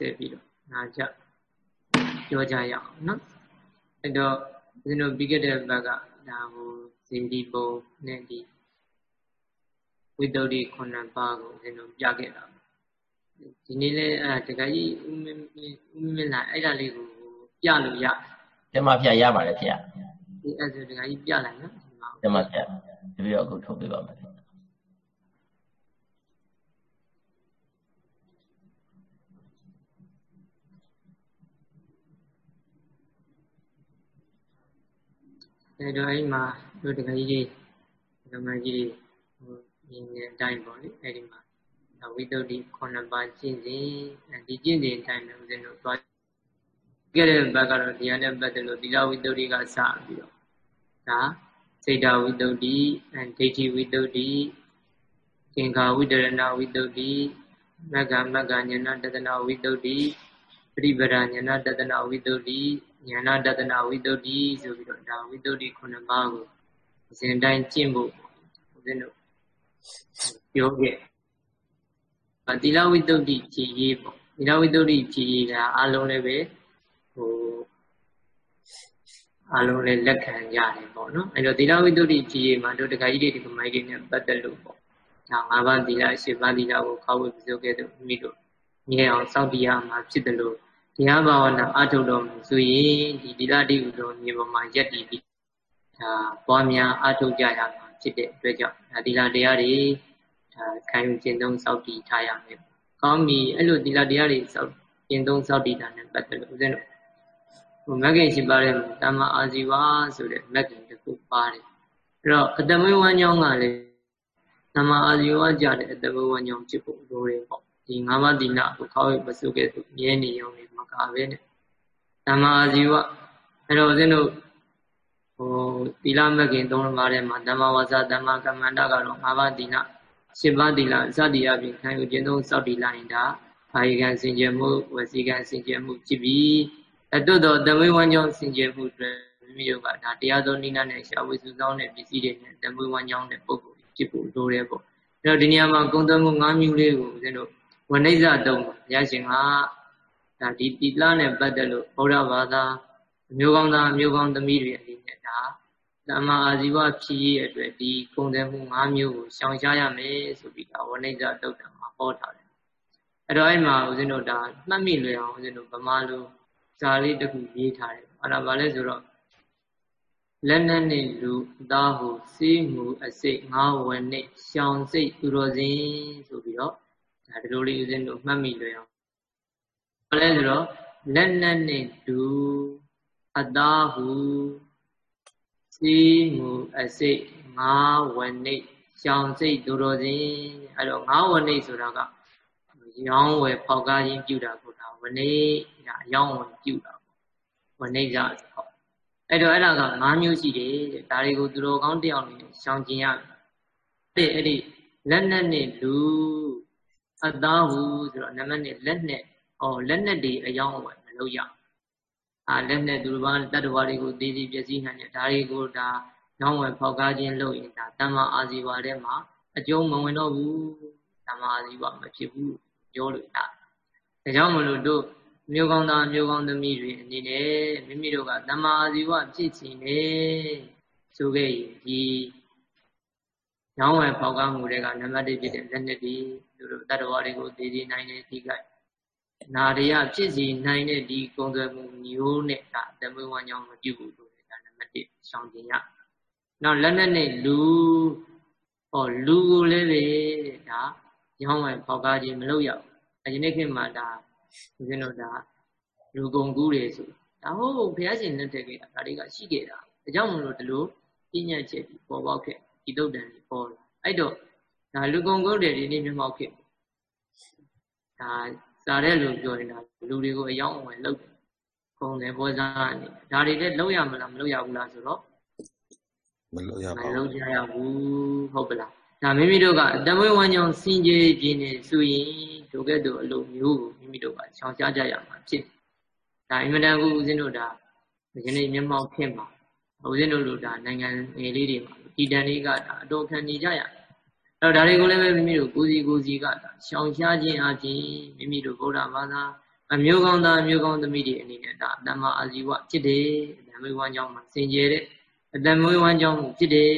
ဆက်ပြီးတော့နာကြပြောကြရအောင်နော်အဲ့တော့ဦးဇင်းတို့ပြီးခဲ့တဲ့ဘက်ကဒါဟိုဇင်ဒီပုံနဲ့ဒီဝိတ္တုဒီခုနှစ်ပါးကိုဦးဇင်းတို့ပြခဲ့တာဒီနေ့လဲအဲတခါကြီးဦးမင်းဦးမင်းလာအဲ့ဒါလေးကိုပြလို့ရဓမ္မပြရပါတယ်ဖေဒီအဲ့ဒါတခါကြီးပြလိုက်နော်ဓမ္မပြတပည့်တော်အခုထုတ်ပြပါမယ် အဲတော့အဲ့မှာတို့တခါကြီးတွေဓမ္မကြီးတွေဟိုမြင်တဲ့အတိုင်းပေါ့လေအဲ့ဒီမှာဝိတ္တုဒီ9ပါးကျင့်စဉ်ဒီကျင့်စဉ်အတိုင်းလည်းဦးဇင်းတို့သွားကြတဲ့ဘက်ကတော့တရားနဲ့ပတ်သက်လို့သီလဝိတ္တုဒီကစပြီးတော့ဒါစေတဝိတ္တုဒီဒိဋ္ဌိဝိတ္တုဒီသင်္ခါဝိတရဏဝိတ္တုဒီမဂ္ဂမဂ္ဂဉာဏတတနာဝိတ္တုဒီပရိပဒဉာဏတတနာဝိတ္တုဒီ ဉာဏတတနာဝိတ္တုဒီဆိုပြီးတော့ဒါဝိတ္တုဒီ9ပါးကိုအစဉ်တိုင်းကျင့်ဖို့ဦးဇင်းတို့ပြောခဲ့သီလဝိတ္တုဖြည်ရေးပေါ့သီလဝိတ္တုဖြည်ရေးကအလုံးလည်းပဲဟိုအလုံးလည်းလက်ခံရတယ်ပေါ့နော်အဲ့တော့သီလဝိတ္တုဖြည်ရေးမှာတို့တခါကြီးတွေဒီမိုင်းတွေနဲ့ပတ်သက်လို့ပေါ့ဒါ၅ပါးသီလ၈ပါးသီလကိုခေါ်ဝေပြုခဲ့တဲ့မိတို့မြဲအောင်စောင့်တရားမှာဖြစ်တယ်လို့ တရားဘာဝနာအထုတ်တော်မူဆိုရင်ဒီသီလတိဥတော်မြေပေါ်မှာယက်တည်ပြီးဒါပွားများအထုတ်ကြရမှာဖြစ်တဲ့အတွက်ကြောင့်ဒါသီလတရားတွေဒါခံယူကျင့်သုံးစောင့်တည်ထားရမယ်။ကောင်းပြီအဲ့လိုသီလတရားတွေစောင့်ကျင့်သုံးစောင့်တည်တာနဲ့ပတ်သက်လို့ဦးဇင်းတို့ဟိုမဂ္ဂင်ရှိပါတဲ့တမ္မာအာဇီဝဆိုတဲ့မဂ္ဂင်တစ်ခုပါတယ်။အဲ့တော့အတမွေးဝမ်းကြောင်းကလည်းတမ္မာအာဇီဝကြတဲ့အတမွေးဝမ်းကြောင်းဖြစ်ဖို့လိုတယ်ပေါ့။ ဒီ၅ပါးသီလကိုခေါ်ရပစုခဲ့သူမြဲနေရုံနဲ့မကပဲနဲ့တမ္မာအာဇီဝအဲ့တော့ဦးဇင်းတို့ဟိုသီလမဂ္ဂင်၃ပါးထဲမှာတမ္မာဝါစာတမ္မာကမ္မန္တကတော့၅ပါးသီလရှင်ပါးသီလစသည်အပြင်ခံယူခြင်းသုံးစောက်တည်လိုက်တာဘာယကံစင်ကြယ်မှုဝစီကံစင်ကြယ်မှုဖြစ်ပြီးအတုတော်သမွေးဝမ်းကြောင်းစင်ကြယ်မှုတွင်မိမိတို့ကဒါတရားသောနိနာနဲ့ရှာဝေစုဆောင်တဲ့ပစ္စည်းတွေနဲ့သမွေးဝမ်းကြောင်းတဲ့ပုံကိုဖြစ်ဖို့လိုတယ်ပေါ့အဲ့တော့ဒီနေရာမှာကုံသွင်းမှု၅မျိုးလေးကိုဦးဇင်းတို့ ဝဏိဇတုံးဘုရားရှင်ကဒါဒီတိလနဲ့ပတ်သက်လို့ဘုရားဘာသာအမျိုးကောင်းသားအမျိုးကောင်းသမီးတွေအနေနဲ့ဒါတမ္မာအာဇီဝဖြစ်ရတဲ့အတွက်ဒီကုံတယ်မှု၅မျိုးကိုရှောင်ရှားရမယ်ဆိုပြီးတော့ဝဏိဇတုတ်တံမှာဟောထားတယ်အဲ့တော့အဲ့မှာဦးဇင်းတို့ဒါမှတ်မိလွယ်အောင်ဦးဇင်းတို့ဗမာလိုဇာလေးတစ်ခုရေးထားတယ်အဲ့ဒါဘာလဲဆိုတော့လက်နက်နဲ့လူသားဟုစေးမှုအစိတ်ငါးဝယ်နဲ့ရှောင်စိတ်သူတော်စင်ဆိုပြီးတော့ ဒါဒီလိုလေးဦးဇင်းတို့မှတ်မိလွယ်အောင်ဘာလဲဆိုတော့လက်နက်နဲ့လူအသားဟုစီမှုအစိတ်ငါးဝနိတ်ရှောင်စိတ်သူတော်စင်အဲ့တော့ငါးဝနိတ်ဆိုတာကရောင်းဝယ်ပေါက်ကားခြင်းပြုတာကိုဒါဝနိတ်ဒါအယောင်းဝင်ပြုတာဝနိတ်ကြဆိုအဲ့တော့အဲ့ဒါက၅မျိုးရှိတယ်တဲ့ဒါတွေကိုသူတော်ကောင်းတယောက်နေရှောင်ကျင်ရတဲ့အဲ့ဒီလက်နဲ့နဲ့လူ အသားဟုဆိုတော့နံပါတ်1လက်နဲ့ဟောလက်နဲ့တွေအယောင်းဝယ်မလုပ်ရအာလက်နဲ့သူတစ်ပါးတတ္တဝါတွေကိုသိသိပျက်စီးနိုင်တဲ့ဒါတွေကိုဒါနောင်းဝယ်ဖောက်ကားခြင်းလုပ်ရင်ဒါတမ္မာအာဇီဝထဲမှာအကျုံးမဝင်တော့ဘူးတမ္မာအာဇီဝမဖြစ်ဘူးပြောလို့ရတယ်ဒါကြောင့်မလို့တို့မျိုးကောင်းသားမျိုးကောင်းသမီးတွေအနေနဲ့မိမိတို့ကတမ္မာအာဇီဝဖြစ်ချင်တယ်ဆိုခဲ့ရင်ဒီနောင်းဝယ်ဖောက်ကားမှုတွေကနံပါတ်1ဖြစ်တဲ့လက်နဲ့ဒီ သူတို့တတ္တဝါတွေကိုသိသိနိုင်တဲ့ဒီကနာရယဖြစ်စီနိုင်တဲ့ဒီကုံသွယ်မှုမျိုးနဲ့ဒါသမွေးဝမ်းကြောင်းမပြုဘူးလို့ဒါနံပါတ်1ရှောင်ကျင်ရနောက်လက်နဲ့နဲ့လူဟောလူကိုလည်းလေဒါရောင်းဝယ်ပေါက်ကားခြင်းမလုပ်ရဘူးအရင်နေ့ခေတ်မှာဒါဦးဇင်းတို့ဒါလူကုန်ကူးတွေဆိုဒါဟုတ်ဘုရားရှင်လက်ထက်ကဒါတွေကရှိခဲ့တာဒါကြောင့်မလို့ဒီလိုပြညတ်ချက်ပြီးပေါ်ပေါက်ခဲ့ဒီတုတ်တန်ကြီးပေါ်လာအဲ့တော့ ဒါလူကုန်ကူးတွေဒီနေ့မျက်မှောက်ခဲ့ဒါစားတဲ့လူပြောရင်ဒါလူတွေကိုအယောင်းအဝယ်လုပ်တယ်ခုံတယ်ပွဲစားအနေဒါတွေလည်းလုပ်ရမလားမလုပ်ရဘူးလားဆိုတော့မလုပ်ရပါဘူးမလုပ်ကြရဘူးဟုတ်ပလားဒါမိမိတို့ကတမွေးဝမ်းကြောင်းစင်ကြယ်ခြင်းနဲ့ဆိုရင်ဒုက္ကတို့အလိုမျိုးကိုမိမိတို့ကရှောင်ရှားကြရမှာဖြစ်ဒါအင်မတန်ကိုဦးဇင်းတို့ဒါဒီနေ့မျက်မှောက်ဖြစ်မှာဦးဇင်းတို့လိုဒါနိုင်ငံငယ်လေးတွေမှာဒီတန်လေးကဒါအတော်ခံနေကြရတယ်အဲ့ တော့ဒါတွေကိုလည်းပဲမိမိတို့ကိုစီကိုစီကရှောင်ရှားခြင်းအပြင်မိမိတို့ဗုဒ္ဓဘာသာအမျိုးကောင်းသားအမျိုးကောင်းသမီးတွေအနေနဲ့ဒါတမ္မာအာဇီဝဖြစ်တယ်အတမွေးဝမ်းကြောင်းမှာစင်ကြယ်တဲ့အတမွေးဝမ်းကြောင်းမှုဖြစ်တယ်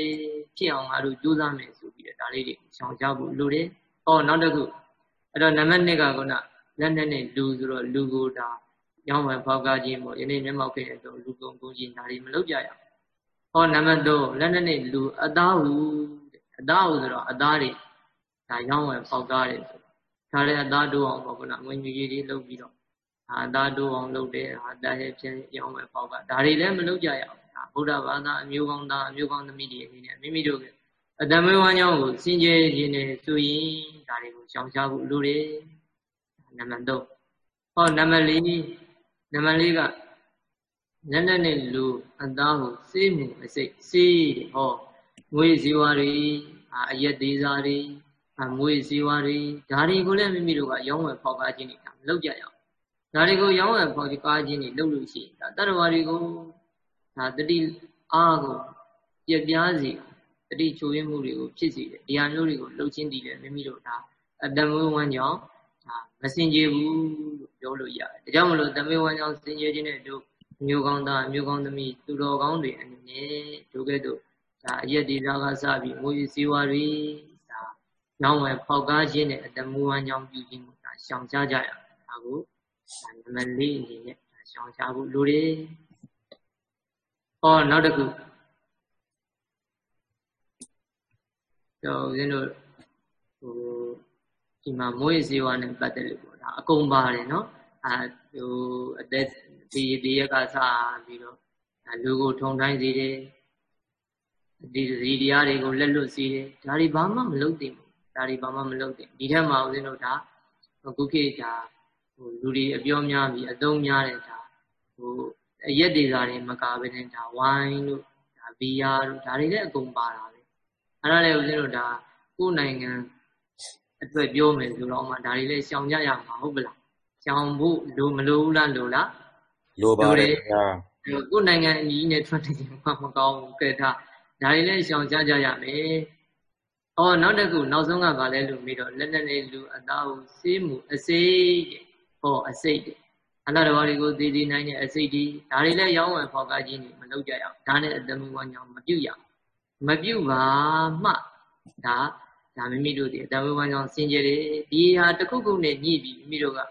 ဖြစ်အောင်ငါတို့ကြိုးစားမယ်ဆိုပြီးတော့ဒါလေးတွေရှောင်ကြဖို့လိုတယ်ဟောနောက်တစ်ခုအဲ့တော့နံပါတ်1ကခုနလက်နဲ့နဲ့လူဆိုတော့လူကိုဒါရောင်းဝယ်ဖောက်ကားခြင်းပေါ့ယနေ့မျက်မှောက်ခဲ့တဲ့တော့လူကုန်ကုန်ခြင်းဒါတွေမလုပ်ကြရအောင်ဟောနံပါတ်3လက်နဲ့နဲ့လူအသားဟု အသားဟုဆိုတော့အသားတွေဒါရောင်းဝယ်ဖောက်ကားတယ်ဆိုဒါလည်းအသားတိုးအောင်ပေါ့ခုနငွေညူကြီးတွေလုပ်ပြီးတော့အာသားတိုးအောင်လုပ်တယ်အာသားရဲ့ဖြင့်ရောင်းဝယ်ဖောက်ကားဒါတွေလည်းမလုပ်ကြရအောင်ဒါဗုဒ္ဓဘာသာအမျိုးကောင်းသားအမျိုးကောင်းသမီးတွေအနေနဲ့မိမိတို့ကအတမေဝမ်းကြောင်းကိုစင်ကြယ်ခြင်းနဲ့ဆိုရင်ဒါတွေကိုရှောင်ရှားဖို့လိုတယ်နံပါတ်3ဟောနံပါတ်4နံပါတ်4ကလက်နဲ့နဲ့လူအသားကိုစေးမှုအစိတ်စေးဟော ငွေဇီဝတွေအရက်သေးစားတွေအမွေဇီဝတွေဒါတွေကိုလည်းမိမိတို့ကရောင်းဝယ်ဖောက်ကားခြင်းတွေမလုပ်ကြရအောင်ဒါတွေကိုရောင်းဝယ်ဖောက်ကားခြင်းတွေလုပ်လို့ရှိရင်ဒါတတ္တဝါတွေကိုဒါတတိအားကိုပြပြားစီတတိချိုးရင်းမှုတွေကိုဖြစ်စေတယ်ဒီဟာမျိုးတွေကိုလှုပ်ချင်းတည်တယ်မိမိတို့ဒါအတမွေးဝမ်းကြောင့်ဒါမစင်ကြဘူးလို့ပြောလို့ရတယ်ဒါကြောင့်မလို့တမွေးဝမ်းကြောင့်စင်ကြခြင်းတဲ့တို့မျိုးကောင်းသားမျိုးကောင်းသမီးသူတော်ကောင်းတွေအနေနဲ့တို့ကဲ့သို့ ဒါအရက်ဒေသကစပြီးငွေစည်းဝါတွေဒါရောင်းဝယ်ဖောက်ကားခြင်းနဲ့အတမွေးဝမ်းကြောင့်ပြုခြင်းကိုဒါရှောင်ရှားကြရအောင်ဒါကိုဒါနံပါတ်၄အနေနဲ့ရှောင်ရှားဖို့လိုတယ်ဟောနောက်တစ်ခုတော့ဦးဇင်းတို့ဟိုဒီမှာမွေးစေဝါနဲ့ပတ်သက်လို့ပေါ့ဒါအကုန်ပါတယ်နော်အာဟိုအသက်ဒီဒီရက်ကစပြီးတော့လူကိုထုံတိုင်းစေတယ် ဒီဒီတရားတွေကိုလက်လွတ်စေတယ်ဒါတွေဘာမှမလုပ်သင့်ဘူးဒါတွေဘာမှမလုပ်သင့်ဒီထက်မှဦးဇင်းတို့ဒါခုခေတ်ဒါဟိုလူတွေအပြောများပြီးအသုံးများတဲ့ဒါဟိုအရက်ဒေသာတွေမကာဘဲနဲ့ဒါဝိုင်းတို့ဒါဘီယာတို့ဒါတွေလည်းအကုန်ပါတာပဲအဲ့ဒါလည်းဦးဇင်းတို့ဒါကိုယ်နိုင်ငံအတွက်ပြောမယ်ဆိုတော့မှဒါတွေလည်းရှောင်ကြရမှာဟုတ်ပလားရှောင်ဖို့လိုမလိုဘူးလားလိုလားလိုပါတယ်ခင်ဗျာကိုယ်နိုင်ငံအကြီးနဲ့ထွက်နေရင်မှမကောင်းဘူးကဲဒါ ဒါတွေလည်းရှောင်ကြကြရမယ်။အော်နောက်တစ်ခုနောက်ဆုံးကဗာလဲလို့ပြီးတော့လက်နဲ့နဲ့လူအသားကိုစေးမှုအစိတ်တဲ့ဟောအစိတ်တဲ့အနာတော်တွေကိုသိသိနိုင်တဲ့အစိတ်ဒီဒါတွေလည်းရောင်းဝယ်ဖောက်ကားခြင်းတွေမလုပ်ကြရအောင်ဒါနဲ့အတမဝညောင်မပြုတ်ရအောင်မပြုတ်ပါမှဒါဒါမိမိတို့ဒီအတမဝညောင်စင်ကြယ်တယ်ဒီဟာတစ်ခုခုနဲ့ညှိပြီးမိမိတို့ကဒါ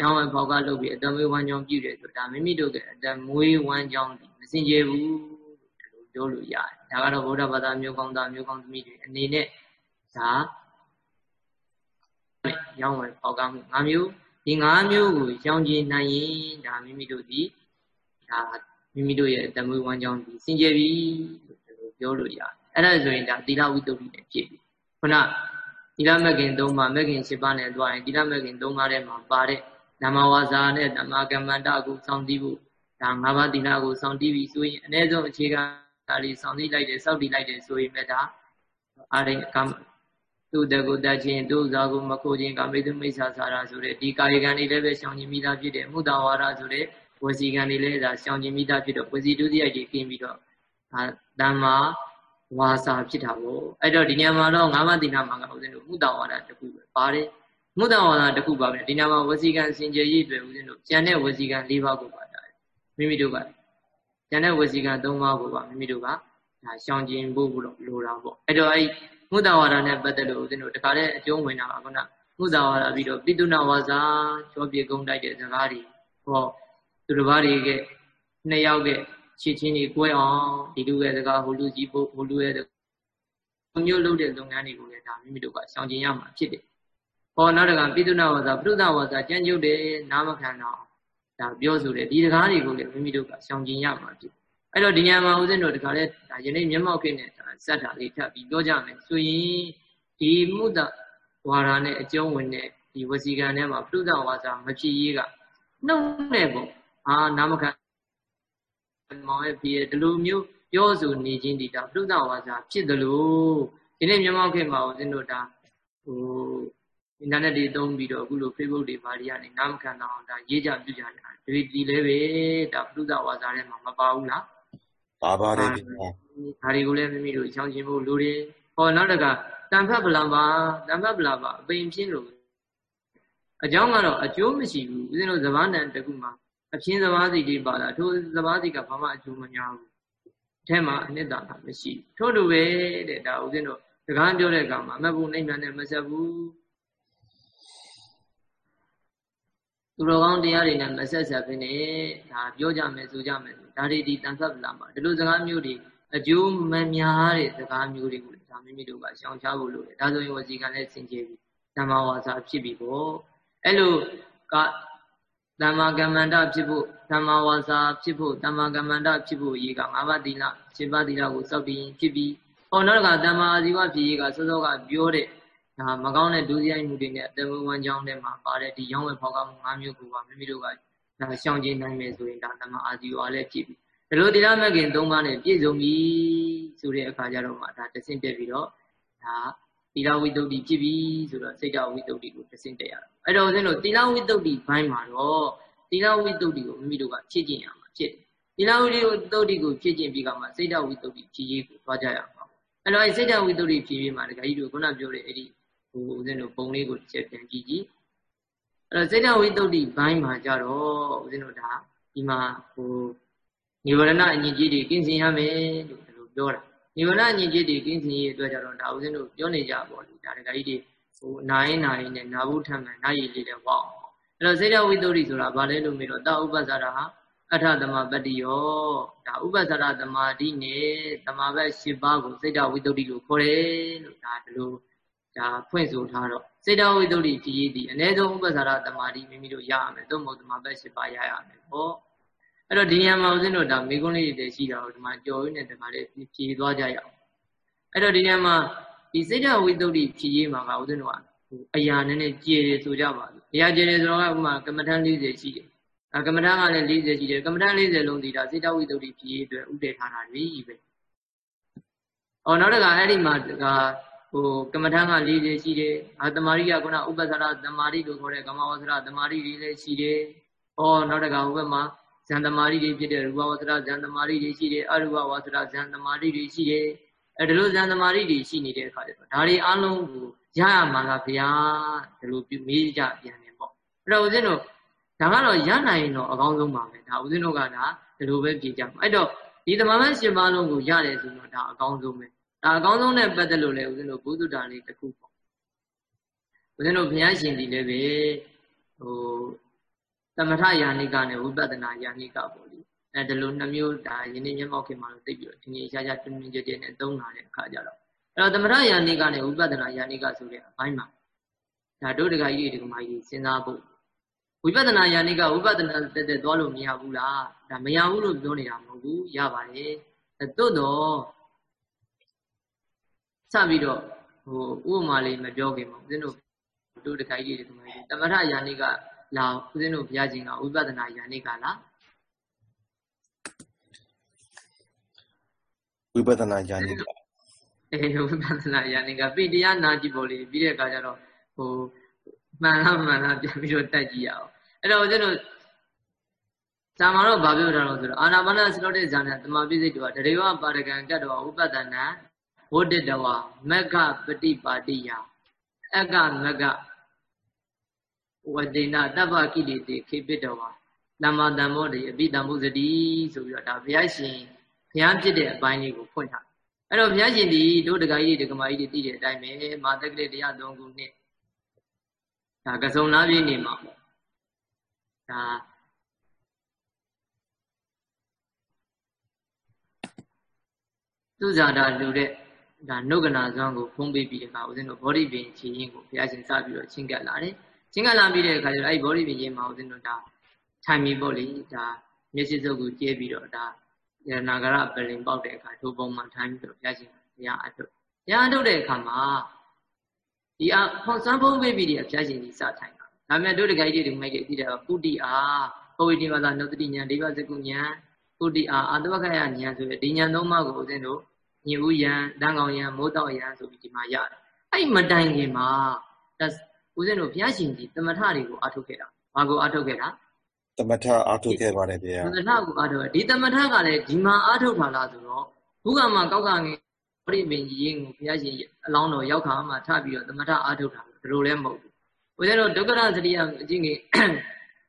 ရောင်းဝယ်ဖောက်ကားလုပ်ပြီးအတမဝညောင်ပြုတ်တယ်ဆိုဒါမိမိတို့ကအတမွေးဝမ်းကြောင်းမစင်ကြယ်ဘူးလို့ ပြောလို့ရတယ်ဒါကတော့ဗုဒ္ဓဘာသာမျိုးကောင်းသားမျိုးကောင်းသမီးတွေအနေနဲ့ဒါရောင်းဝယ်ဖောက်ကားမှု၅မျိုးဒီ၅မျိုးကိုရှောင်ကျဉ်နိုင်ရင်ဒါမိမိတို့ဒီဒါမိမိတို့ရဲ့တမွေးဝမ်းကြောင်းဒီစင်ကြယ်ပြီလို့ပြောလို့ရတယ်အဲ့ဒါဆိုရင်ဒါသီလဝိတ္တုနဲ့ပြည့်ပြီခုနသီလမဂ်ခင်၃ပါးမဂ်ခင်၈ပါးနဲ့တွားရင်သီလမဂ်ခင်၃ပါးထဲမှာပါတဲ့ဓမ္မဝါစာနဲ့ဓမ္မကမ္မန္တကိုစောင့်တည်ဖို့ဒါ၅ပါးသီလကိုစောင့်တည်ပြီဆိုရင်အ ਨੇ ဆုံးအခြေခံ ဒါလေးစောင့်တည်လိုက်တယ်စောင့်တည်လိုက်တယ်ဆိုရင်လည်းဒါအာရိကမ္မသူတကုတချင်းဒုဇာကိုမခိုးခြင်းကာမေတုမိစ္ဆာစာရာဆိုတဲ့ဒီကာယကံတွေလည်းပဲရှောင်ကျင်မိသားဖြစ်တယ်မုဒ္ဒဝါဒဆိုတဲ့ဝစီကံတွေလည်းဒါရှောင်ကျင်မိသားဖြစ်တော့ဝစီဒုတိယကြီးกินပြီးတော့ဒါတမ္မာဝါစာဖြစ်တာပေါ့အဲ့တော့ဒီနေရာမှာတော့ငါးပါးတိနာမှာကဦးဇင်းတို့မုဒ္ဒဝါဒတခုပဲပါတယ်မုဒ္ဒဝါဒတခုပါပဲဒီနေရာမှာဝစီကံစင်ကြယ်ရည်တွေဦးဇင်းတို့ကျန်တဲ့ဝစီကံ၄ပါးကိုပါတာမိမိတို့က ကျန်တဲ့ဝစီကံ၃ပါးကိုပါမိမိတို့ကဒါရှောင်ကျင်ဖို့လိုတာပေါ့အဲ့တော့အဲ့မုဒ္ဒဝါဒနဲ့ပတ်သက်လို့ဦးဇင်းတို့တခါတည်းအကျုံးဝင်တာကခုနမုဒ္ဒဝါဒပြီးတော့ပိတုနာဝါစာချောပြေကုန်းတိုက်တဲ့စကားတွေဟောသူတစ်ပါးတွေကနှစ်ယောက်ကချစ်ချင်းတွေ꿰အောင်ဒီလူရဲ့စကားဟိုလူကြီးဖို့ဟိုလူရဲ့မျိုးလုပ်တဲ့လုပ်ငန်းတွေကိုလည်းဒါမိမိတို့ကရှောင်ကျင်ရမှာဖြစ်တယ်။ဟောနောက်တကပိတုနာဝါစာပရုဒဝါစာကြံ့ကျုပ်တယ်နာမခံတော့ ဒါပြောဆိုတယ်ဒီစကားတွေကိုလည်းမိမိတို့ကရှောင်ကျင်ရမှာဖြစ်တယ်။အဲ့တော့ဒီညမှာဦးဇင်းတို့တခါလဲဒါယနေ့မျက်မှောက်ခင်းနဲ့စက်တာလေးထပ်ပြီးပြောကြမယ်ဆိုရင်ဒီမုဒ္ဒဝါဒနဲ့အကျုံးဝင်တဲ့ဒီဝစီကံထဲမှာပြုဒဝါစာမဖြစ်ရေးကနှုတ်နဲ့ပေါ့အာနာမခံမောင်ရဲ့ဖြစ်ဒီလိုမျိုးပြောဆိုနေခြင်းဒီတာပြုဒဝါစာဖြစ်တယ်လို့ဒီနေ့မျက်မှောက်ခင်းမှာဦးဇင်းတို့ဒါဟို အင်တာနက်တွေသုံးပြီးတော့အခုလို Facebook တွေဘာတွေကနေနာမခံတော့ဒါရေးကြပြုကြတာဒီဒီလည်းပဲဒါပြုဒဝါစာထဲမှာမပါဘူးလားပါပါတယ်ခင်ဗျာဒါတွေကိုလည်းမိမိတို့ရှောင်ကျင်ဖို့လိုတယ်ဟောနောက်တကတန်ဖတ်ဗလာပါတန်ဖတ်ဗလာပါအပိန်ပြင်းလို့အကြောင်းကတော့အကျိုးမရှိဘူးဦးဇင်းတို့သဘာတန်တခုမှာအပြင်းသဘာစီတွေပါလာထိုသဘာစီကဘာမှအကျိုးမများဘူးအထက်မှာအနှစ်သာရမရှိထို့တူပဲတဲ့ဒါဦးဇင်းတို့စကားပြောတဲ့အခါမှာအမတ်ဘူးနှိမ့်မြန်နဲ့မဆက်ဘူး သူတော်ကောင်းတရားတွေနဲ့မဆက်ဆက်ဖြစ်နေဒါပြောကြမယ်ဆိုကြမယ်ဒါတွေဒီတန်ခတ်လာမှာဒီလိုစကားမျိုးတွေအကျိုးမများတဲ့စကားမျိုးတွေကိုဒါမိမိတို့ကရှောင်ရှားဖို့လိုတယ်ဒါဆိုရင်ဝစီကလည်းစင်ကြယ်ပြီးဓမ္မဝါစာဖြစ်ပြီပေါ့အဲ့လိုကဓမ္မကမ္မန္တဖြစ်ဖို့ဓမ္မဝါစာဖြစ်ဖို့ဓမ္မကမ္မန္တဖြစ်ဖို့ရေးက၅ပါးသီလ၈ပါးသီလကိုစောင့်တည်ရင်ဖြစ်ပြီးဟောနောက်ကဓမ္မအာဇီဝဖြစ်ရေးကစောစောကပြောတဲ့ ဒါမကောင်းတဲ့ဒုစရိုက်မှုတွေနဲ့အတမဝမ်းကြောင်းထဲမှာပါတဲ့ဒီရောင်းဝယ်ဖောက်ကားမှု၅မျိုးကိုပါမိမိတို့ကဒါရှောင်ကျဉ်နိုင်မယ်ဆိုရင်ဒါဓမ္မအာဇီဝလည်းဖြစ်ပြီဒီလိုတိရမခင်၃ပါးနဲ့ပြည့်စုံပြီဆိုတဲ့အခါကျတော့မှဒါတဆင့်တက်ပြီးတော့ဒါသီလဝိတ္တုဖြစ်ပြီဆိုတော့စိတ်တဝိတ္တုကိုတဆင့်တက်ရတာအဲ့တော့ဦးဇင်းတို့သီလဝိတ္တုဘိုင်းမှာတော့သီလဝိတ္တုကိုမိမိတို့ကဖြည့်ကျင့်ရမှာဖြစ်တယ်သီလဝိတ္တုကိုဖြည့်ကျင့်ပြီးကမှစိတ်တဝိတ္တုဖြည့်ရေးကိုသွားကြရမှာအဲ့တော့စိတ်တဝိတ္တုဖြည့်ရေးမှာတခါကြီးတို့ခုနပြောတဲ့အဲ့ဒီ ဟိုဦးဇင်းတို့ပုံလေးကိုတစ်ချက်ပြန်ကြည့်ကြည့်အဲ့တော့စိတ်တဝိတ္တုဘိုင်းမှာကြတော့ဦးဇင်းတို့ဒါဒီမှာဟိုនិဝရဏအညစ်အကြေးတွေကင်းစင်ရမယ်လို့ဒီလိုပြောတာနိဗ္ဗာန်ညင်จิตတွေကင်းစင်ရေးအတွက်ကြတော့ဒါဦးဇင်းတို့ပြောနေကြပါလိဒါတခါကြီးတွေဟိုနာရင်နာရင်နဲ့နာဘူးထမ်းမှန်နာရည်လေးတဲ့ဝေါအဲ့တော့စေတဝိတ္တုရိဆိုတာဘာလဲလို့မေးတော့တာဥပ္ပဇာတာဟာအထသမပတ္တိယောဒါဥပ္ပဇာတာသမာဓိနဲ့သမာဘတ်၈ပါးကိုစေတဝိတ္တုရိလို့ခေါ်တယ်လို့ဒါဒီလို ဒါဖွင့်ဆိုထားတော့စေတဝိတ္တုရိဖြစ်ရည်ဒီအ ਨੇ ဆုံးဥပ္ပဇာတာသမာဓိမိမိတို့ရရမယ်သို့မဟုတ်သမာဘတ်၈ပါးရရမယ်ဟောအဲ့တော့ဒီညမှာဦးဇင်းတို့ဒါမိကုန်းလေးတွေရှိတာကိုဒီမှာကြော်ရင်းနဲ့ဒီမှာလေးဖြည်သွားကြရအောင်အဲ့တော့ဒီညမှာဒီစိတ်ဓာဝိတ္တုဖြည်ရေးမှာကဦးဇင်းတို့ကအရာနည်းနည်းကျေတယ်ဆိုကြပါလို့အရာကျေတယ်ဆိုတော့ဥမာကမ္မထန်40ရှိတယ်အဲကမ္မထန်ကလည်း40ရှိတယ်ကမ္မထန်40လုံးစီဒါစိတ်ဓာဝိတ္တုဖြည်ရေးအတွက်ဥတည်ထားတာတွေကြီးပဲ။အော်နောက်တကအဲ့ဒီမှာက ဟိုကမ္မထန်က40ရှိတယ်။အာတမာရိကခုနဥပ္ပဇာရတမာရိလို့ခေါ်တဲ့ကမ္မဝဆရာတမာရိတွေလည်းရှိတယ်။အော်နောက်တကဟိုဘက်မှာဇန်တမာရိတွေဖြစ်တဲ့ရူပဝဆရာဇန်တမာရိတွေရှိတယ်အရူပဝဆရာဇန်တမာရိတွေရှိတယ်။အဲဒီလိုဇန်သမารိတွေရှိနေတဲ့အခါကျတော့ဒါတွေအလုံးကိုရရမှာလားဗျာဒီလိုမေးကြပြန်နေပေါ့အဲ့တော့ဦးဇင်းတို့ဒါကတော့ရနိုင်ရင်တော့အကောင်းဆုံးပါပဲဒါဦးဇင်းတို့ကဒါဒီလိုပဲပြေကြမှာအဲ့တော့ဒီသမမရှင်ပါလုံးကိုရတယ်ဆိုတော့ဒါအကောင်းဆုံးပဲ ဒါအကောင်းဆုံးနဲ့ပတ်သက်လို့လည်းဦးဇင်းတို့ဘုသူတာလေးတစ်ခုပေါ့ဦးဇင်းတို့ဘုရားရှင်ဒီလည်းပဲဟိုသမထယာနိကနဲ့ဝိပဿနာယာနိကပေါ့လေအဲဒီလိုနှမျိုးဒါယင်းနေမျက်မှောက်ခင်မှာလို့သိပြီးတော့ဒီနေ့ရှားရှားတွင်တွင်ကြဲကြဲနဲ့သုံးလာတဲ့အခါကျတော့အဲ့တော့သမထယာနိကနဲ့ဝိပဿနာယာနိကဆိုတဲ့အပိုင်းမှာဒါတို့တကကြီးဒီကမာကြီးစဉ်းစားဖို့ဝိပဿနာယာနိကဝိပဿနာတက်တက်သွားလို့မရဘူးလားဒါမရဘူးလို့ပြောနေတာမဟုတ်ဘူးရပါတယ်သို့တော့ စပြီးတော့ဟိုဥပမာလေးမပြောခင်မှာဦးဇင်းတို့တို့တကကြီးဒီကမာကြီးသမထယာနိကလာဦးဇင်းတို့ဘုရားရှင်ကဝိပဿနာယာနိကလားဝိပဿနာဉာဏ်ကအေးဝိပဿနာဉာဏ်ကပိတရားနာကြည့်ဖို့လေပြီးတဲ့အခါကျတော့ဟိုမှန်လားမှန်လားပြန်ပြီးတော့တက်ကြည့်ရအောင်အဲ့တော့ကျွန်တော်ဇာမတော့ဘာပြောတာလဲဆိုတော့အာနာပါနစလောတဲ့ဇာနဲ့တမပိစိတ်တော်တရေဝပါရကံကတ်တော်ဝိပဿနာ ဝဋ္တတဝမက္ခပฏิပါတိယအကမက္ခဝတိနာတပ္ပကိလေတိခေပိတဝသမ္မာတမ္မောတိအပိတံဘုဇတိဆိုပြီးတော့ဒါဘုရားရှင်ဘုရားဖြစ်တဲ့အပိုင်းလေးကိုဖွင့်ထားအဲ့တော့ဘုရားရှင်ဒီတို့တက္ကကြီးတွေတက္ကမကြီးတွေသိတဲ့အတိုင်းပဲမာတက်ကလေးတရား၃ခုနှစ်ဒါကစုံလားပြည့်နေမှာပေါ့ဒါသူဇာတာလူတဲ့ ဒါနှုတ်ကနာဇွမ်းကိုဖုံးပေးပြီးတဲ့အခါဦးဇင်းတို့ဘောဓိပင်ခြေရင်းကိုဘုရားရှင်စပြီးတော့ချင်းကပ်လာတယ်ချင်းကပ်လာပြီးတဲ့အခါကျတော့အဲ့ဒီဘောဓိပင်ရင်းမှာဦးဇင်းတို့ဒါထိုင်ပြီးပေါ့လေဒါမျက်စိစုပ်ကိုကျဲပြီးတော့ဒါယနာဂရပလင်ပေါက်တဲ့အခါထိုပုံမှန်ထိုင်းပြီးတော့ဘုရားရှင်ဘုရားအထုတ်ဘုရားအထုတ်တဲ့အခါမှာဒီအဖွန်စံဖုံးပေးပြီးဒီဘုရားရှင်ကြီးစထိုင်တာဒါမဲ့တို့တခိုက်တွေဒီမိုက်တွေသိတယ်ပုတိအားပဝိတိဝါဒနုတ္တိညာဒိဗဇကုညာပုတိအားအာတဝခယညာဆိုတဲ့ဒီညာသုံးပါးကိုဦးဇင်းတို့ ညဥ်ဥယံတန်ကောင်ယံမိုးတောက်ယံဆိုပြီးဒီမှာရတယ်အဲ့မတိုင်ခင်မှာဦးဇင်းတို့ဘုရားရှင်ကြီးတမထတွေကိုအထုတ်ခဲ့တာဘာကိုအထုတ်ခဲ့တာသမထအားထုတ်ခဲ့ပါတယ်ဗျာသမထကိုအားထုတ်ဒီသမထကလည်းဒီမှာအားထုတ်ထားလားဆိုတော့ဘုကမှာကောက်ကငယ်ပရိမင်ကြီးရင်ကိုဘုရားရှင်အလောင်းတော်ရောက်ခါမှထပြီးတော့သမထအားထုတ်တာဒီလိုလည်းမဟုတ်ဘူးဘဦးဇင်းတို့ဒုက္ခရသတိယအကျင့်ကြီး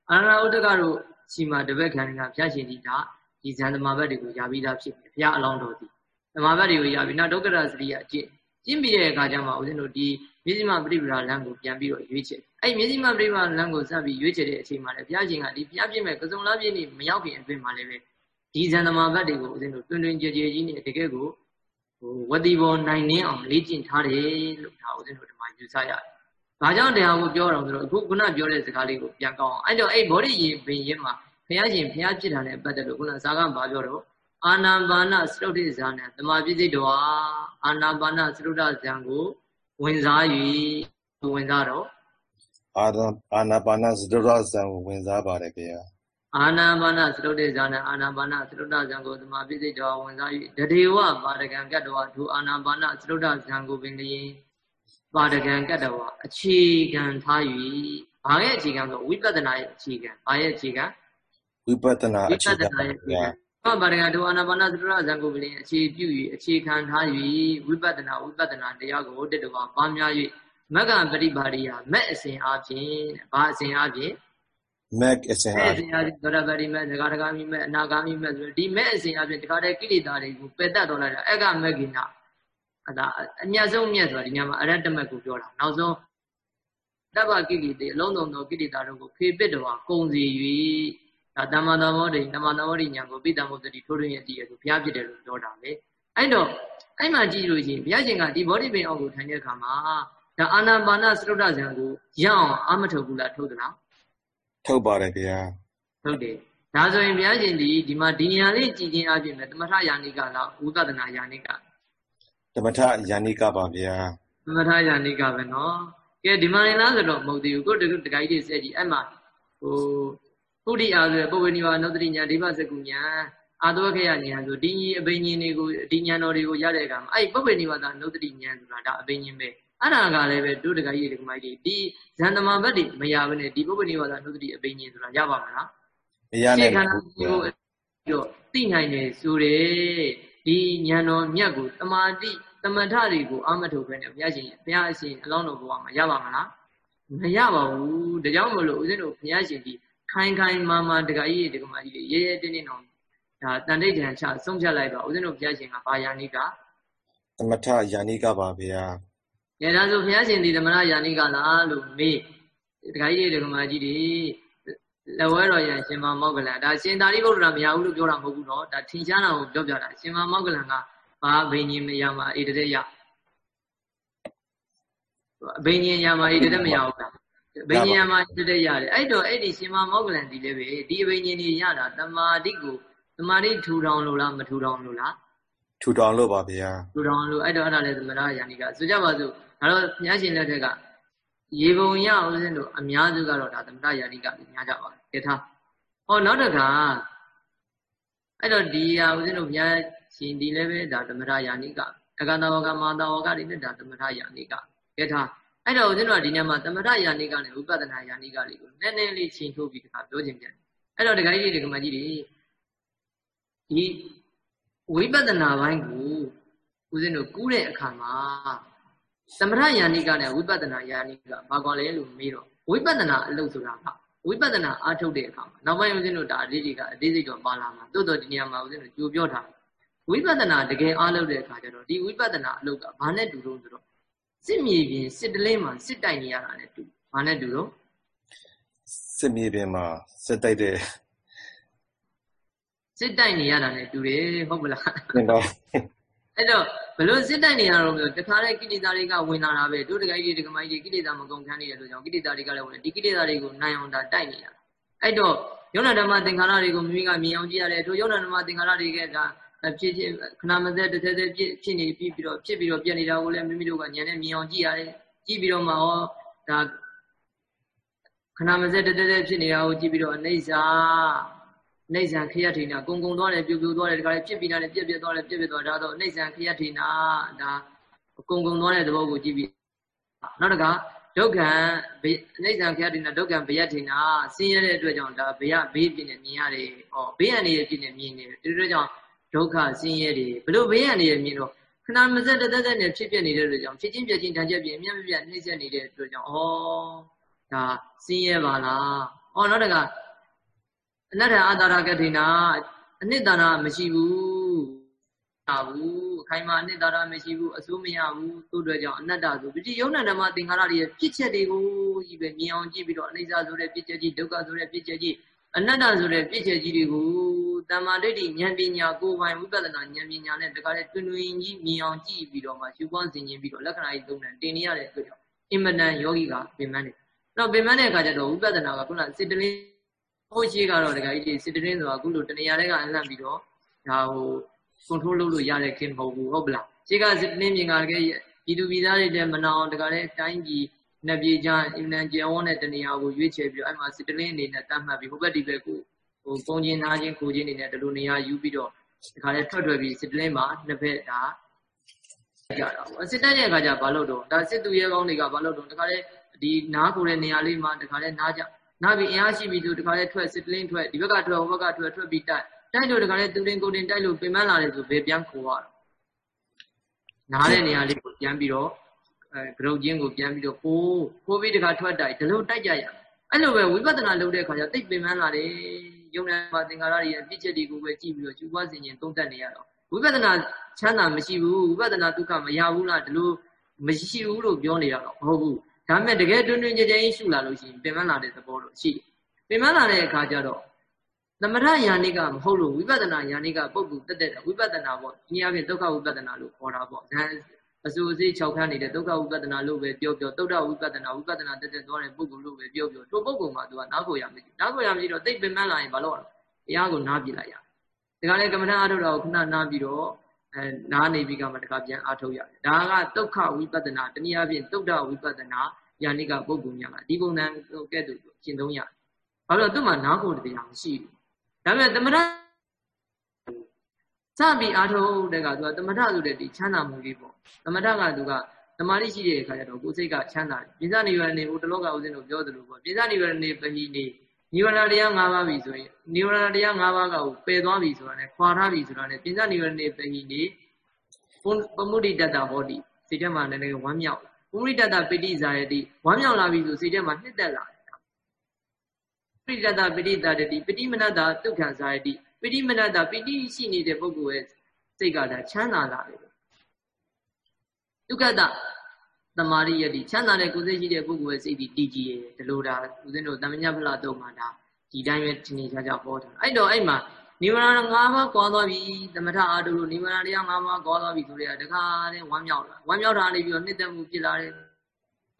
အာရဏဥဒ္ဒကတို့ရှိမှတပည့်ခံကဘုရားရှင်ကြီးကဒီဇန်သမာဘတ်တွေကိုရပြီးသားဖြစ်တယ်ဘုရားအလောင်းတော်သည် သမာဘတ်တွေကိုရပြီးနောက်ဒုက္ခရသတိယအကျင့်ကျင့်ပြီးတဲ့အခါကျမှဦးဇင်းတို့ဒီမြစ္စည်းမပရိပရာလမ်းကိုပြန်ပြီးတော့ရွေးချယ်အဲ့မြစ္စည်းမပရိပရာလမ်းကိုစပ်ပြီးရွေးချယ်တဲ့အချိန်မှာလည်းဘုရားရှင်ကဒီဘုရားပြည့်မဲ့ကစုံလားပြည့်နေမရောက်ခင်အတွင်းမှာလည်းပဲဒီဇန်သမာဘတ်တွေကိုဦးဇင်းတို့တွင်တွင်ကြဲကြဲကြီးနဲ့တကယ်ကိုဟိုဝတိဘောနိုင်နှင်းအောင်လေ့ကျင့်ထားတယ်လို့ဒါဦးဇင်းတို့ဒီမှာယူဆရတယ်။ဘာကြောင့်တရားကိုပြောတော့ဆိုတော့အခုခုနပြောတဲ့စကားလေးကိုပြန်ကောင်းအောင်အဲ့တော့အဲ့ဗောဓိရင်ပင်ရင်မှာဘုရားရှင်ဘုရားဖြစ်တာနဲ့ပတ်သက်လို့ခုနဇာကဘာပြောတော့ အာနာပါနစရုပ်တိဇာနဲ့တမာပိစိတောအာနာပါနစရုဒ္ဓဇံကိုဝင်စား၍ဝင်စားတော့အာရအာနာပါနစဒရဇံကိုဝင်စားပါတယ်ဗျာအာနာပါနစရုဒ္ဓဇာနဲ့အာနာပါနစရုဒ္ဓဇံကိုတမာပိစိတောဝင်စား၍တဒေဝပါဒကံကတ္တဝဒုအာနာပါနစရုဒ္ဓဇံကိုပင်လျင်ပါဒကံကတ္တဝအခြေခံထား၍ဘာရဲ့အခြေခံဆိုဝိပဿနာရဲ့အခြေခံဘာရဲ့အခြေခံဝိပဿနာဝိအခြေပဿခံ နာရဲ့ဗျာဘာပါဒကံဒုအာနာပါနသရဇံကိုပလင်အခြေပြု၍အခြေခံထား၍ဝိပဿနာဝိပဿနာတရားကိုတတဝါပါများ၍မဂ္ဂပရိပါရိယမက်အစဉ်အပြင်ဘာအစဉ်အပြင်မက်အစင်မက်အားအစဉ်အပြင်သရပရိမက်သဂရဂမိမက်အနာဂမိမက်ဆိုဒီမက်အစဉ်အပြင်တခါတည်းကိလေသာတွေကိုပယ်တတ်တော်လိုက်တာအကမဂ္ဂိနအဒါအမြတ်ဆုံးမြတ်ဆိုတာဒီညမှာအရတ္တမက်ကိုပြောတာနောက်ဆုံးတပ္ပကိလေသာအလုံးစုံသောကိလေသာတို့ကိုဖေပစ်တော်ကုံစီ၍ ဒါတမ္မာတမောဒိတမ္မာတမောဒိညာကိုပိတ္တမုတ္တိထိုးထွင်းရတည်ရဆိုဘုရားဖြစ်တယ်လို့ပြောတာပဲအဲ့တော့အဲ့မှာကြည့်လို့ရှိရင်ဘုရားရှင်ကဒီဘောဓိပင်အောက်ကိုထိုင်တဲ့အခါမှာဒါအာနာပါနစရုဒ္ဒဇံကိုရအောင်အာမထုတ်ဘူးလားထုတ်သလားထုတ်ပါတယ်ဗျာထုတ်တယ်ဒါဆိုရင်ဘုရားရှင်ဒီဒီမှာဒီနေရာလေးကြည်ချင်းအပြင်ပဲသမထယာနိကလားဝိပဿနာယာနိကဓမ္မထယာနိကပါဗျာသမထယာနိကပဲနော်ကဲဒီမှာနေလားဆိုတော့မဟုတ်သေးဘူးကိုတကတကကြီးတွေစက်ကြီးအဲ့မှာဟို ပုရိအာဆိုရပုဗ္ဗနိဝါနုတ္တိညာဒိဗစကုညာအာသဝခေယညာဆိုဒီညီအဘိညာဉ်တွေကိုဒီညာတော်တွေကိုရတဲ့အခါမှာအဲ့ပုဗ္ဗနိဝါဒနုတ္တိညာဆိုတာဒါအဘိညာဉ်ပဲအဲ့ဒါကလည်းပဲတို့တကကြီးတွေဒီမိုက်ကြီးဒီဇန်တမဘတ်တွေမရဘဲနဲ့ဒီပုဗ္ဗနိဝါဒနုတ္တိအဘိညာဉ်ဆိုတာရပါမလားမရနိုင်ခန္ဓာဘူးကိုယ်ကိုတော့သိနိုင်တယ်ဆိုတယ်ဒီဉာဏ်တော်မြတ်ကိုတမာတိတမထတွေကိုအာမထုတ်ပဲနဲ့ဘုရားရှင်ဘုရားအရှင်အလောင်းတော်ဘုရားမှာရပါမလားမရပါဘူးဒါကြောင့်မလို့ဦးဇင်းတို့ဘုရားရှင်ဒီ ခိုင်ခိုင်မာမာတကကြီးတကမကြီးရဲရဲတင်းတင်းတော့ဒါတန်တိတ်တန်ချဆုံးဖြတ်လိုက်ပါဦးဇင်းတို့ဘုရားရှင်ကဘာယာနိကသမထယာနိကပါဗျာ။အဲဒါဆိုဘုရားရှင်ဒီသမထယာနိကလားလို့မေးတခါကြီးတွေဓမ္မကြီးတွေလဝဲတော်ရံရှင်မောဂလန်ဒါရှင်သာရိပုတ္တရာမရဘူးလို့ပြောတာမဟုတ်ဘူးနော်ဒါထင်ရှားတာကိုပြောပြတာရှင်မောဂလန်ကဘာဘိညာဉ်မရမှာဣတရေရဘိညာဉ်ရမှာဣတရေမရဘူးလား ဘိညာဉ်ရမှာအေတတဲ့ရတယ်အဲ့တော့အဲ့ဒီရှင်မမောက္ကလန်ဒီလည်းပဲဒီဘိညာဉ်ကြီးရတာတမာတိကိုတမာတိထူထောင်လို့လားမထူထောင်လို့လားထူထောင်လို့ပါဗျာထူထောင်လို့အဲ့တော့အဲ့ဒါလည်းသမဏယာနိကဆိုကြပါစို့ဒါတော့ဘုရားရှင်လက်ထက်ကရေပုံရအောင်စင်းတို့အများစုကတော့ဒါသမဏယာနိကကိုညားကြပါကဲထားဟောနောက်တခါအဲ့တော့ဒီဟာဦးဇင်းတို့ဘုရားရှင်ဒီလည်းပဲဒါသမထယာနိကအကန္တဝကမာတဝကတွေနဲ့ဒါသမထယာနိကကဲထား အဲ့တော့ဦးဇင်းတို့ကဒီညမှာသမထယာနိကနဲ့ဝိပဿနာယာနိကတွေကိုနည်းနည်းလေးချိန်ထုတ်ပြီးတခါပြောခြင်းပြန်အဲ့တော့ဒကာကြီးတွေဒကာမကြီးတွေဒီဝိပဿနာဘိုင်းကိုဦးဇင်းတို့ကူးတဲ့အခါမှာသမထယာနိကနဲ့ဝိပဿနာယာနိကဘာကွာလဲလို့မေးတော့ဝိပဿနာအလုပ်ဆိုတာကဝိပဿနာအားထုတ်တဲ့အခါမှာနောက်ပိုင်းဦးဇင်းတို့ဒါအသေးတွေကအသေးစိတ်တော့ပါလာမှာတိုးတော့ဒီနေရာမှာဦးဇင်းတို့ကြိုပြောထားတယ်ဝိပဿနာတကယ်အားလုပ်တဲ့အခါကျတော့ဒီဝိပဿနာအလုပ်ကဘာနဲ့တူလို့ဆိုတော့ စစ်မြေပြင်စစ်တလင်းမှာစစ်တိုက်နေရတာနဲ့တူဘာနဲ့တူတော့စစ်မြေပြင်မှာစစ်တိုက်တဲ့စစ်တိုက်နေရတာနဲ့တူတယ်ဟုတ်ပလားပြန်တော့အဲ့တော့ဘလို့စစ်တိုက်နေရတော့မျိုးတခါတဲ့ကိလေသာတွေကဝင်လာတာပဲတို့တကယ်ကြီးဒီကမိုင်းကြီးကိလေသာမကုန်ခံနေတယ်လို့ကြောင့်ကိလေသာတွေကလည်းဝင်ဒီကိလေသာတွေကိုနိုင်အောင်ဒါတိုက်နေတာအဲ့တော့ယုံနာဓမ္မသင်္ခါရတွေကိုမိမိကမြင်အောင်ကြည့်ရတယ်တို့ယုံနာဓမ္မသင်္ခါရတွေကဒါ ဖြစ်ဖြစ်ခဏမစက်တစ်သက်သက်ဖြစ်ဖြစ်နေပြီးပြီးတော့ဖြစ်ပြီးတော့ပြက်နေတာကိုလည်းမိမိတို့ကဉာဏ်နဲ့မြင်အောင်ကြည့်ရတယ်ကြည့်ပြီးတော့မှဟောဒါခဏမစက်တစ်သက်သက်ဖြစ်နေတာကိုကြည့်ပြီးတော့အိဋ္ဌာနေဆံခရထိနာကုံကုံသွားတယ်ပြူပြူသွားတယ်ဒီကလေးပြစ်ပြီးတာနဲ့ပြက်ပြက်သွားတယ်ပြက်ပြက်သွားဒါတော့နေဆံခရထိနာဒါကုံကုံသွားတဲ့သဘောကိုကြည့်ပြီးနောက်တကဒုက္ခံနေဆံခရထိနာဒုက္ခံဘယထိနာဆင်းရဲတဲ့အတွက်ကြောင့်ဒါဘယဘေးပြင်းနေမြင်ရတယ်ဟောဘေးရန်နေပြင်းနေမြင်နေတယ်ဒီလိုကြောင့် ဒုက္ခဆင်းရဲတွေဘလို့ဘေးရန်နေမြင်တော့ခဏမစက်တသက်သက်နဲ့ဖြစ်ပြနေတဲ့အတွက်ကြောင့်ဖြစ်ချင်းပြချင်းတန်ချက်ပြင်းအမြတ်မပြတ်နှိမ့်ဆက်နေတဲ့အတွက်ကြောင့်ဩဒါစင်းရဲပါလားဟောနောက်တကအနတ္တအာတာရကတိနာအနှစ်သာရမရှိဘူးအာဘူးအခိုင်မာအနှစ်သာရမရှိဘူးအစိုးမရဘူးသို့တော့ကြောင့်အနတ္တဆိုဒီယုံနာဓမ္မသင်္ခါရတွေရဲ့ဖြစ်ချက်တွေကိုကြီးပဲမြင်အောင်ကြည့်ပြီးတော့အနိစ္စဆိုတဲ့ဖြစ်ချက်ကြီးဒုက္ခဆိုတဲ့ဖြစ်ချက်ကြီး အနတ္တဆိုတဲ့ဖြစ်ချက်ကြီးတွေကိုတမ္မာဒိဋ္ဌိဉာဏ်ပညာကိုယ်ပိုင်ဝိပဿနာဉာဏ်ပညာနဲ့တခါလေတွင်တွင်ကြီးမြင်အောင်ကြည့်ပြီးတော့မှရှုပွားစဉ်ချင်းပြီးတော့လက္ခဏာကြီးသုံးတယ်တင်နေရတဲ့အတွက်ကြောင့်အင်မတန်ယောဂီကပြင်ပန်းတယ်။တော့ပြင်ပန်းတဲ့အခါကျတော့ဝိပဿနာကခုနစစ်တလင်းဟိုရှိကတော့တခါကြီးစစ်တလင်းဆိုတာအခုလိုတနေရာတွေကအလန့်ပြီးတော့ဒါဟိုကွန်ထရိုးလုပ်လို့ရတဲ့ခင်မဟုတ်ဘူးဟုတ်ပလား။ရှိကစစ်တလင်းမြင်ကတကယ်ပြည်သူပြည်သားတွေလည်းမနာအောင်တခါလေတိုင်းပြည် နှစ်ပြည်ချအင်နန်ကျေဝန်းတဲ့တနေရာကိုရွေးချယ်ပြီးတော့အဲ့မှာစစ်တလင်းအနေနဲ့တတ်မှတ်ပြီးဟိုဘက်ဒီဘက်ကိုဟိုပုံချင်းနာချင်းကိုချင်းနေနဲ့ဒီလိုနေရာယူပြီးတော့ဒီခါလေးထွက်ထွက်ပြီးစစ်တလင်းမှာနှစ်ဖက်ဒါကြတာပေါ့စစ်တက်တဲ့အခါကျဘာလို့တော့ဒါစစ်သူရဲကောင်းတွေကဘာလို့တော့ဒီခါလေးဒီနားကိုတဲ့နေရာလေးမှာဒီခါလေးနားကြနားပြီးအင်အားရှိပြီးသူဒီခါလေးထွက်စစ်တလင်းထွက်ဒီဘက်ကထွက်ဟိုဘက်ကထွက်ထွက်ပြီးတိုက်တိုက်လို့ဒီခါလေးသူတင်ကိုတင်တိုက်လို့ပြင်မလာတယ်ဆိုဘယ်ပြန်ခေါ်ရတော့နားတဲ့နေရာလေးကိုပြန်ပြီးတော့ အဲဂရုတ်ချင်းကိုပြန်ပြီးတော့ကိုကိုပြီးတခါထွက်တိုက်ဒီလိုတိုက်ကြရအဲ့လိုပဲဝိပဿနာလုပ်တဲ့အခါကျတိတ်ပင်ပန်းလာတယ်ယုံနာမှာသင်္ကာရတွေရဲ့ပြည့်ချက်တွေကိုပဲကြည့်ပြီးတော့ကျူပွားစဉ်ချင်းသုံးသပ်နေရတော့ဝိပဿနာချမ်းသာမရှိဘူးဝိပဿနာဒုက္ခမရဘူးလားဒီလိုမရှိဘူးလို့ပြောနေရတော့မဟုတ်ဘူးဒါပေမဲ့တကယ်တွင်တွင်ကြဲကြဲရှုလာလို့ရှိရင်ပင်ပန်းလာတဲ့သဘောတော့ရှိတယ်ပင်ပန်းလာတဲ့အခါကျတော့သမထယာနိကမဟုတ်လို့ဝိပဿနာယာနိကပုဂ္ဂိုလ်တက်တဲ့ဝိပဿနာပေါ့ဒီအပြင်ဒုက္ခဝိပဿနာလို့ခေါ်တာပေါ့ဒါ အစိုးအစိတ်6ခန်းနေတဲ့ဒုက္ခဝိပဿနာလို့ပဲပြောပြောသုဒ္ဓဝိပဿနာဝိပဿနာတက်တက်သွားတဲ့ပုဂ္ဂိုလ်လို့ပဲပြောပြောထိုပုဂ္ဂိုလ်မှာသူကနားကိုရမရှိနားကိုရမရှိတော့သိပင်မလာရင်ဘာလို့ရလဲတရားကိုနားပြလိုက်ရဒါကလည်းကမ္မထာအားထုတ်တာကိုခဏနားပြီးတော့အဲနားနေပြီးကမှတခါပြန်အားထုတ်ရတယ်ဒါကဒုက္ခဝိပဿနာတနည်းအားဖြင့်သုဒ္ဓဝိပဿနာယာနိကပုဂ္ဂိုလ်များကဒီပုံစံကဲ့သို့ရှင်းသုံးရတယ်ဘာလို့သူ့မှာနားကိုတရားမရှိဘူးဒါပေမဲ့သမထစ ပြီးအားထုတ်တဲ့ကသူကသမထဆိုတဲ့ဒီချမ်းသာမှုလေးပေါ့သမထကသူကသမာဓိရှိတဲ့အခါကျတော့ကိုယ်စိတ်ကချမ်းသာတယ်ပိဿနိဗ္ဗာန်နေဟိုတလောကဥစဉ်တို့ပြောသလိုပေါ့ပိဿနိဗ္ဗာန်နေပဟိနေနိဗ္ဗာန်တရား၅ပါးပြီဆိုရင်နိဗ္ဗာန်တရား၅ပါးကကိုပယ်သွားပြီဆိုတာနဲ့ခွာထားပြီဆိုတာနဲ့ပိဿနိဗ္ဗာန်နေပဟိနေပမုဒိတတဟောတိစိတ်ထဲမှာလည်းဝမ်းမြောက်ပမုဒိတတပိဋိဇာယတိဝမ်းမြောက်လာပြီဆိုစိတ်ထဲမှာနှစ်သက်လာတယ်ပိဋိတတပိဋိတာတတိပိဋိမနတဒုက္ခံဇာယတိ ပိဋိမနတပိဋိရှိနေတဲ့ပုဂ္ဂိုလ်ရဲ့စိတ်ကဒါချမ်းသာလာတယ်ဒုက္ခတသမာရိယတိချမ်းသာတဲ့ကိုယ်စိတ်ရှိတဲ့ပုဂ္ဂိုလ်ရဲ့စိတ်ဒီတည်ကြည်တယ်ဒီလိုဒါဦးဇင်းတို့တမညဖလားတော့မှာဒါဒီတိုင်းပဲဒီနေကြကြဟောတာအဲ့တော့အဲ့မှာနိဗ္ဗာန်၅ပါးကွာသွားပြီသမထအာတုလို့နိဗ္ဗာန်တရား၅ပါးကွာသွားပြီဆိုတဲ့တခါတည်းဝမ်းမြောက်လာဝမ်းမြောက်တာနေပြီးတော့နှစ်သက်မှုဖြစ်လာတယ်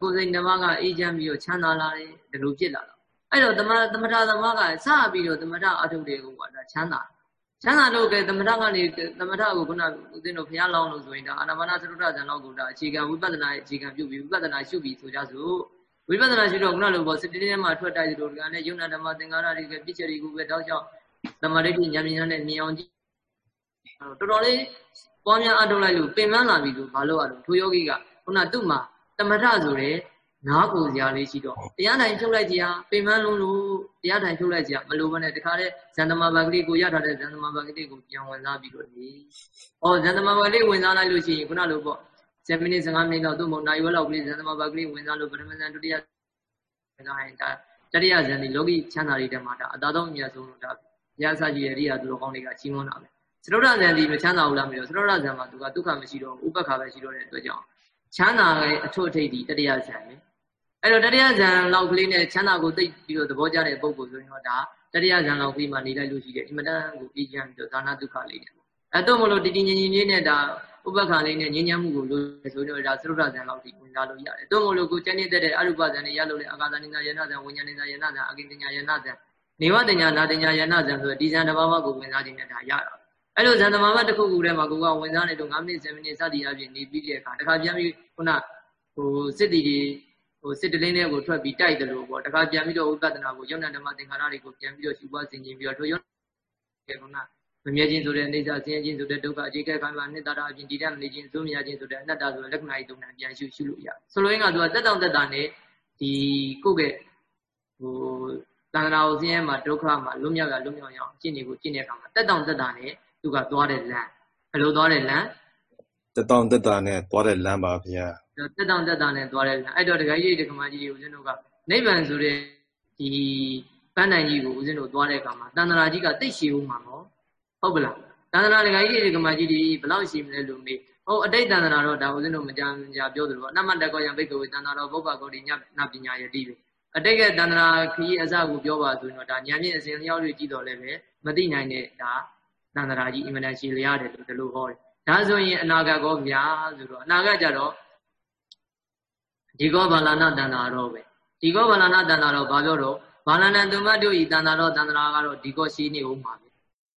ကိုယ်စိတ်နှပါးကအေးချမ်းပြီးတော့ချမ်းသာလာတယ်ဒီလိုဖြစ်လာတော့ အဲ့တော့သမသမထသမားကစပြီးတော့သမထအာတုတွေကိုကဒါချမ်းသာချမ်းသာလို့ကဲသမထကနေသမထကိုခုနဦးဇင်းတို့ဘုရားလောင်းလို့ဆိုရင်ဒါအာနာပါနသရုဒ္ဓဇံလောက်ကိုဒါအခြေခံဝိပဿနာရဲ့အခြေခံပြုပြီးဝိပဿနာရှုပြီးဆိုကြစို့ဝိပဿနာရှုတော့ခုနလိုပေါ့စတိတင်းမှာထွက်တိုက်လို့ဒီကနေ့ယုံနာဓမ္မသင်္ကာရတွေကပြည့်ချယ်တွေကိုပဲတောက်လျှောက်သမာဓိဉာဏ်ဉာဏ်နဲ့မြင်အောင်ကြည့်တော်တော်လေးပွားများအထုတ်လိုက်လို့ပင်ပန်းလာပြီလို့ဘာလို့ရတော့ထိုယောဂီကခုနသူ့မှာသမထဆိုတဲ့ နားကိုစရာလေးရှိတော့တရားထိုင်ဖြုတ်လိုက်ကြရပင်မလုံးလို့တရားထိုင်ဖြုတ်လိုက်ကြရမလိုဘဲနဲ့တခါတည်းဇန်သမဘာကလေးကိုရထားတဲ့ဇန်သမဘာကလေးကိုပြန်ဝင်စားပြီးတော့နေ။အော်ဇန်သမဘာကလေးဝင်စားလိုက်လို့ရှိရင်ခုနလိုပေါ့7မိနစ်15မိနစ်တော့သူ့မနိုင်ဝက်လောက်ကလေးဇန်သမဘာကလေးဝင်စားလို့ပထမဇန်ဒုတိယဇန်ဟိုင်ဒါတတိယဇန်ဒီလောကီချမ်းသာတွေထဲမှာဒါအသာဆုံးအမြတ်ဆုံးလို့ဒါဘုရားစာကြီးရဲ့ရိယာသူတော်ကောင်းတွေကချီးမွမ်းတာပဲ။သရုဒ္ဓဇန်ဒီမချမ်းသာဘူးလားမလို့သရုဒ္ဓဇန်မှာသူကဒုက္ခမရှိတော့ဥပ္ပခါပဲရှိတော့တဲ့အတွက်ကြောင့်ချမ်းသာရဲ့အထွတ်အထိပ်ဒီတတိယဇန်ပဲ။ အဲ့တော့တတိယဇန်လောက်ကလေးနဲ့ချမ်းသာကိုသိပြီးတော့သဘောကျတဲ့ပုံကိုဆိုရင်တော့ဒါတတိယဇန်လောက်ပြီးမှနေလိုက်လို့ရှိတယ်အင်မတန်ကိုပြီးချမ်းပြီးတော့ဇာနာဒုက္ခလေးနဲ့ပေါ့အဲ့တော့မလို့တည်တည်ငြိမ်ငြိမ်လေးနဲ့ဒါဥပ္ပခါလေးနဲ့ငြိမ်းချမ်းမှုကိုလို့ဆိုတော့ဒါသရုဒ္ဓဇန်လောက်ဒီဝင်လာလို့ရတယ်တော့မလို့ကိုကျန်နေတဲ့တဲ့အရုပဇန်နဲ့ရလို့လေအာဂါသနိနာယနာဇန်ဝိညာဏိနာယနာဇန်အကိတညာယနာဇန်နေဝတညာနာတညာယနာဇန်ဆိုတော့ဒီဇန်တစ်ပါးပါးကိုဝင်စားခြင်းနဲ့ဒါရတာအဲ့လိုဇန်သမာမတစ်ခုခုထဲမှာကိုကဝင်စားနေတော့9မိနစ်10မိနစ်စသည်အပြင်နေပြီးတဲ့အခါတခါပြန်ပြီးခုနဟိုစစ်တီတွေ ဟိုစစ်တလင်းတွေကိုထွက်ပြီးတိုက်တယ်လို့ပေါ့တခါပြန်ပြီးတော့ဥပဒနာကိုယုံနာဓမ္မသင်္ခါရတွေကိုပြန်ပြီးတော့ရှုပွားဆင်ခြင်ပြီးတော့ထိုယုံကေကုဏမမြဲခြင်းဆိုတဲ့အိဋ္ဌဆင်းရဲခြင်းဆိုတဲ့ဒုက္ခအခြေခဲခံပါနှစ်တာအပြင်တည်တတ်နေခြင်းသို့မရခြင်းဆိုတဲ့အနတ္တဆိုတဲ့လက္ခဏာကြီးသုံးနာပြန်ရှုရှုလို့ရတယ်ဆိုလိုရင်းကသူကတက်တောင့်တက်တာနဲ့ဒီကိုယ့်ရဲ့ဟိုသန္တာကိုဆင်းရဲမှာဒုက္ခမှာလွတ်မြောက်ရလွတ်မြောက်ရအောင်ကျင့်နေကိုကျင့်တဲ့အခါမှာတက်တောင့်တက်တာနဲ့သူကသွားတဲ့လမ်းဘယ်လိုသွားတဲ့လမ်းတက်တောင့်တက်တာနဲ့သွားတဲ့လမ်းပါဗျာ တက်တောင့်တက်တာနဲ့သွားတဲ့လမ်းအဲ့တော့ဒကာကြီးဒကာမကြီးတွေဦးဇင်းတို့ကနိဗ္ဗာန်ဆိုတဲ့ဒီပန်းနိုင်ကြီးကိုဦးဇင်းတို့သွားတဲ့အခါမှာတန်တရာကြီးကတိတ်ရှိဦးမှာနော်ဟုတ်ပလားတန်တရာဒကာကြီးတွေကမကြီးဒီဘလောက်ရှိမလဲလို့မေးဟုတ်အတိတ်တန်တရာတော့ဒါဦးဇင်းတို့မကြမ်းကြပြောသလိုအနမတကောယံဘိက္ခဝေတန်တရာတော်ဘုဗ္ဗကောတိညနာပညာယတိပဲအတိတ်ကတန်တရာခကြီးအစကိုပြောပါဆိုရင်တော့ဒါဉာဏ်ဖြင့်အစဉ်လျောက်တွေကြည့်တော်လဲပဲမသိနိုင်တဲ့ဒါတန်တရာကြီးအင်မတန်ရှိလျားတယ်လို့ဒီလိုဟောတယ်ဒါဆိုရင်အနာဂတ်ကောဗျာဆိုတော့အနာဂတ်ကြတော့ ဒီကောဘာလနာတန်တာတော့ပဲဒီကောဘာလနာတန်တာတော့ဘာပြောတော့ဘာလနာတုမတ်တို့ဤတန်တာတော့တန်တာကတော့ဒီကောရှိနေဦးမှာပဲ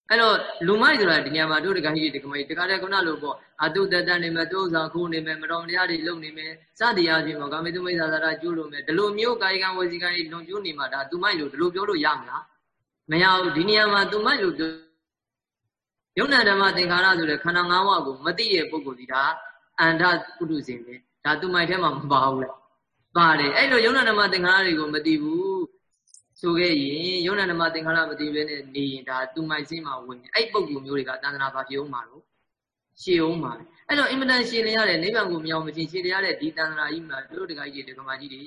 အဲ့တော့လူမိုက်ဆိုတာဒီညမှာတို့တကကြီးဒီကမကြီးတကတဲ့ခုနလိုပေါ့အတုတတနေမဲ့တိုးစားခိုးနေမဲ့မတော်တရားတွေလုပ်နေမဲ့စသည်အပြင်ပေါ့ကာမေတုမိတ်သာသာကျိုးလို့မဲ့ဒီလိုမျိုးကာယကံဝစီကံတွေလွန်ကျိုးနေမှာဒါသူမိုက်လို့ဒီလိုပြောလို့ရမလားမရဘူးဒီနေရာမှာသူမိုက်လို့ပြောယုံနာဓမ္မသင်္ခါရဆိုတဲ့ခန္ဓာ၅ပါးကိုမသိတဲ့ပုဂ္ဂိုလ်ဒီဒါအန္တပုထုဇဉ်ပဲ ဒါသူမိုက်ထဲမှာမပါဘူးလေပါတယ်အဲ့လိုယုံနာဓမ္မသင်္ခါရတွေကိုမသိဘူးဆိုခဲ့ရင်ယုံနာဓမ္မသင်္ခါရမသိဘဲနဲ့နေရင်ဒါသူမိုက်စင်းမှာဝင်အဲ့ပုံကူမျိုးတွေကသန္တနာဘာဖြစ်အောင်မှာလို့ရှည်အောင်မှာအဲ့တော့အင်မတန်ရှည်လျရတဲ့နိဗ္ဗာန်ကိုမရောက်မချင်းရှည်လျရတဲ့ဒီသန္တနာကြီးမှာတို့တကကြီးတွေဒကမာကြီးတွေ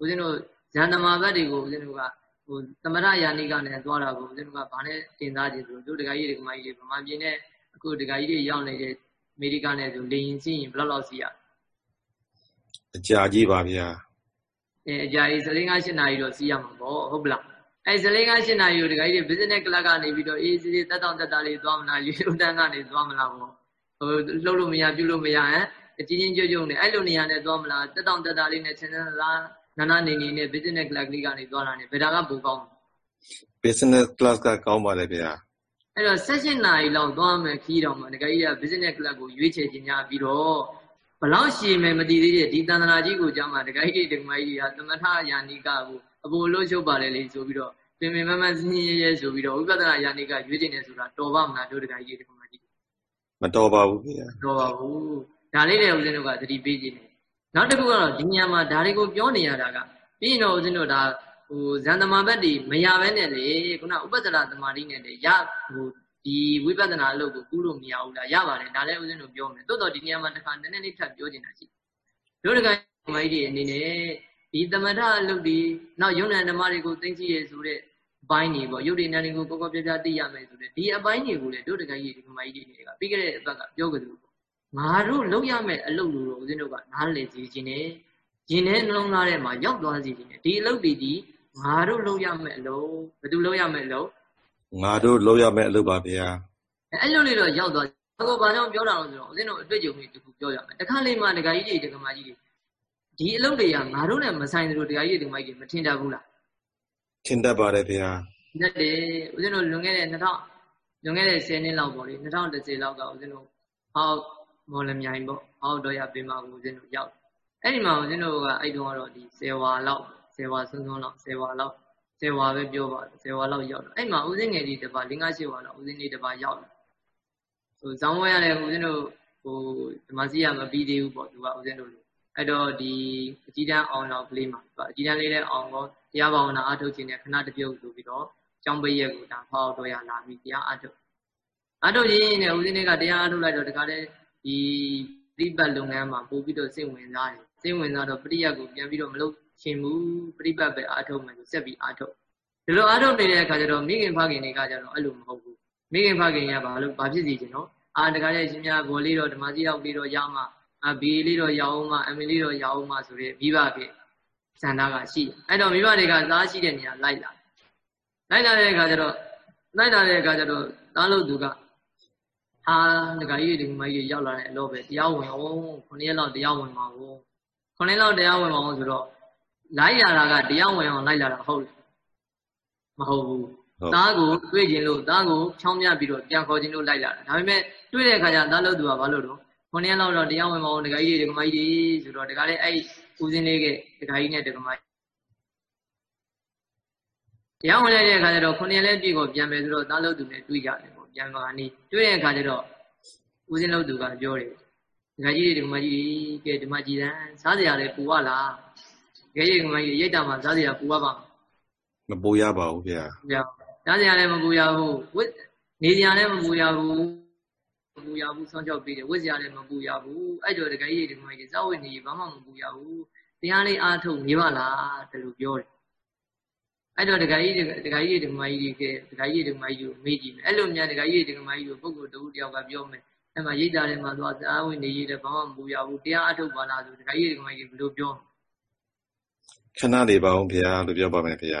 ဦးဇင်းတို့ဇန်သမာဘတ်တွေကိုဦးဇင်းတို့ကဟိုသမရယာနိကနဲ့သွားတာကိုဦးဇင်းတို့ကဗာနဲ့တင်သားခြင်းဆိုတို့တကကြီးတွေကမကြီးတွေဗမာပြည်နဲ့အခုတကကြီးတွေရောက်နေတဲ့အမေရိကနဲ့ဆိုလေရင်ချင်းရင်ဘလောက်လောက်စီရလဲ အကြာကြီးပါဗျာအဲအကြာကြီးစလင်းကား၈နာရီတော့စီးရမှာပေါ့ဟုတ်ပလားအဲစလင်းကား၈နာရီကိုဒကာကြီးတွေ business class ကနေပြီးတော့အေးစီးတက်တောင့်တက်တာလေးသွားမလားရေဦးတန်းကနေသွားမလားပေါ့ဟိုလှုပ်လို့မရပြုလို့မရဟမ်အချင်းချင်းကြုံကြုံနေအဲ့လိုနေရာနဲ့သွားမလားတက်တောင့်တက်တာလေးနဲ့ချင်းချင်းလားနာနာနေနေနဲ့ business class လေးကနေသွားတာနေဘယ်တာကပိုကောင်း business class ကကောင်းပါလေဗျာအဲ့တော့ session နာရီလောက်သွားမယ်ခီးတော်မှာဒကာကြီးက business class ကိုရွေးချယ်ခြင်းများပြီးတော့ဘ လောက်ရှည်မယ်မသိသေးတဲ့ဒီတန်တရာကြီးကိုကြောင်းမှာဒကာကြီးဒကာမကြီးကသမထယာနိကကိုအပေါ်လို့ချုပ်ပါလေလေဆိုပြီးတော့ပင်ပင်မမစင်းရဲရဲဆိုပြီးတော့ဝိပဿနာယာနိကရွေးချယ်နေဆိုတာတော်ပါမလားတို့ဒကာကြီးဒကာမကြီးမတော်ပါဘူးခင်ဗျာတော်ပါဘူးဒါလေးတွေဦးဇင်းတို့ကသတိပေးခြင်းတယ်နောက်တစ်ခုကတော့ဒီညမှာဒါတွေကိုပြောနေရတာကပြီးရင်တော့ဦးဇင်းတို့ဒါဟိုဇန်သမာဘတ်တွေမရဘဲနဲ့လေခုနဥပဒနာသမာဓိနဲ့လေရဟို ဒီဝိပဿနာအလုပ်ကိုကူးလို့မရဘူးလားရပါတယ်ဒါလည်းဦးဇင်းတို့ပြောမယ်တိုးတော့ဒီနေရာမှာတစ်ခါနည်းနည်းလေးထပ်ပြောချင်တာရှိတို့တကမိုင်းတွေအနေနဲ့ဒီသမထအလုပ်တွေနောက်ယုံနာဓမ္မတွေကိုသိသိရဆိုတဲ့အပိုင်းတွေပေါ့ယုတ်ဒီနာတွေကိုကောကောပြပြသိရမယ်ဆိုတဲ့ဒီအပိုင်းတွေကိုလည်းတို့တကကြီးဒီမိုင်းတွေတွေကပြီးခဲ့တဲ့အပတ်ကပြောကြတယ်ပေါ့ငါတို့လုပ်ရမယ်အလုပ်လို့ဦးဇင်းတို့ကနားလည်စီခြင်းနဲ့ရင်ထဲနှလုံးသားထဲမှာရောက်သွားစီခြင်းနဲ့ဒီအလုပ်တွေဒီငါတို့လုပ်ရမယ်အလုပ်ဘယ်သူလုပ်ရမယ်အလုပ် ငါတို့လုပ်ရမယ့်အလုပ်ပါဗျာအဲ့လိုလေးတော့ရောက်သွားကိုဘာကြောင့်ပြောတာလဲဆိုတော့ဦးဇင်းတို့အတွေ့အကြုံလေးတခုပြောရမယ်တခါလေးမှဒကာကြီးတွေဒကာမကြီးတွေဒီအလုပ်တွေကငါတို့နဲ့မဆိုင်သလိုဒကာကြီးတွေဒကာမကြီးတွေမထင်တတ်ဘူးလားထင်တတ်ပါတယ်ဗျာထင်တတ်တယ်ဦးဇင်းတို့လွန်ခဲ့တဲ့2000လွန်ခဲ့တဲ့10နှစ်လောက်ပေါ့လေ2010လောက်ကဦးဇင်းတို့ဟောက်မော်လမြိုင်ပေါ့ဟောက်တော့ရပြင်မှာဦးဇင်းတို့ရောက်အဲ့ဒီမှာဦးဇင်းတို့ကအဲ့တုန်းကတော့ဒီ10ဝါလောက်10ဝါစွန်းစွန်းလောက်10ဝါလောက် 10ဝါပဲပြောပါ10ဝါလောက်ရောက်တော့အဲ့မှာဦးစင်းငယ်ကြီးတပါ5 6ဝါလောက်ဦးစင်းလေးတပါရောက်တယ်ဟိုဇောင်းဝဲရတယ်ဦးစင်းတို့ဟိုဓမ္မစီရမပြီးသေးဘူးပေါ့သူကဦးစင်းတို့အဲ့တော့ဒီအကြီးတန်းအောင်တော့ကလေးမှာသူကအကြီးတန်းလေးတဲ့အောင်တော့တရားဘာဝနာအထုတ်ခြင်းနဲ့ခဏတပြုတ်ဆိုပြီးတော့ကျောင်းပိရက်ကိုဒါဖောက်တော့ရလာပြီးတရားအထုတ်အထုတ်ရင်းနဲ့ဦးစင်းလေးကတရားအထုတ်လိုက်တော့တခါတည်းဒီပြိပတ်လုပ်ငန်းမှာပို့ပြီးတော့စိတ်ဝင်စားတယ်စိတ်ဝင်စားတော့ပရိယတ်ကိုပြန်ပြီးတော့မလုပ် ရှင်မူပြိပတ်ပဲအာထုတ်မယ်ဆိုဆက်ပြီးအာထုတ်ဒီလိုအာထုတ်နေတဲ့အခါကျတော့မိခင်ဖခင်တွေကကျတော့အဲ့လိုမဟုတ်ဘူးမိခင်ဖခင်ကဘာလို့ဘာဖြစ်စီချင်တော့အာတကားရဲ့ရှင်များဘောလေးတော့ဓမ္မကြီးရောက်ပြီးတော့ရမှအဘီလေးတော့ရအောင်မှအမီလေးတော့ရအောင်မှဆိုတဲ့မိဘကဇန္တာကရှိအဲ့တော့မိဘတွေကသားရှိတဲ့နေရာလိုက်လာလိုက်လာတဲ့အခါကျတော့လိုက်လာတဲ့အခါကျတော့သားလို့သူကဟာဒကာကြီးဒီမကြီးရောက်လာတဲ့အလို့ပဲတရားဝင်အောင်ခုနှစ်ရက်လောက်တရားဝင်ပါဦးခုနှစ်လောက်တရားဝင်ပါအောင်ဆိုတော့ လိုက်လာတာကတရားဝင်အောင်လိုက်လာတာဟုတ်တယ်မဟုတ်ဘူးသားကိုတွေ့ခြင်းလို့သားကိုချောင်းပြပြီးတော့ပြန်ခေါ်ခြင်းလို့လိုက်လာတာဒါပေမဲ့တွေ့တဲ့အခါကျသားလို့သူကဘာလို့တော့ခုနှစ်လောက်တော့တရားဝင်မအောင်ဒကာကြီးတွေဒကာမကြီးတွေဆိုတော့ဒကာလေးအဲ့ဦးစင်းလေးကဒကာကြီးနဲ့ဒကာမကြီးတရားဝင်လိုက်တဲ့အခါကျတော့ခုနှစ်လည်းပြည့်ကိုပြန်မယ်ဆိုတော့သားလို့သူနဲ့တွေ့ကြတယ်ပေါ့ပြန်သွားနေတွေ့တဲ့အခါကျတော့ဦးစင်းလို့သူကပြောတယ်ဒကာကြီးတွေဒကာမကြီးတွေကဲဒီမှာကြည်တန်းစားစရာလည်းပူရလား ဒကာကြီးဒကာမကြီးရိတ်တာမှာစားစရာပူရပါမပူရပါဘူးဗျာဗျာစားစရာလည်းမပူရဘူးဝတ်နေစရာလည်းမပူရဘူးမပူရဘူးဆောင်းချောက်ပြီးတယ်ဝတ်စရာလည်းမပူရဘူးအဲ့တော့ဒကာကြီးဒကာမကြီးစားဝတ်နေဘာမှမပူရဘူးတတရားလေးအားထုတ်နေပါလားတလူပြောတယ်အဲ့တော့ဒကာကြီးဒကာကြီးဒကာမကြီးတွေကဒကာကြီးဒကာမကြီးကိုမေးကြည့်မယ်အဲ့လိုများဒကာကြီးဒကာမကြီးကိုပုဂ္ဂိုလ်တဦးတယောက်ကပြောမယ်အဲ့မှာရိတ်တာထဲမှာသွားသာဝင်နေရတဲ့ဘာမှမပူရဘူးတရားအထုတ်ပါလားဆိုဒကာကြီးဒကာမကြီးဘယ်လိုပြော ခဏနေပါအောင်ဗျာလို့ပြောပါမယ်ဗျာ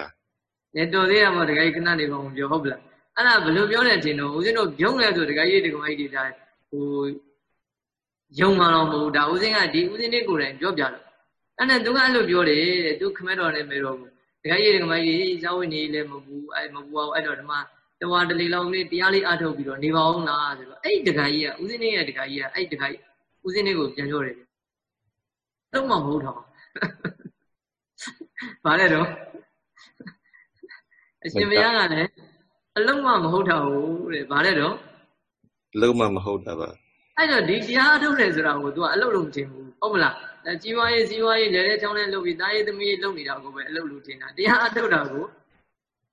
လဲတော်သေးရမှာဒကာကြီးခဏနေပါဦးပြောဟုတ်ပလားအဲ့ဒါဘယ်လိုပြောနေတင်တော့ဦးဇင်းတို့ပြုံးလဲဆိုဒကာကြီးဒကာမကြီးတွေဒါဟိုယုံမှတော့မဟုတ်ဒါဦးဇင်းကဒီဦးဇင်းလေးကိုယ်တိုင်ပြောပြလို့အဲ့နဲ့သူကအဲ့လိုပြောတယ်တဲ့သူခမဲတော်နဲ့မေတော်ဘူးဒကာကြီးဒကာမကြီးဇာဝင်နေလည်းမပူအဲ့မပူအောင်အဲ့တော့ဒီမှာတဝါတလီလောင်လေးတရားလေးအထုတ်ပြီးတော့နေပါအောင်လားဆိုတော့အဲ့ဒကာကြီးကဦးဇင်းလေးရဲ့ဒကာကြီးကအဲ့ဒကာကြီးဦးဇင်းလေးကိုပြန်ပြောတယ်တော့မှမဟုတ်တော့ ဘာလဲတော့အရှင်ဘုရားကလည်းအလုံးမမဟုတ်တော့ဘူးတဲ့ဘာလဲတော့လုံးမမဟုတ်တာပါအဲ့တော့ဒီတရားအထုတ်တယ်ဆိုတာကို तू ကအလုပ်လုံးမထင်ဘူးဟုတ်မလားအဲကြီးပွားရေးကြီးပွားရေးလည်းလည်းချောင်းနဲ့လုပ်ပြီးတာရေးသမီးရေးလုပ်နေတာကိုပဲအလုပ်လို့ထင်တာတရားအထုတ်တာကို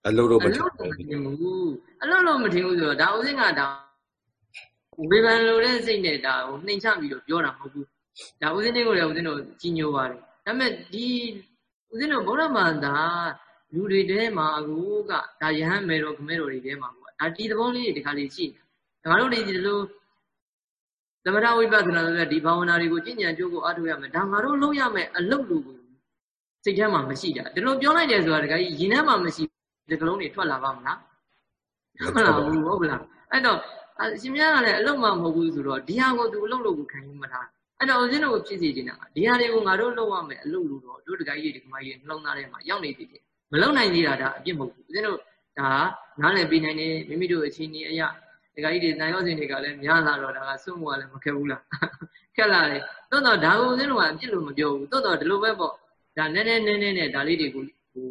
အလုံးတော့မအထလုပ်ဘူးလုံးမထင်ဘူးအလုပ်လုံးမထင်ဘူးဆိုတော့ဒါဥစဉ်ကဒါဝေဖန်လိုတဲ့စိတ်နဲ့ဒါကိုနှိမ်ချပြီးတော့ပြောတာမဟုတ်ဘူးဒါဥစဉ်တွေကိုလည်းဥစဉ်တို့ကြီးညိုပါတယ်ဒါပေမဲ့ဒီ ဥစဉ်တို့ဗုဒ္ဓဘာသာလူတွေထဲမှာအခုကဒါယဟန်မေတော်ခမဲတော်တွေထဲမှာပေါ့ဒါဒီသဘောလေးတွေဒီခါလေးရှိတယ်ငါတို့တွေဒီလိုသမထဝိပဿနာဆိုတဲ့ဒီဘာဝနာတွေကိုကျင့်ကြံကြိုးကိုအားထုတ်ရမယ်ဒါငါတို့လုပ်ရမယ်အလုပ်လို့ကိုစိတ်ထဲမှာမရှိတာဒီလိုပြောလိုက်တယ်ဆိုတာတခါကြီးရင်ထဲမှာမရှိဒီကလုံးတွေထွက်လာပါမလားထွက်မလာဘူးဟုတ်လားအဲ့တော့အရှင်မြတ်ကလည်းအလုပ်မှမဟုတ်ဘူးဆိုတော့ဒီဟာကိုသူအလုပ်လို့ကိုခံယူမထား အဲ့တော့ဦးဇင်းတို့ကိုဖြစ်စီနေတာကဒီဟာတွေကိုငါတို့လုပ်ရမယ်အလုပ်လို့တော့တို့တခါကြီးဒီကမကြီးနှလုံးသားထဲမှာရောက်နေသေးတယ်မလုံနိုင်သေးတာဒါအပြစ်မဟုတ်ဘူးဦးဇင်းတို့ဒါနားလည်ပေးနိုင်တယ်မိမိတို့အချင်းကြီးအရာဒကာကြီးတွေတန်ရောစင်တွေကလည်းများလာတော့ဒါကစွန့်မှုကလည်းမခက်ဘူးလားခက်လာတယ်တိုးတော့ဒါကိုဦးဇင်းတို့ကအပြစ်လို့မပြောဘူးတိုးတော့ဒီလိုပဲပေါ့ဒါနည်းနည်းနည်းနည်းနဲ့ဒါလေးတွေကိုဟို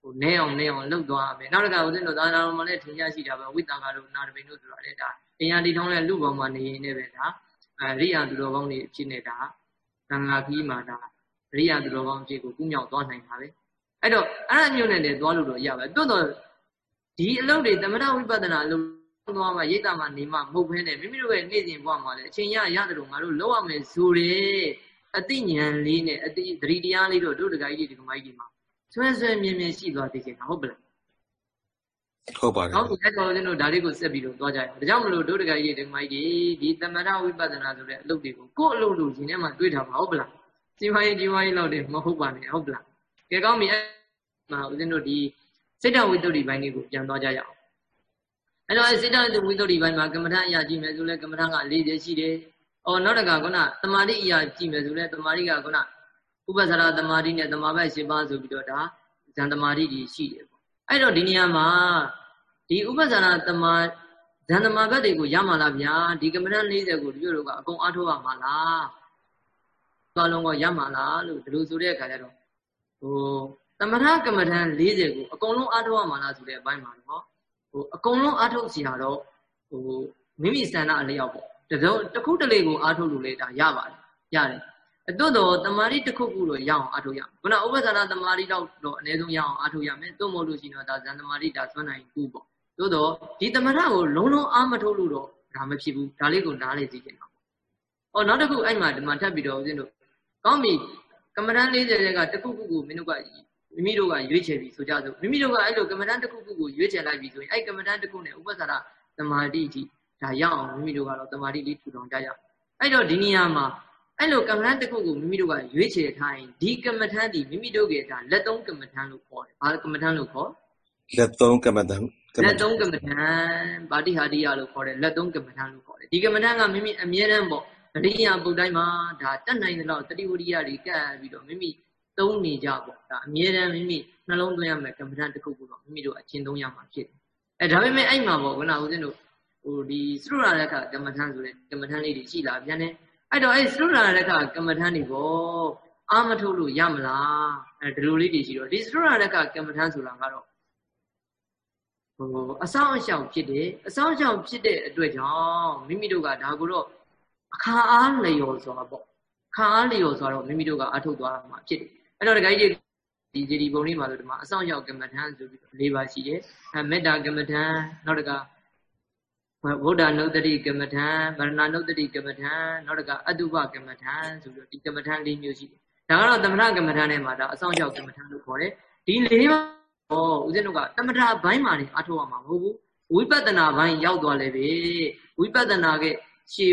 ဟိုနဲအောင်နဲအောင်လှုပ်သွားမယ်နောက်တစ်ခါဦးဇင်းတို့သာသာတော်မှာလည်းထင်ရရှိတာပဲဝိတ္တံကတော့နာတပိန်တို့ဆိုတာလေဒါတရားတီထောင်းတဲ့လူပေါ်မှာနေရင်လည်းပဲဒါ အရိယာသူတော်ကောင်းတွေဖြစ်နေတာသံဃာကြီးမှာဒါအရိယာသူတော်ကောင်းအဖြစ်ကိုကုမြောက်သွားနိုင်တာပဲအဲ့တော့အဲ့အမျိုးနဲ့လည်းသွားလို့တော့ရပါတိုးတော့ဒီအလုပ်တွေသမထဝိပဿနာအလုပ်သွားမှရိတ်တာမှနေမှမဟုတ်ဘဲနဲ့မိမိတို့ရဲ့နေ့စဉ်ဘဝမှာလည်းအချိန်ရရတယ်လို့ငါတို့လောက်ရမယ်ဆိုတယ်အသိဉာဏ်လေးနဲ့အသိသတိတရားလေးတို့တို့တကကြီးတွေဒီကမိုင်းကြီးမှာဆွဲဆွဲမြင်မြင်ရှိသွားသေးချင်တာဟုတ်ပလား ဟုတ်ပါတယ်ဟုတ်ပြီအဲ့တော့ဦးဇင်းတို့ဒါလေးကိုဆက်ပြီးတော့သွားကြရအောင်ဒါကြောင့်မလို့တို့တကကြီးတွေဒီကမိုင်းကြီးဒီသမထဝိပဿနာဆိုတဲ့အလုပ်တွေကိုကိုယ့်အလုပ်လို့ရှင်ထဲမှာတွေးထားပါဟုတ်ပလားစီဝိုင်းဒီဝိုင်းလောက်တယ်မဟုတ်ပါနဲ့ဟုတ်ပလားကဲကောင်းပြီအဲ့မှာဦးဇင်းတို့ဒီစိတ်တဝိတ္တုဒီဘိုင်းလေးကိုပြန်သွားကြရအောင်အဲ့တော့စိတ်တဝိတ္တုဝိတ္တုဒီဘိုင်းမှာကမ္မထအရာကြည့်မယ်ဆိုလဲကမ္မထက40ရှိတယ်။အော်နောက်တကခုနတမာတိအရာကြည့်မယ်ဆိုလဲတမာတိကခုနဥပ္ပဇ္ဇရာတမာတိနဲ့တမာဘက်၈ပါးဆိုပြီးတော့ဒါဇန်တမာတိကြီးရှိတယ်ပေါ့။ အဲ့တော့ဒီနေရာမှာဒီဥပ္ပဇ္ဇရာတမာဇန်တမာဘက်တွေကိုရမှာလားဗျာဒီကမ္မထ40ကိုတို့တို့ကအကုန်အားထုတ်ရမှာလား။သွားလုံးကရမှာလားလို့ဒီလိုဆိုတဲ့အခါကျတော့ဟိုသမထကမ္မထ40ကိုအကုန်လုံးအားထုတ်ရမှာလားဆိုတဲ့အပိုင်းမှာတော့ဟိုအကုန်လုံးအားထုတ်စီရတော့ဟိုမိမိစံနာအလျောက်ပေါ့တစုံတစ်ခုတလေကိုအားထုတ်လို့လေဒါရပါတယ်ရတယ် အတွတ်တော့တမာရီတစ်ခုခုတော့ရအောင်အားထုတ်ရမယ်ခုနဥပ္ပဇာနာတမာရီတော့တော့အနည်းဆုံးရအောင်အားထုတ်ရမယ်သို့မဟုတ်လို့ရှိရင်တော့ဒါဇန်တမာရီဒါသွမ်းနိုင်ကူပေါ့သို့တော့ဒီတမထကိုလုံးလုံးအားမထုတ်လို့တော့ဒါမဖြစ်ဘူးဒါလေးကိုနားလေသိချင်တာပေါ့။အော်နောက်တစ်ခုအဲ့မှာဒီမှာထပ်ပြီးတော့ဦးဇင်းတို့ကောင်းပြီကမ္မဋ္ဌာန်း40တဲ့ကတစ်ခုခုကိုမင်းတို့ကမိမိတို့ကရွေးချယ်ပြီဆိုကြစို့မိမိတို့ကအဲ့လိုကမ္မဋ္ဌာန်းတစ်ခုခုကိုရွေးချယ်လိုက်ပြီဆိုရင်အဲ့ကမ္မဋ္ဌာန်းတစ်ခုနဲ့ဥပ္ပဇာရသမာဓိကြီးဒါရအောင်မိမိတို့ကတော့သမာဓိလေးထူထောင်ကြရအောင်အဲ့တော့ဒီနေရာမှာ အဲ့လိုကမ္မဋ္ဌာန်းတစ်ခုကိုမိမိတို့ကရွေးချယ်ထားရင်ဒီကမ္မဋ္ဌာန်းဒီမိမိတို့ကဒါလက်သုံးကမ္မဋ္ဌာန်းလို့ခေါ်တယ်ဘာကမ္မဋ္ဌာန်းလို့ခေါ်လက်သုံးကမ္မတန်ကမ္မလက်တန်သုံးကမ္မဋ္ဌာန်းဗာတိဟာတိယလို့ခေါ်တယ်လက်သုံးကမ္မဋ္ဌာန်းလို့ခေါ်တယ်ဒီကမ္မဋ္ဌာန်းကမိမိအမြဲတမ်းပေါ့အရိယာပုတ်တိုင်းမှာဒါတက်နိုင်တဲ့လောက်တတိဝရိယတွေကပ်ပြီးတော့မိမိသုံးနေကြပေါ့ဒါအမြဲတမ်းမိမိနှလုံးသွင်းရမယ်ကမ္မဋ္ဌာန်းတစ်ခုခုတော့မိမိတို့အချင်းသုံးရမှာဖြစ်တယ်အဲဒါပေမဲ့အဲ့မှာပေါ့ခုနဦးဇင်းတို့ဟိုဒီသုရရခကမ္မဋ္ဌာန်းဆိုတဲ့ကမ္မဋ္ဌာန်းလေးတွေရှိလာပြန်တယ် အဲ့တော့အဲ့သုရရခကမ္မဋ္ဌာန်းတွေပေါ့အာမထုတ်လို့ရမလားအဲဒီလိုလေးတွေရှိတော့ဒီသုရရခကမ္မဋ္ဌာန်းဆိုတာကတော့ဟိုအဆောင်အရှောင်ဖြစ်တယ်အဆောင်အရှောင်ဖြစ်တဲ့အတွက်ကြောင့်မိမိတို့ကဒါကိုတော့အခါအားလျော်စွာပေါ့ခါအားလျော်စွာတော့မိမိတို့ကအထုတ်သွားမှာဖြစ်တယ်အဲ့တော့ဒကာကြီးတွေဒီဂျီဒီပုံလေးမှာဆိုဒီမှာအဆောင်ရောက်ကမ္မထမ်းဆိုပြီးတော့၄ပါးရှိတယ်အဲမေတ္တာကမ္မထမ်းနောက်တက ဗုဒ္ဓနုတ္တိကမ္မထမ်းဗရဏနုတ္တိကမ္မထမ်းနောက်တကအတုပကမ္မထမ်းဆိုပြီးတော့ဒီကမ္မထမ်း၄မျိုးရှိတယ်ဒါကတော့သမထကမ္မထာနဲ့မှာဒါအဆောင်ရောက်ကမ္မထာလို့ခေါ်တယ်ဒီလေးပါဟောဦးဇင်းတို့ကသမထဘိုင်းမှာနေအထောက်ရမှာမဟုတ်ဘူးဝိပဿနာဘိုင်းရောက်သွားလေပဲဝိပဿနာကရှေ့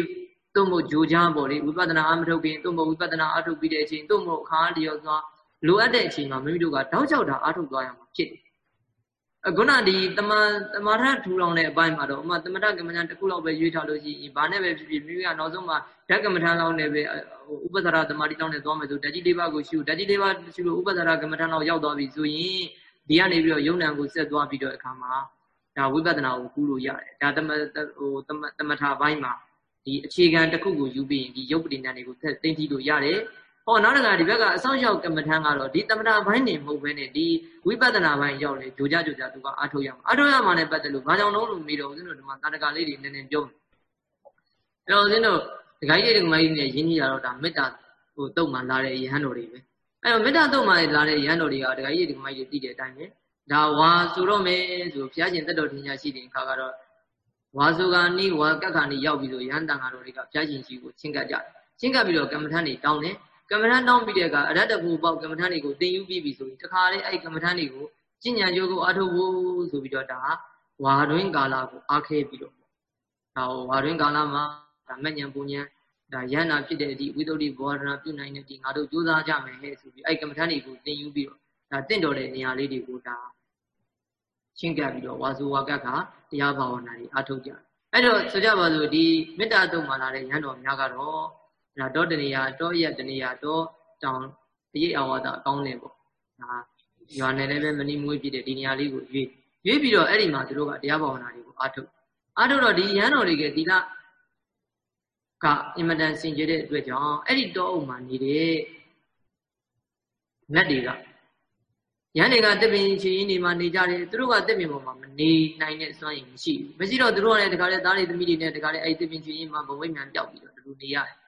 သို့မဟုတ်ဂျိုချမ်းပေါ့လေဝိပဿနာအမထုတ်ခင်သို့မဟုတ်ဝိပဿနာအထုတ်ပြီးတဲ့အချိန်သို့မဟုတ်အခါလျော်သွားလိုအပ်တဲ့အချိန်မှာမိမိတို့ကတောက်ချောက်တာအထုတ်သွားရမှာဖြစ်တယ်အ ခုနဒီတမတမာထထူထောင်တဲ့အပိုင်းမှာတော့အမသမထကမ္မဋ္ဌာန်းတစ်ခုလောက်ပဲရွေးထားလို့ရှိရင်ဘာနဲ့ပဲဖြစ်ဖြစ်မိမိကနောက်ဆုံးမှာဓကမ္မဋ္ဌာန်းလောက်နဲ့ပဲဥပဒရာသမာတိလောက်နဲ့သွားမယ်ဆိုဓာတိလေးပါးကိုရှုဓာတိလေးပါးရှုလို့ဥပဒရာကမ္မဋ္ဌာန်းလောက်ရောက်သွားပြီဆိုရင်ဒီကနေပြီးတော့ယုံနံကိုဆက်သွားပြီးတော့အခါမှာဒါဝိပဿနာကိုကူးလို့ရတယ်ဒါတမဟိုတမထဘိုင်းမှာဒီအခြေခံတစ်ခုကိုယူပြီးရင်ဒီယုတ်ပဋိညာဉ်တွေကိုသိသိလို့ရတယ် ဟောနောက်တစ်ခါဒီဘက်ကအဆောင်ရောက်ကမ္မထမ်းကတော့ဒီတမတာဘိုင်းနေမဟုတ်ဘဲနဲ့ဒီဝိပဿနာဘိုင်းရောက်လေဂျိုကြဂျိုကြသူကအားထုတ်ရမှာအားထုတ်ရမှာနဲ့ပတ်သက်လို့ဘာကြောင့်လုံးလို့မေးတော့ဦးဇင်းတို့ဒီမှာတာတကာလေးတွေနည်းနည်းပြောအဲ့တော့ဦးဇင်းတို့ဒဂိုင်းလေးဒကမကြီးနဲ့ရင်းနှီးရတော့ဒါမေတ္တာဟိုတုတ်မှလာတဲ့ယဟန်တော်တွေပဲအဲ့တော့မေတ္တာတုတ်မှလာတဲ့ယဟန်တော်တွေကဒဂိုင်းလေးဒကမကြီးတွေသိတဲ့အတိုင်းပဲဒါဝါဆိုတော့မယ်ဆိုဘုရားရှင်တက်တော်ထင်ရှားရှိတဲ့အခါကတော့ဝါဆိုကနီးဝါကက်ခါနီးရောက်ပြီးဆိုရဟန်းတန်ဃာတော်တွေကဘုရားရှင်ကြီးကိုချင်းကပ်ကြတယ်ချင်းကပ်ပြီးတော့ကမ္မထန်တွေတောင်းတယ် ကမ္မထန်တောင်းပြီးတဲ့အခါအရတ္တဘူပေါက်ကမ္မထန်တွေကိုသင်ယူပြီးပြီဆိုရင်တခါလေအဲ့ကမ္မထန်တွေကိုကျင့်ဉာဏ်ကြိုးကိုအားထုတ်ဖို့ဆိုပြီးတော့ဒါဝါတွင်ကာလကိုအားခဲပြီးတော့ဒါဝါတွင်ကာလမှာဒါမဉဏ်ပူဉဏ်ဒါယန္နာဖြစ်တဲ့အထိဝိသုဒ္ဓိဘောဓနာပြုနိုင်တဲ့အထိငါတို့ကြိုးစားကြမယ်ဟဲ့ဆိုပြီးအဲ့ကမ္မထန်တွေကိုသင်ယူပြီးတော့ဒါတင့်တော်တဲ့နေရာလေးတွေကိုဒါချင်းကပ်ပြီးတော့ဝါစုဝါကကတရားဘာဝနာတွေအားထုတ်ကြတယ်အဲ့တော့ဆိုကြပါစို့ဒီမေတ္တာတုံမှာလာတဲ့ရဟန်းတော်များကတော့ ဒါတောတနေရာတောရက်တနေရာတောတောင်အရေးအဝါဒအကောင်းနေပေါ့ဒါရွာနယ်လည်းပဲမနီမွေးဖြစ်တဲ့ဒီနေရာလေးကိုရွေးရွေးပြီးတော့အဲ့ဒီမှာသူတို့ကတရားဘာဝနာတွေကိုအားထုတ်အားထုတ်တော့ဒီရဟန်းတော်တွေကဒီလကအင်မတန်စင်ကြဲတဲ့အတွက်ကြောင့်အဲ့ဒီတောအုပ်မှာနေတဲ့နတ်တွေကရဟန်းတွေကတစ်ပင်ချီရင်နေမှာနေကြတယ်သူတို့ကတစ်ပင်ပေါ်မှာမနေနိုင်တဲ့စွမ်းရည်မရှိဘူးမရှိတော့သူတို့ကလည်းတခါလေသားတွေသမီးတွေနဲ့တခါလေအဲ့ဒီတစ်ပင်ချီရင်မှာဘဝိညာဉ်ပျောက်ပြီးတော့ဒီလိုနေရတယ်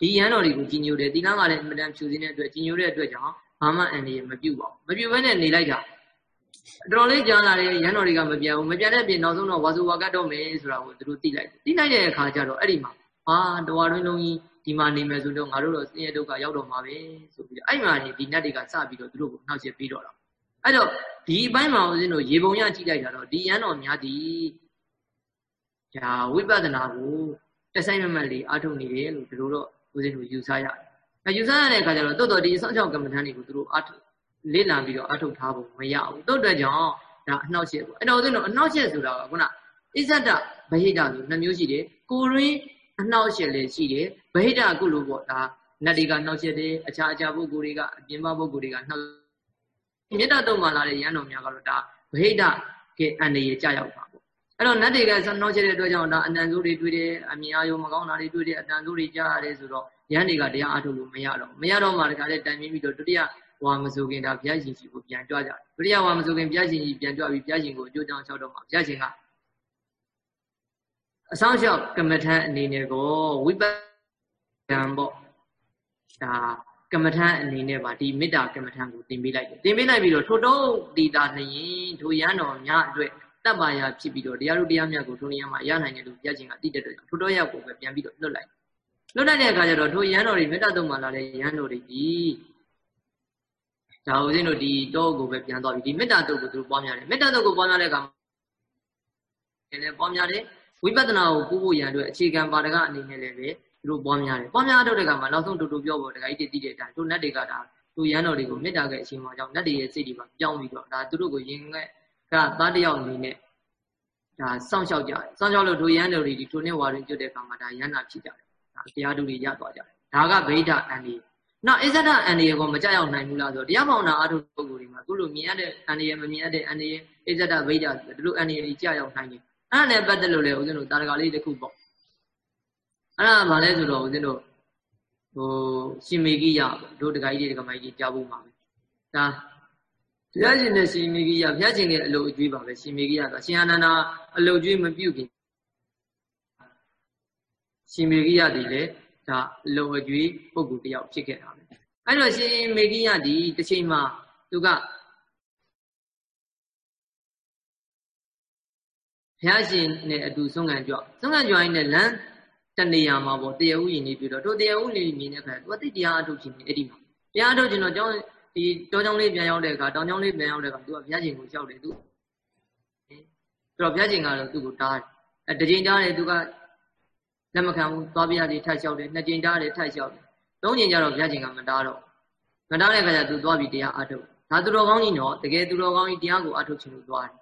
ဒီရန်တော်တွေကိုကြီးညိုတယ်ဒီနားကလည်းအမှန်တန်ဖြူစင်းတဲ့အတွက်ကြီးညိုတဲ့အတွက်ကြောင့်ဘာမှအန္တရာယ်မပြုတ်ပါဘူးမပြုတ်ဘဲနဲ့နေလိုက်တာတော်လေးကြားလာတဲ့ရန်တော်တွေကမပြန်ဘူးမပြန်တဲ့ပြင်နောက်ဆုံးတော့ဝါစုဝါကတ်တော့မယ်ဆိုတာကိုသူတို့သိလိုက်သိလိုက်တဲ့အခါကျတော့အဲ့ဒီမှာဟာတဝါတွင်းလုံးကြီးဒီမှာနေမယ်ဆိုတော့ငါတို့တော့ဆင်းရဲဒုက္ခရောက်တော့မှာပဲဆိုပြီးအဲ့မှာနေဒီနတ်တွေကစပြီးတော့သူတို့ကိုနှောက်ချက်ပြီးတော့တာအဲ့တော့ဒီအပိုင်းမှာဦးဇင်းတို့ရေပုံရကြည့်လိုက်တာတော့ဒီရန်တော်များဒီဒါဝိပဿနာကို တဆိုင်မမတ်လေးအားထုတ်နေတယ်လို့ဒီလိုတော့ဦးဇင်းတို့ယူဆရတယ်။အဲယူဆရတဲ့အခါကျတော့တိုးတော်ဒီအဆောင်ချောင်းကမ္မဋ္ဌာန်းတွေကိုသူတို့အားထုတ်လေ့လာပြီးတော့အားထုတ်ထားဖို့မရဘူး။တိုးတဲ့ကြောင့်ဒါအနှောက်ရှက်ပေါ့။အဲ့တော့ဦးဇင်းတို့အနှောက်ရှက်ဆိုတာကခုနအစ္ဆဒဗဟိတဆိုနှစ်မျိုးရှိတယ်။ကိုရင်းအနှောက်ရှက်လည်းရှိတယ်။ဗဟိတကုလို့ပေါ့ဒါနတ်တွေကနှောက်ရှက်တယ်။အခြားအခြားပုဂ္ဂိုလ်တွေကအပြင်ပပုဂ္ဂိုလ်တွေကနှောက်မေတ္တာတုံမှလာတဲ့ရဟန်းတော်များကတော့ဒါဗဟိတကအန္တရာယ်ကြရောက်ပါ အဲ့တော့နတ်တွေကဆနှောချတဲ့အတွက်ကြောင့်ဒါအနံဆိုးတွေတွေ့တယ်အမြင်အာရုံမကောင်းတာတွေတွေ့တယ်အတန်ဆိုးတွေကြားရတယ်ဆိုတော့ရဟန်းတွေကတရားအထုတ်လို့မရတော့မရတော့မှတခါလေတိုင်ပြီးတော့ဒုတိယဝါမဆိုခင်ဒါဘုရားရှင်ကြီးကိုပြန်ကြွကြတယ်ဒုတိယဝါမဆိုခင်ဘုရားရှင်ကြီးပြန်ကြွပြီးဘုရားရှင်ကိုအကျိုးကြောင့်လျှောက်တော့မှဘုရားရှင်ကအဆောင်လျှောက်ကမ္မထန်အနေနဲ့ကိုဝိပဿနာပေါ့ဒါကမ္မထန်အနေနဲ့ပါဒီမေတ္တာကမ္မထန်ကိုသင်ပေးလိုက်တယ်သင်ပေးလိုက်ပြီးတော့ထိုတုံးဒီတာလျင်ထိုရန်တော်များအတွက် တပ်ပါရဖြစ်ပြီးတော့တရားတို့တရားမြတ်ကိုထိုနေရာမှာရနိုင်တယ်လို့ပြခြင်းကတိတဲ့အတွက်ထိုတော်ရောက်ကိုပဲပြန်ပြီးတော့လွတ်လိုက်လွတ်လိုက်တဲ့အခါကျတော့ထိုရန်တော်တွေမေတ္တာတုံးမှလာတဲ့ရန်တော်တွေဒီဒါဦးဇင်းတို့ဒီတောကိုပဲပြန်သွားပြီဒီမေတ္တာတုတ်ကိုသူတို့ပွားများတယ်မေတ္တာတုတ်ကိုပွားများတဲ့အခါလည်းပွားများတယ်ဝိပဿနာကိုကူးဖို့ရန်အတွက်အခြေခံပါဒကအနေနဲ့လည်းပဲသူတို့ပွားများတယ်ပွားများတော့တဲ့အခါမှာနောက်ဆုံးတူတူပြောဖို့တခါကြီးတည်တည်တဲ့အတိုင်းတို့နတ်တွေကဒါသူရန်တော်တွေကိုမေတ္တာကအချိန်မှာကြောင့်နတ်တွေရဲ့စိတ်တွေမှာပြောင်းပြီးတော့ဒါသူတို့ကိုရင်ငဲ့ ကသားတယောက်အနေနဲ့ဒါစောင့်ရှောက်ကြတယ်စောင့်ရှောက်လို့ဒုရန်တော်တွေဒီထိုနဲ့ဝါရင်ကျွတ်တဲ့အခါမှာဒါရန်နာဖြစ်ကြတယ်ဒါတရားသူတွေရသွားကြတယ်ဒါကဗိဓာအန္တရာယ်နောက်အစ္ဆဒအန္တရာယ်ကိုမကြောက်ရောက်နိုင်ဘူးလားဆိုတော့တရားမောင်နာအထုပုဂ္ဂိုလ်တွေမှာသူ့လိုမြင်ရတဲ့အန္တရာယ်မမြင်ရတဲ့အန္တရာယ်အစ္ဆဒဗိဓာဆိုဒီလိုအန္တရာယ်ကြီးကြောက်ရောက်နိုင်တယ်အဲ့ဒါနဲ့ပတ်သက်လို့လေဦးဇင်းတို့တာရကလေးတစ်ခုပေါ့အဲ့ဒါဘာလဲဆိုတော့ဦးဇင်းတို့ဟိုရှင်မေကိယပေါ့တို့တခါကြီးတွေတခါမကြီးကြားဖို့မှာပဲဒါ ဘုရားရှင်နဲ့ရှင်မေဂိယဘုရားရှင်ရဲ့အလုပ်အကျွေးပါပဲရှင်မေဂိယကရှင်အာနန္ဒာအလုပ်ကျွေးမပြုတ်ခင်ရှင်မေဂိယဒီလေဒါအလုပ်အကျွေးပုဂ္ဂိုလ်တယောက်ဖြစ်ခဲ့တာပဲအဲ့တော့ရှင်မေဂိယဒီတစ်ချိန်မှာသူကဘုရားရှင်နဲ့အတူဆုံးခံကြွဆုံးခံကြွရင်းနဲ့လမ်းတနေရာမှာပေါ့တရားဥယျာဉ်နေပြီးတော့တို့တရားဥယျာဉ်မြင်တဲ့အခါသူကသိတရားအထုတ်ခြင်းအဲ့ဒီမှာတရားအထုတ်ခြင်းတော့ကျောင်း ဒီတောကျောင်းလေးပြန်ရောက်တဲ့အခါတောင်ကျောင်းလေးပြန်ရောက်တဲ့အခါသူကဘုရားရှင်ကိုလျှောက်တယ်သူဆိုတော့ဘုရားရှင်ကတော့သူ့ကိုတားတယ်အဲတကြိမ်တားတယ်သူကလက်မခံဘူးသွားပြရတယ်ထိုက်လျှောက်တယ်နှစ်ကြိမ်တားတယ်ထိုက်လျှောက်တယ်သုံးကြိမ်ကျတော့ဘုရားရှင်ကမတားတော့မတားတဲ့အခါကျသူသွားပြီးတရားအထုတ်ဒါသူတော်ကောင်းကြီးနော်တကယ်သူတော်ကောင်းကြီးတရားကိုအထုတ်ခြင်းလို့သွားတယ်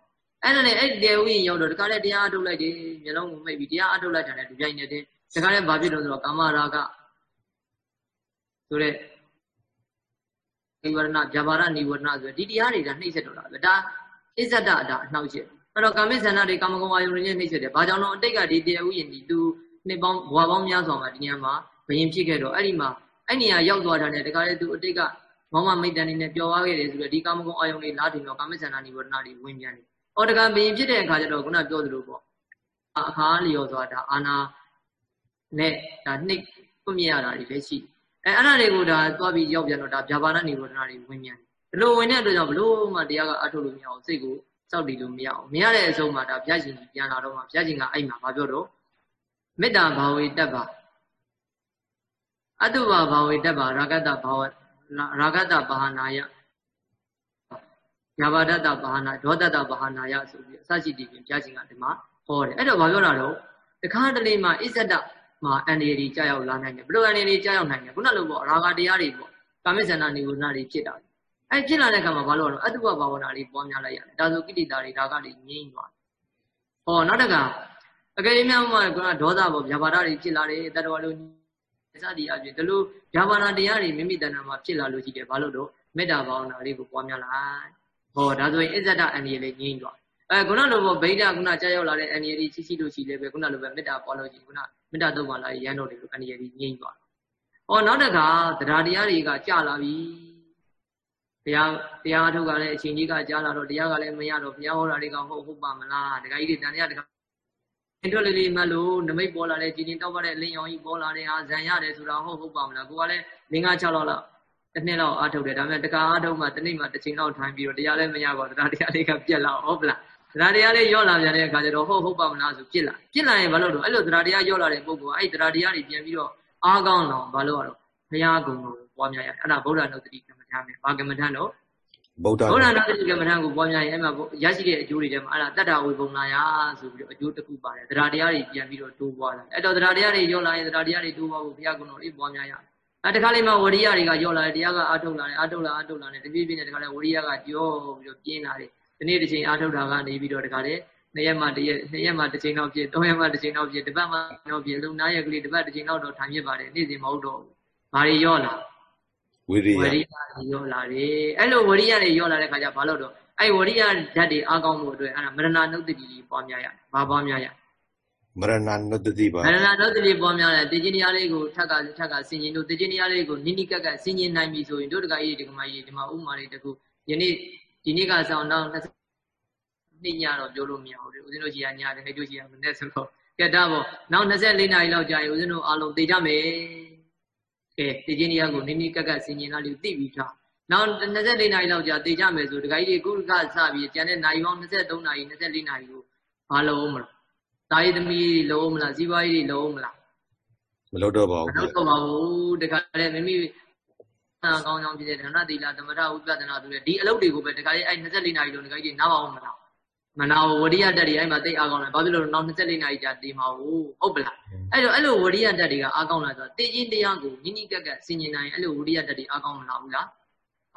အဲ့ဒါနဲ့အဲ့ဒီတရားဥယျာဉ်ရောက်တော့တခါလေတရားအထုတ်လိုက်တယ်မျိုးလုံးကိုမိတ်ပြီးတရားအထုတ်လိုက်တာနဲ့ဒီပြိုင်နေတဲ့တခါလေဘာဖြစ်လို့ဆိုတော့ကာမရာဂဆိုတဲ့ နိဝရဏဗျာပါဒနိဝရဏဆိုဒီတရားတွေကနှိမ့်ဆက်တော့တာပဲဒါအစ္ဆဒအတာအနှောက်ချက်အဲ့တော့ကာမိဆန္ဒတွေကာမဂုဏ်အာယုန်တွေနဲ့နှိမ့်ဆက်တယ်ဘာကြောင့်လဲအတိတ်ကဒီတရားဥယျာဉ်ဒီသူနှစ်ပေါင်းဘဝပေါင်းများစွာမှာဒီနေရာမှာဘယင်ဖြစ်ခဲ့တော့အဲ့ဒီမှာအဲ့နေရာရောက်သွားတာနဲ့တခါလေသူအတိတ်ကမောမမိတ်တန်နေနဲ့ပျော်သွားခဲ့တယ်ဆိုတော့ဒီကာမဂုဏ်အာယုန်တွေလာတင်တော့ကာမိဆန္ဒနိဝရဏတွေဝင်ပြန်တယ်။အော်တကဘယင်ဖြစ်တဲ့အခါကျတော့ခုနပြောသလိုပေါ့အခါလျော်စွာဒါအာနာနဲ့ဒါနှိပ်ပွင့်မြရတာတွေလည်းရှိ အဲအဲ့ဒါတွေကိုဒါသွားပြီးရောက်ပြန်တော့ဒါဗျာပါဒနိဝရဏတွေဝင်ပြန်တယ်ဒီလိုဝင်တဲ့အတွက်ကြောင့်ဘလို့မှတရားကအထုတ်လို့မရအောင်စိတ်ကိုစောက်တည်လို့မရအောင်မရတဲ့အဆုံးမှာဒါဘုရားရှင်ကြီးပြန်လာတော့မှဘုရားရှင်ကအဲ့မှာမပြောတော့မေတ္တာဘာဝေတ္တပါအတုပါဘာဝေတ္တပါရာဂတဘာဝရာဂတဘာဟာနာယညာဘာဒတဘာဟာနာဒေါတတဘာဟာနာယဆိုပြီးအစရှိတည်ပြင်ဘုရားရှင်ကဒီမှာဟောတယ်အဲ့တော့ဘာပြောတာတော့တခါတလေမှာအစ္ဆဒ မှာအန္တရာယ်ကြီးကြောက်လာနိုင်တယ်ဘလို့အန္တရာယ်ကြီးကြောက်နိုင်တယ်ခုနလိုပေါ့ရာဂတရားတွေပေါ့ကာမိဇန္နာနေဝနာတွေဖြစ်တာအဲဖြစ်လာတဲ့အခါမှာဘာလို့လဲအတုပဘာဝနာလေးပွားများလိုက်ရတယ်ဒါဆိုကိတိတာတွေဒါကတွေငြိမ့်သွားဟောနောက်တကအကယ်၍များမှကဒေါသပေါ့ဗျာပါဒတွေဖြစ်လာတယ်တတဝလိုစသည်အပြင်ဒီလိုဗျာပါဒတရားတွေမိမိတဏ္ဍာမှာဖြစ်လာလို့ရှိတယ်ဘာလို့တော့မေတ္တာဘာဝနာလေးကိုပွားများလိုက်ဟောဒါဆိုရင်အစ္ဆဒအန္တရာယ်လေးငြိမ့်သွားအဲခုနလိုပေါ့ဗိဒ္ဓခုနကြာရောက်လာတဲ့အန္တရာယ်ကြီးရှိရှိလို့ရှိလဲပဲခုနလိုပဲမေတ္တာပွားလို့ရှိခုန မေတ္တာတော့ပါလာရန်တော်တွေလိုအန္တရာယ်ကြီးငြိမ့်သွားဟောနောက်တခါတရားတရားတွေကကြာလာပြီတရားတရားထုတ်ကလည်းအချိန်ကြီးကကြားလာတော့တရားကလည်းမရတော့ဘုရားဟောတာတွေကဟုတ်ဟုတ်ပါမလားဒကာကြီးတွေတန်တရားတကာအင်းတို့လေးလေးမှလို့နမိတ်ပေါ်လာတဲ့ကြည်ကျင်တောက်ပါတဲ့အလင်းရောင်ကြီးပေါ်လာတဲ့ဟာဇံရတယ်ဆိုတာဟုတ်ဟုတ်ပါမလားကိုကလည်း၅၅6လောက်လောက်တစ်နှစ်လောက်အားထုတ်တယ်ဒါပေမဲ့တကာအားထုတ်မှတစ်နေ့မှတစ်ချိန်လောက်ထိုင်ပြီးတော့တရားလည်းမရပါဘူးတရားတရားလေးကပြက်လာဟုတ်ပလား တရားတရားလေးရော့လာပြန်တဲ့အခါကျတော့ဟုတ်ဟုတ်ပါမလားဆိုပြစ်လာပြစ်လာရင်ဘာလို့တော့အဲ့လိုတရားတရားရော့လာတဲ့ပုံကအဲ့တရားတရားတွေပြန်ပြီးတော့အားကောင်းအောင်ဘာလို့ရတော့ဘုရားကုံကိုပွားများရအဲ့ဒါဗုဒ္ဓနုတ္တိကမ္မထာမယ်ဘာကမ္မထာတော့ဗုဒ္ဓဗုဒ္ဓနုတ္တိကမ္မထာကိုပွားများရင်အဲ့မှာရရှိတဲ့အကျိုးတွေထဲမှာအဲ့ဒါတတ္တဝေပုံလာရဆိုပြီးတော့အကျိုးတစ်ခုပါတယ်တရားတရားတွေပြန်ပြီးတော့တိုးပွားလာအဲ့တော့တရားတရားတွေရော့လာရင်တရားတရားတွေတိုးပွားဖို့ဘုရားကုံတော်လေးပွားများရတယ်အဲတခါလေးမှဝရိယတွေကရော့လာတယ်တရားကအာထုတ်လာတယ်အာထုတ်လာအာထုတ်လာတယ်တပြည့်ပြည့်နဲ့တခါလေးဝရိယကကြောပြီးတော့ပြင်းလာတယ်ဒီ နေ့တစ်ချိန်အာထုတ်တာကနေပြီးတော့တခါလေးနှစ်ရက်မှတစ်ရက်နှစ်ရက်မှတစ်ချိန်လောက်ပြည့်သုံးရက်မှတစ်ချိန်လောက်ပြည့်တစ်ပတ်မှတော့ပြည့်လုံနာရက်ကလေးတစ်ပတ်တစ်ချိန်လောက်တော့ထိုင်ပြပါတယ်နေ့စဉ်မဟုတ်တော့ဘူးဘာတွေရော့လာဝိရိယဝရိယရော့လာတယ်အဲ့လိုဝရိယတွေရော့လာတဲ့ခါကျဘာလို့တော့အဲ့ဝရိယဓာတ်တွေအားကောင်းမှုအတွက်အဲ့ဒါမရဏနုတ္တိကြီးပွားများရဘာပွားများရမရဏနုတ္တိပါမရဏနုတ္တိပွားများတယ်တေခြင်းတရားလေးကိုထက်ကထက်ကဆင်ញင်တို့တေခြင်းတရားလေးကိုနိနိကက်ကဆင်ញင်နိုင်ပြီဆိုရင်တို့တကကြီးဒီကမကြီးဒီမှာဥမာလေးတခုယနေ့ ဒီနေ့ကဆောင်တော့နေ့ညတော့ပြောလို့မရဘူးဦးဇင်းတို့ရှိရညတယ်ဟဲ့တို့ရှိရမနေ့ဆိုတော့ကဲဒါပေါ့နောက်24နာရီလောက်ကြာရင်ဦးဇင်းတို့အားလုံးသိကြမယ်ကဲသိချင်းတရားကိုနိနိကက်ကက်ဆင်ញင်လာလို့သိပြီးသားနောက်24နာရီလောက်ကြာသိကြမယ်ဆိုဒကာကြီးတွေကုကစပြီးကျန်တဲ့နာရီပေါင်း23နာရီ24နာရီကိုဘာလို့မလားတာရီသမီးလုံးမလားဇီဝါကြီးတွေလုံးမလားမလုပ်တော့ပါဘူးမလုပ်တော့ပါဘူးတခါလေမိမိ နာကောင်းကြောင်းဖြစ်တဲ့ဒါနသီလသမထဥပဒနာဆိုတဲ့ဒီအလုပ်တွေကိုပဲတခါလေအဲ့24နာရီလုံးဒကာကြီးနားပါအောင်မလားမနာဝရိယတက်တွေအဲ့မှာသိအားကောင်းတယ်ဘာဖြစ်လို့လဲနောက်24နာရီကြာတေးမှာဟုတ်ဟုတ်ပလားအဲ့တော့အဲ့လိုဝရိယတက်တွေကအားကောင်းလာဆိုတော့တေးချင်းတရားကိုနိနိကက်ကက်ဆင်ញင်နိုင်အဲ့လိုဝရိယတက်တွေအားကောင်းမလာဘူးလား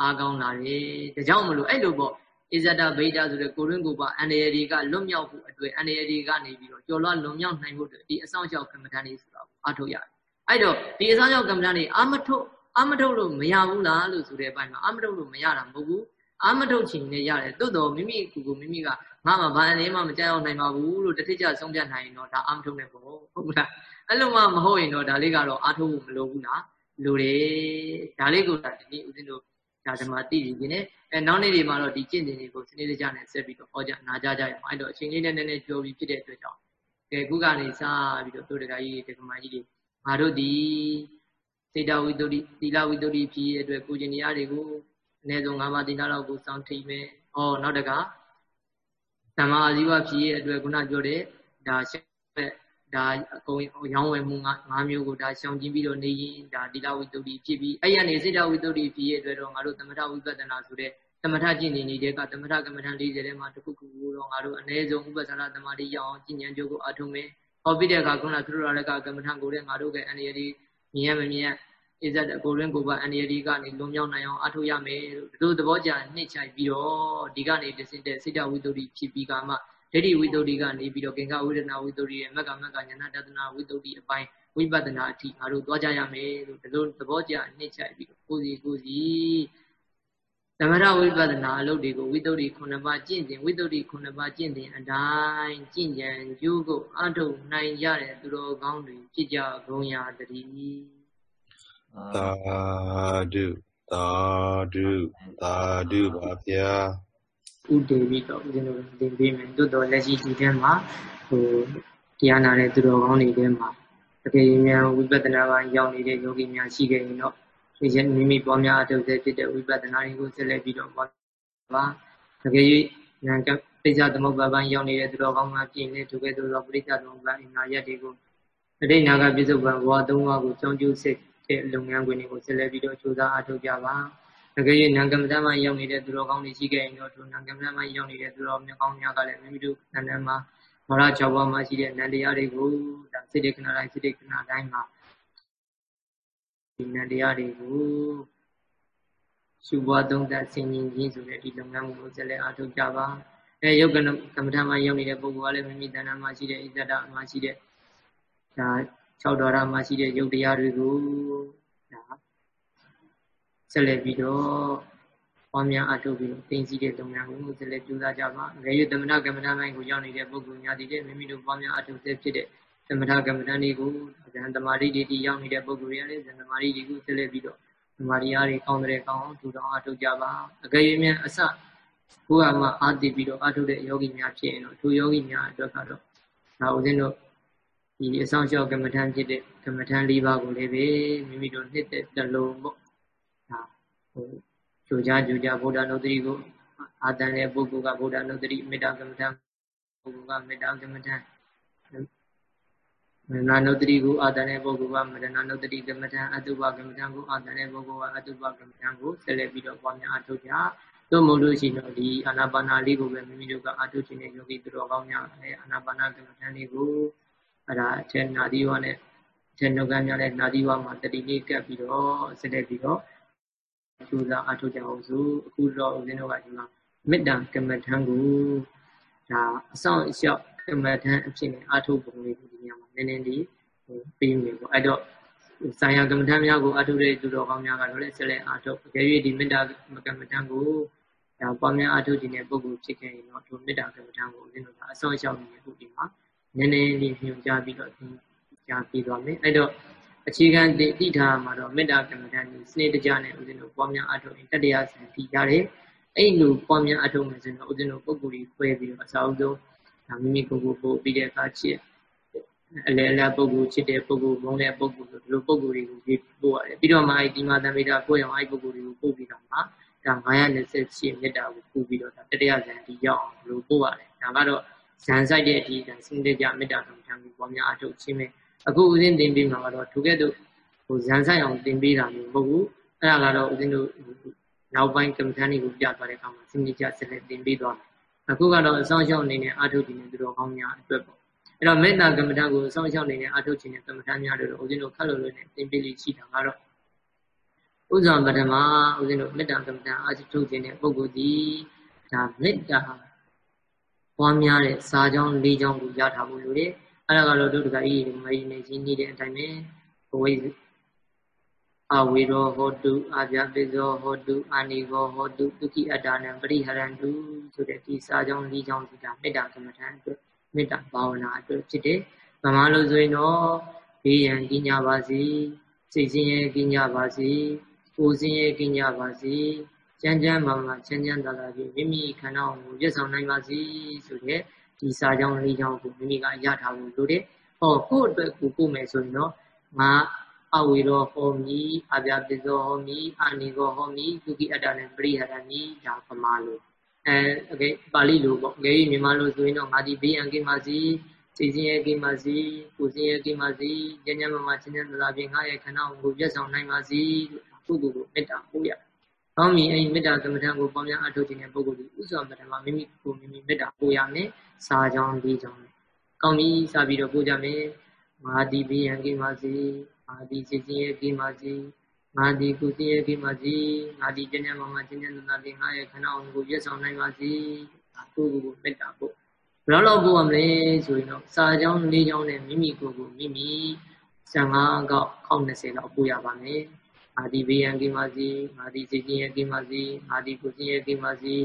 အားကောင်းလာတယ်ဒါကြောင့်မလို့အဲ့လိုပေါ့ဣဇဒဗိဒဆိုတဲ့ကိုရင်းကိုပါအန္တရာယ်တွေကလွတ်မြောက်ဖို့အတွက်အန္တရာယ်တွေကနေပြီးတော့ကျော်လွှတ်လွန်မြောက်နိုင်ဖို့အတွက်ဒီအဆောင်ကြောက်ကမ္မဋ္ဌာန်းလေးဆိုတာအားထုတ်ရတယ်အဲ့တော့ဒီအဆောင်ကြောက်ကမ္မဋ္ဌာန်းလေးအာမထုတ် အာမထုတ်လို့မရဘူးလားလို့ဆိုတဲ့အပိုင်းမှာအာမထုတ်လို့မရတာမဟုတ်ဘူးအာမထုတ်ချင်နေရတယ်တိုးတော်မိမိကိုယ်ကိုမိမိကငါမှဘာအနေမှမကြောက်အောင်နိုင်ပါဘူးလို့တစ်ထစ်ကြဆုံးဖြတ်နိုင်ရင်တော့ဒါအာမထုတ်နေပေါ့ဟုတ်လားအဲ့လိုမှမဟုတ်ရင်တော့ဒါလေးကတော့အာထုတ်ဖို့မလိုဘူးလားလိုတယ်ဒါလေးကိုဒါဒီနေ့ဦးဇင်းတို့ဒါဓမ္မသိပြီဒီနေ့အဲနောက်နေ့တွေမှာတော့ဒီကျင့်တင်တွေကိုစနစ်တကျနဲ့ဆက်ပြီးတော့ဟောကြနာကြကြရအောင်အဲ့တော့အချိန်လေးနဲ့နည်းနည်းကြောပြီးဖြစ်တဲ့အတွက်ကြောင့်ကဲခုကနေစပြီးတော့တို့တကကြီးတက္ကမကြီးတွေငါတို့ဒီ စေတဝိတ္တိသီလဝိတ္တိဖြစ်ရဲ့အတွက်ကိုကျင်တရားတွေကိုအနည်းဆုံး၅ပါးသီလလောက်ကိုစောင့်ထိမယ်။ဩနောက်တကဓမ္မအာဇီဝဖြစ်ရဲ့အတွက်ခုနပြောတဲ့ဒါရှက်ဒါအကုန်ရောင်းဝယ်မှုငါးမျိုးကိုဒါရှောင်ကျဉ်ပြီးတော့နေရင်ဒါတိလဝိတ္တုဖြစ်ပြီးအဲ့ရနေစိတ္တဝိတ္တုဖြစ်ရဲ့အတွက်တော့ငါတို့သမထဝိပဿနာဆိုတဲ့သမထကျင့်နေနေတဲ့ကသမထကမ္မထ40ထဲမှာတစ်ခုခုကိုတော့ငါတို့အ ਨੇ ဆုံးဥပ္ပစာရသမာဓိရအောင်ကျင့်ဉာဏ်ကြိုးကိုအထုံးမယ်။ဟောပြီးတဲ့အခါခုနသုရရကကမ္မထကိုတဲ့ငါတို့ကအန္တရာယ်ဒီမြင်ရမမြင် ရဣဇတ်အကိုရင်းကိုပါအန္တရာယ်ဒီကနေလွန်မြောက်နိုင်အောင်အထုရမယ်လို့ဒီလိုသဘောကြနှိမ့်ချိုက်ပြီးတော့ဒီကနေတစင်တဲ့စိတ္တဝိတ္တုဖြစ်ပြီးကမှဒိဋ္ဌိဝိတ္တုကနေပြီးတော့ကင်္ဂဝိဒနာဝိတ္တုရဲ့မက္ကမက္ကညာဏတဒနာဝိတ္တုအပိုင်းဝိပဿနာအထိငါတို့သွားကြရမယ်လို့ဒီလိုသဘောကြနှိမ့်ချိုက်ပြီးတော့ကိုစီကိုစီသမထဝိပဿနာအလုပ်တွေကိုဝိတ္တု9ပါးကျင့်စဉ်ဝိတ္တု9ပါးကျင့်စဉ်အတိုင်းကျင့်ကြံကြိုးကိုအထုတ်နိုင်ကြတဲ့သူတော်ကောင်းတွေဖြစ်ကြကုန်ရာတည်း သာဓုသာဓုသာဓုပါဗျာဥဒေပြီးတော့ဦးဇင်းတို့သင်ပေးမယ်တိုးတော်လက်ရှိဒီထဲမှာဟိုတရားနာတဲ့သူတော်ကောင်းတွေထဲမှာတကယ်များဝိပဿနာပိုင်းရောက်နေတဲ့ယောဂီများရှိခဲ့ရင်တော့ဒီချက်မိမိပွားများအထုတ်တဲ့ဖြစ်တဲ့ဝိပဿနာတွေကိုဆက်လက်ပြီးတော့ပွားပါတကယ်၍ဉာဏ်ကပိဿသမုပ္ပါပိုင်းရောက်နေတဲ့သူတော်ကောင်းများပြင်နေသူကဲ့သို့သောပရိသသမုပ္ပါအင်္ဂါရက်တွေကိုအတိတ်နာကပြစ္ဆုတ်ပံဘဝသုံးပါးကိုကြောင်းကျိုးစစ် တဲ့လုပ်ငန်းခွင်တွေကိုဆက်လက်ပြီးတော့ကြိုးစားအထောက်ကြပါတကယ်၍နံကမ္မတမှာရောက်နေတဲ့သူတော်ကောင်းတွေရှိခဲ့ရင်တော့သူနံကမ္မတမှာရောက်နေတဲ့သူတော်မြတ်ကောင်းများကလည်းမိမိတို့နန္ဒမှာမောရ၆ပါးမှာရှိတဲ့နန္တရားတွေကိုဒါစိတ်တခဏတိုင်းစိတ်တခဏတိုင်းမှာဒီနန္တရားတွေကိုရှုပွားသုံးသပ်ဆင်ញင်ခြင်းဆိုတဲ့ဒီလုပ်ငန်းကိုဆက်လက်အားထုတ်ကြပါအဲယုတ်ကကမ္မထာမှာရောက်နေတဲ့ပုဂ္ဂိုလ်ကလည်းမိမိတဏ္ဍာမှာရှိတဲ့ဣဇဒမှာရှိတဲ့ဒါ ၆တော်ရမှာရှိတဲ့ယုတ်တရားတွေကိုဒါဆက်လက်ပြီးတော့ပေါင်းများအထုတ်ပြီးသိသိတဲ့လုပ်ငန်းကိုဆက်လက်ကြိုးစားကြပါငယ်ရသမဏကမ္မထာမိုင်းကိုရောက်နေတဲ့ပုဂ္ဂိုလ်များဒီတဲ့မိမိတို့ပေါင်းများအထုတ်တဲ့ဖြစ်တဲ့သမထကမ္မဋ္ဌာန်းတွေကိုဇန်သမာဓိတွေတီရောက်နေတဲ့ပုဂ္ဂိုလ်တွေကလည်းဇန်သမာဓိတွေကိုဆက်လက်ပြီးတော့သမာဓိအားတွေကောင်းတဲ့ကောင်းအောင်ထူထောင်အထုတ်ကြပါအကယ်၍များအစဘုရားမှာအာတည်ပြီးတော့အထုတ်တဲ့ယောဂီများဖြစ်ရင်တော့ထိုယောဂီများအတွက်ကတော့ဒါဦးဇင်းတို့ ဒီအဆောင်လျှောက်ကမ္မထမ်းဖြစ်တဲ့ကမ္မထမ်း၄ပါးကိုလည်းပဲမိမိတို့နှစ်သက်တလုံးပေါ့ဒါဟိုကြိုကြားကြိုကြားဗုဒ္ဓနုတ္တိကိုအာတန်တဲ့ပုဂ္ဂိုလ်ကဗုဒ္ဓနုတ္တိမေတ္တာကမ္မထမ်းပုဂ္ဂိုလ်ကမေတ္တာကမ္မထမ်းမရဏနုတ္တိကိုအာတန်တဲ့ပုဂ္ဂိုလ်ကမရဏနုတ္တိကမ္မထံအတုပကမ္မထံကိုအာတန်တဲ့ပုဂ္ဂိုလ်ကအတုပကမ္မထံကိုဆက်လက်ပြီးတော့ပွားများအထုတ်ကြသို့မဟုတ်လို့ရှိရင်ဒီအာနာပါနာလေးကိုပဲမိမိတို့ကအထုတ်ခြင်းနဲ့ယောဂီသူတော်ကောင်းများလည်းအာနာပါနာကမ္မထံလေးကို အဲ့ဒါအထက်နာသီဝနဲ့အထက်နှုတ်ကမ်းများနဲ့နာသီဝမှာတတိလေးကပ်ပြီးတော့ဆက်လက်ပြီးတော့ကျူစာအထုတ်ကြအောင်ဆိုအခုတော့ဦးဇင်းတို့ကဒီမှာမေတ္တာကမ္မထံကိုဒါအဆောင်အလျှောက်ကမ္မထံအဖြစ်နဲ့အထုတ်ပုံလေးကိုဒီညမှာနည်းနည်းလေးပေးမယ်ပေါ့အဲ့တော့ဆိုင်ရာကမ္မထံများကိုအထုတ်တဲ့သူတော်ကောင်းများကတော့လည်းဆက်လက်အထုတ်ကြရွေးဒီမေတ္တာကမ္မထံကိုဒါပွားများအထုတ်ခြင်းတဲ့ပုဂ္ဂိုလ်ဖြစ်ခဲ့ရင်တော့ဒီမေတ္တာကမ္မထံကိုဦးဇင်းတို့ကအဆောင်အလျှောက်နေတဲ့ပုဂ္ဂိုလ်မှာ နည်းနည်းလေးညွှန်ကြားပြီးတော့ကြားပြီးသွားမယ်အဲ့တော့အခြေခံတိထားမှာတော့မေတ္တာကမ္မထံကြီးစနစ်တကျနဲ့ဦးဇင်းတို့ပွားများအထုတ်ရင်တတရားစံတည်ကြတယ်အဲ့လိုပွားများအထုတ်မယ်ဆိုရင်တော့ဦးဇင်းတို့ပုဂ္ဂိုလ်ကြီးခွဲပြီးတော့အစားအဆုံးဒါမိမိကိုယ်ကိုပို့ပြီးတဲ့အခါချစ်အလဲအလပုဂ္ဂိုလ်ချစ်တဲ့ပုဂ္ဂိုလ်မုန်းတဲ့ပုဂ္ဂိုလ်ဆိုဒီလိုပုဂ္ဂိုလ်တွေကိုပို့ရတယ်ပြီးတော့မှအဲဒီမာသံမေတ္တာကိုရောအဲ့ပုဂ္ဂိုလ်တွေကိုပို့ပြီးတော့မှဒါ928မေတ္တာကိုပို့ပြီးတော့ဒါတတရားဇန်ဒီရောက်အောင်လို့ပို့ရတယ်ဒါကတော့ ဇန်ဆိုင်တဲ့အထိဒါစနစ်ကြမေတ္တာဆောင်ထမ်းပြီးပေါ်များအထုတ်ခြင်းပဲအခုဦးဇင်းတင်ပြီးမှာကတော့ထိုကဲ့သို့ဟိုဇန်ဆိုင်အောင်တင်ပေးတာမျိုးမဟုတ်ဘူးအဲ့ဒါကတော့ဦးဇင်းတို့နောက်ပိုင်းကမ္မထမ်းတွေကိုပြသွားတဲ့အခါမှာစနစ်ကြဆက်လက်တင်ပေးသွားတယ်အခုကတော့အဆောင်ရှောက်အနေနဲ့အာထုတ်ခြင်းနဲ့သူတော်ကောင်းများအတွက်ပေါ့အဲ့တော့မေတ္တာကမ္မဋ္ဌာန်းကိုအဆောင်ရှောက်အနေနဲ့အာထုတ်ခြင်းနဲ့ကမ္မဋ္ဌာန်းများတို့ဦးဇင်းတို့ခက်လို့လို့နဲ့သင်ပေးလိရှိတာကတော့ဥစ္စာပထမဦးဇင်းတို့မေတ္တာကမ္မဋ္ဌာန်းအာထုတ်ခြင်းနဲ့ပုဂ္ဂိုလ်ဒီဒါမေတ္တာ ပွားများတဲ့စာကြောင်း၄ကြောင်းကိုရထားဖို့လိုတယ်အဲ့ဒါကတော့ဒုဒကဤမယိနေချင်းနေတဲ့အတိုင်းပဲဘဝိအဝေရောဟောတုအာပြပိဇောဟောတုအာနိကောဟောတုဒုက္ခိအတ္တနံပရိဟရန္တုဆိုတဲ့ဒီစာကြောင်း၄ကြောင်းဒီတာမေတ္တာကမ္မဋ္ဌာန်းအတွက်မေတ္တာဘာဝနာအတွက်ဖြစ်တယ်။ဗမာလို့ဆိုရင်တော့ဘေးရန်ကင်းကြပါစေစိတ်ဆင်းရဲကင်းကြပါစေကိုယ်ဆင်းရဲကင်းကြပါစေ ကျမ်းကျမ်းမာမာချမ်းချမ်းသာသာဖြင့်မိမိခန္ဓာကိုရက်ဆောင်နိုင်ပါစေဆိုတဲ့ဒီစာကြောင်းလေးကြောင်းကိုမိမိကရထားဖို့လိုတယ်။ဟောကိုယ့်အတွက်ကိုကိုမယ်ဆိုရင်တော့ငါအဝေရောဟောမိအပြပိသောဟောမိအာနိကောဟောမိဒုတိအတ္တနဲ့ပရိဟရဏီဒါပမာလိုအဲအကေပါဠိလိုပေါ့ငယ်ကြီးမြန်မာလိုဆိုရင်တော့ငါဒီဘေးရန်ကင်းပါစေစိတ်စင်းရဲကင်းပါစေကိုယ်စင်းရဲကင်းပါစေဉာဏ်ဉာဏ်မမချင်းချင်းသာသာဖြင့်ငါရဲ့ခန္ဓာကိုယ်ပြည့်စုံနိုင်ပါစေလို့ပုဂ္ဂိုလ်ကိုမေတ္တာပို့ရတယ် ကောင်းပြီအဲ့ဒီမေတ္တာကမ္မထံကိုပေါင်းများအထောက်ခြင်းတဲ့ပုဂ္ဂိုလ်ဒီဥစွာပထမမိမိကိုမိမိမေတ္တာပို့ရမယ်စာကြောင်းဒီကြောင်းကောင်းပြီစပြီးတော့ပို့ကြမယ်မာတိဘိယံကိမစီမာတိစိတ်စင်းရဲကိမစီငါဒီကုသိယကိမစီငါဒီကျဉ်းကျဉ်းမမကျဉ်းကျဉ်းသာဖြင့်ငါရဲ့ခန္ဓာကိုပြတ်ဆောင်နိုင်ပါစေပုဂ္ဂိုလ်ကိုမေတ္တာပို့ဘယ်လောက်ပို့ရမလဲဆိုရင်တော့စာကြောင်း၄ကြောင်းနဲ့မိမိကိုယ်ကိုမိမိ15ကောက်ခေါက်20လောက်ပို့ရပါမယ်။ ငါဒီဘေးရန်ကိမစီငါဒီစိတ်ကြီးရဲ့ကိမစီငါဒီကိုယ်ကြီးရဲ့ကိမစီ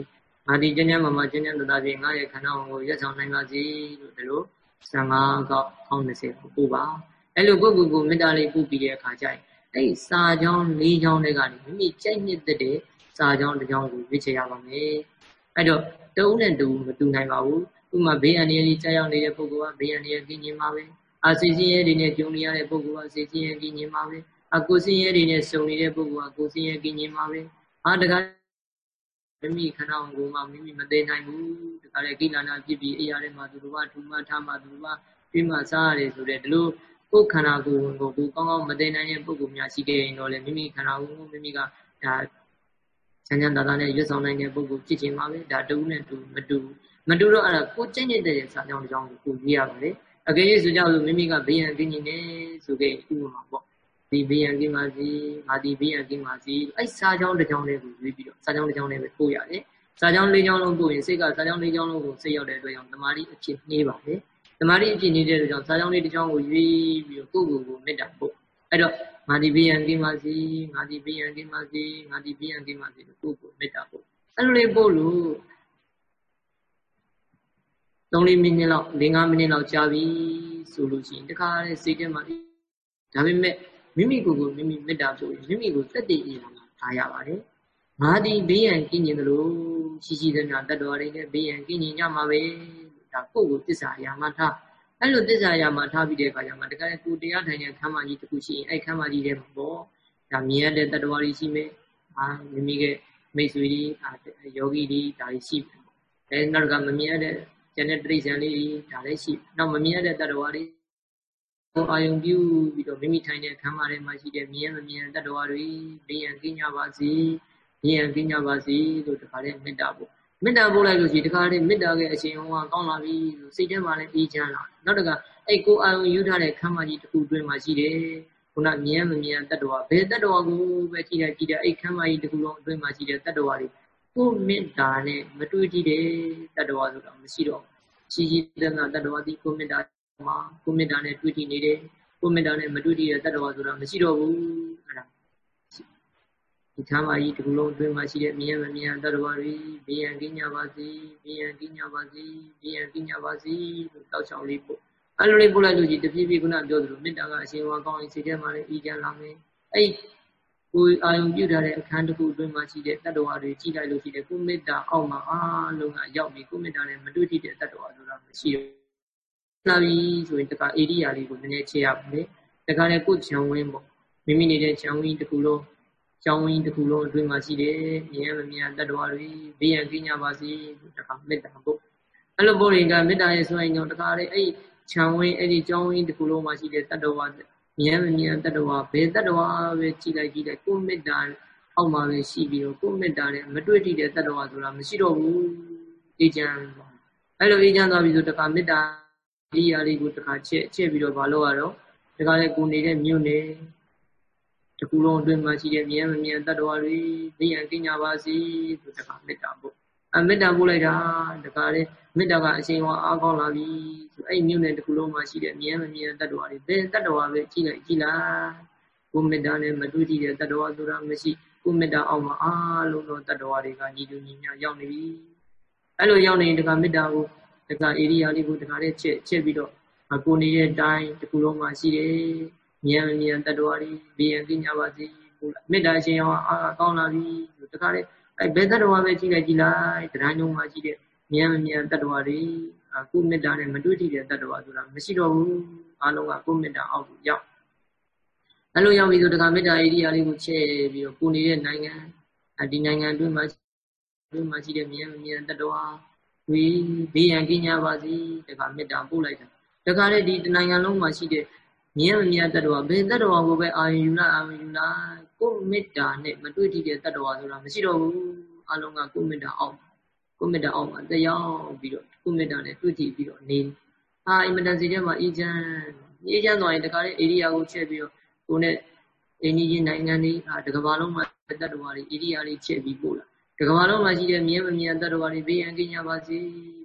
ငါဒီကျဉ်းကျဉ်းမမကျဉ်းကျဉ်းတသားဖြင့်ငါရဲ့ခန္ဓာကိုရက်ဆောင်နိုင်ပါစေလို့ဒီလို15ကောက်ခေါက်20လောက်ပို့ပါ။အဲ့လိုကိုယ့်ကိုယ်ကိုမေတ္တာလေးပို့ပြီးတဲ့အခါကျရင်အဲ့စာကြောင်း၄ကြောင်းတွေကနေမိမိကြိုက်နှစ်တဲ့စာကြောင်းတစ်ကြောင်းကိုရွေးချယ်ရပါမယ်။အဲ့တော့တဦးနဲ့တူမတူနိုင်ပါဘူးဥမာဘေးအန္တရာယ်ကြီးကြားရောက်နေတဲ့ပုဂ္ဂိုလ်ကဘေးအန္တရာယ်ကင်းခြင်းပါပဲအာစိစင်းရဲတွေနဲ့ကြုံနေရတဲ့ပုဂ္ဂိုလ်ကစိစင်းရဲကင်းခြင်းပါပဲ အကိုစင်းရဲတွေနဲ့စုံနေတဲ့ပုဂ္ဂိုလ်ကကိုစင်းရဲကင်းခြင်းပါပဲအာတကားမိမိခန္ဓာကိုယ်မှာမိမိမသိနိုင်ဘူးတခါလေကိလနာဖြစ်ပြီးအရာတွေမှာသူတို့ကထူမထားမှသူတို့ကပြမစားရတယ်ဆိုတဲ့ဒီလိုကိုယ်ခန္ဓာကိုယ်ဝင်ကိုကိုကောင်းကောင်းမသိနိုင်တဲ့ပုဂ္ဂိုလ်များရှိခဲ့ရင်တော့လေမိမိခန္ဓာကိုယ်ကိုမိမိကဒါချမ်းချမ်းသာသာနဲ့ရွတ်ဆောင်နိုင်တဲ့ပုဂ္ဂိုလ်ဖြစ်ခြင်းပါပဲဒါတူနဲ့တူမတူဘူးမတူတော့အဲ့ဒါကိုကြိတ်နေတဲ့စာကြောင်းတစ်ကြောင်းကိုကိုရေးရပါတယ်အကယ်၍ဆိုကြလို့မိမိကဘေးရန်ကင်းနေတယ်ဆိုခဲ့ဥပမာပေါ့ ဒီဘေးရန်ကင်းပါစီငါဒီဘေးရန်ကင်းပါစီအဲ့စာကြောင်းတစ်ကြောင်းလေးကိုရွေးပြီးတော့စာကြောင်းတစ်ကြောင်းလေးပဲပို့ရတယ်စာကြောင်းလေးကြောင်းလုံးပို့ရင်စိတ်ကစာကြောင်းလေးကြောင်းလုံးကိုစိတ်ရောက်တဲ့အတွက်ကြောင့်တမာတိအဖြစ်နှေးပါတယ်တမာတိအဖြစ်နေတဲ့အတွက်ကြောင့်စာကြောင်းလေးတစ်ကြောင်းကိုရွေးပြီးတော့ကိုယ့်ကိုယ်ကိုမေတ္တာပို့အဲ့တော့ငါဒီဘေးရန်ကင်းပါစီငါဒီဘေးရန်ကင်းပါစီငါဒီဘေးရန်ကင်းပါစီလို့ကိုယ့်ကိုယ်မေတ္တာပို့အဲ့လိုလေးပို့လို့3-4မိနစ်လောက်5-5မိနစ်လောက်ကြာပြီဆိုလို့ရှိရင်တခါလေစိတ်ထဲမှာဒါပေမဲ့ မိမိကိုယ်ကိုမိမိမေတ္တာဆိုရင်မိမိကိုတက်တည်ရမှာထားရပါတယ်ငါဒီဘေးရန်ကင်းကျင်သလိုရှိရှိသမျှတတ္တဝါတွေနဲ့ဘေးရန်ကင်းကျင်ကြမှာပဲဒါကိုယ့်ကိုတစ္ဆာအရာမှထားအဲ့လိုတစ္ဆာအရာမှထားပြီးတဲ့အခါကျမှတခါလေကိုတရားထိုင်တဲ့ခမ်းမကြီးတစ်ခုရှိရင်အဲ့ခမ်းမကြီးထဲမှာပေါ့ဒါမြင်ရတဲ့တတ္တဝါတွေရှိမယ်အာမိမိရဲ့မိတ်ဆွေတွေယောဂီတွေဒါတွေရှိမယ်အဲနောက်ကမမြင်ရတဲ့ကျန်တဲ့တိရစ္ဆာန်လေးဒါလည်းရှိနောက်မမြင်ရတဲ့တ attva တွေ ဟိုအာယုံပြုပြီးတော့မိမိထိုင်တဲ့ခမ်းမထဲမှာရှိတဲ့မြင်မမြင်တ attva တွေဘေးရန်ကင်းကြပါစေမြင်ရန်ကင်းကြပါစေလို့တခါလေးမေတ္တာပို့မေတ္တာပို့လိုက်လို့ရှိရင်တခါလေးမေတ္တာရဲ့အရှင်ဟောကကောင်းလာပြီလို့စိတ်ထဲမှာလည်းအေးချမ်းလာနောက်တကအဲ့ကိုအာယုံယူထားတဲ့ခမ်းမကြီးတစ်ခုတွင်းမှာရှိတယ်ခုနမြင်မမြင်တ attva ဘယ်တ attva ကိုပဲကြည့်လိုက်ကြည့်တယ်အဲ့ခမ်းမကြီးတစ်ခုလုံးအတွင်းမှာရှိတဲ့တ attva တွေကိုမေတ္တာနဲ့မတွေ့ကြည့်တဲ့တ attva ဆိုတာမရှိတော့ရှိရှိသနာတတ္တဝါတိကိုမေတ္တာ မှာကိုမေတ္တာနဲ့တွေ့တည်နေတယ်ကိုမေတ္တာနဲ့မတွေ့တည်တဲ့တတ္တဝါဆိုတာမရှိတော့ဘူးအဲ့ဒါဒီချမ်းပါကြီးဒီကုလုံးအတွင်းမှာရှိတဲ့မြင်မမြင်တတ္တဝါတွေဘီယံကိညာပါစေဘီယံကိညာပါစေဘီယံကိညာပါစေလို့တောက်ချောင်းလေးပို့အဲ့လိုလေးပို့လိုက်လို့ကြီးတဖြည်းဖြည်းခုနပြောသလိုမေတ္တာကအရှင်ဝါကောင်းရင်စိတ်ထဲမှာလည်းအေးချမ်းလာမယ်အဲ့ကိုအာယုံပြုထားတဲ့အခန်းတစ်ခုအတွင်းမှာရှိတဲ့တတ္တဝါတွေကြည့်လိုက်လို့ရှိတဲ့ကိုမေတ္တာအောက်မှာအားလုံးကရောက်ပြီးကိုမေတ္တာနဲ့မတွေ့ထိတဲ့တတ္တဝါဆိုတာမရှိဘူး။ လာပြီဆိုရင်တခါအေရိယာလေးကိုနည်းနည်းချေရပါမယ်။တခါလည်းကိုချံဝင်းပေါ့မိမိနေတဲ့ချံဝင်းတစ်ခုလုံးချံဝင်းတစ်ခုလုံးအတွင်းမှာရှိတဲ့မြင်ရမမြင်တတ္တဝါတွေဘေးရန်ကင်းကြပါစေတခါမေတ္တာပို့အဲ့လိုပို့ရင်ကမေတ္တာရဲ့ဆိုရင်တော့တခါလေအဲ့ချံဝင်းအဲ့ဒီချံဝင်းတစ်ခုလုံးမှာရှိတဲ့တတ္တဝါမြင်မမြင်တတ္တဝါဘယ်တတ္တဝါပဲကြည်လိုက်ကြည့်လိုက်ကိုမေတ္တာအောက်မှာပဲရှိပြီးတော့ကိုမေတ္တာနဲ့မတွေ့ထိတဲ့တတ္တဝါဆိုတာမရှိတော့ဘူးအေးချမ်းအဲ့လိုအေးချမ်းသွားပြီဆိုတခါမေတ္တာ ဒီရာလေးကိုတခါချက်ချက်ပြီးတော့မလုပ်ရတော့တခါလေကိုနေတဲ့မြို့နယ်တကူလုံးအတွင်းမှာရှိတဲ့မြင်မမြင်တတ္တဝါတွေသိရန်ကင်းကြပါစေဆိုတခါမေတ္တာပို့အမေတ္တာပို့လိုက်တာတခါလေမေတ္တာကအရှင်ဟောအားကောင်းလာပြီဆိုအဲ့မြို့နယ်တစ်ခုလုံးမှာရှိတဲ့မြဲမမြဲတတ္တဝါတွေဘယ်တတ္တဝါပဲကြည့်လိုက်ကြည့်လိုက်ကိုမေတ္တာနဲ့မတွေ့ကြည့်တဲ့တတ္တဝါဆိုတာမရှိကိုမေတ္တာအောက်မှာအားလုံးသောတတ္တဝါတွေကညီတူညီမျှရောက်နေပြီအဲ့လိုရောက်နေရင်တခါမေတ္တာကို တခါဧရိယာလေးကိုတခါလေးချက်ချက်ပြီးတော့ကိုနေတဲ့အတိုင်းတစ်ခုလုံးမှာရှိတယ်မြဲမမြဲတတ္တဝါတွေဘီယံကင်းကြပါစေမေတ္တာရှင်ရောအားကောင်းလာပြီဆိုတခါလေးအဲဘယ်တတ္တဝါပဲကြည့်လိုက်ကြည့်လိုက်တရားညုံမှာရှိတဲ့ဉာဏ်ဉာဏ်တ attva တွေကိုမေတ္တာနဲ့မတွေ့ထိတဲ့ attva ဆိုတာမရှိတော့ဘူးအားလုံးကကိုမေတ္တာအောက်ကိုရောက်အဲ့လိုရောက်ပြီဆိုတခါမေတ္တာဧရိယာလေးကိုချဲ့ပြီးတော့ကိုနေတဲ့နိုင်ငံဒီနိုင်ငံအတွင်းမှာအတွင်းမှာရှိတဲ့ဉာဏ်ဉာဏ်တ attva ဝေ ဘေးရန်ကင်းကြပါစေတခါမေတ္တာပို့လိုက်တာတခါလေဒီတနိုင်ငံလုံးမှာရှိတဲ့မြင်မမြင်တတ္တဝါဘယ်တတ္တဝါကိုပဲအာရုံယူလိုက်အာရုံယူလိုက်ကိုမေတ္တာနဲ့မတွေ့ထိတဲ့တတ္တဝါဆိုတာမရှိတော့ဘူးအလုံးကကိုမေတ္တာအောက်ကိုမေတ္တာအောက်မှာတရားပြီးတော့ကိုမေတ္တာနဲ့တွေ့ထိပြီးတော့နေအာအင်မတန်စီထဲမှာအေးချမ်းအေးချမ်းသွားရင်တခါလေဧရိယာကိုချက်ပြီးတော့ကိုနဲ့အင်းကြီးနိုင်ငံတွေအာတကဘာလုံးမှာတတ္တဝါတွေဧရိယာတွေချက်ပြီးပို့လာ တကဘာလုံးမှာရှိတဲ့မြင်မမြင်တတ္တဝါတွေဘေးရန်ကင်းကြပါစေ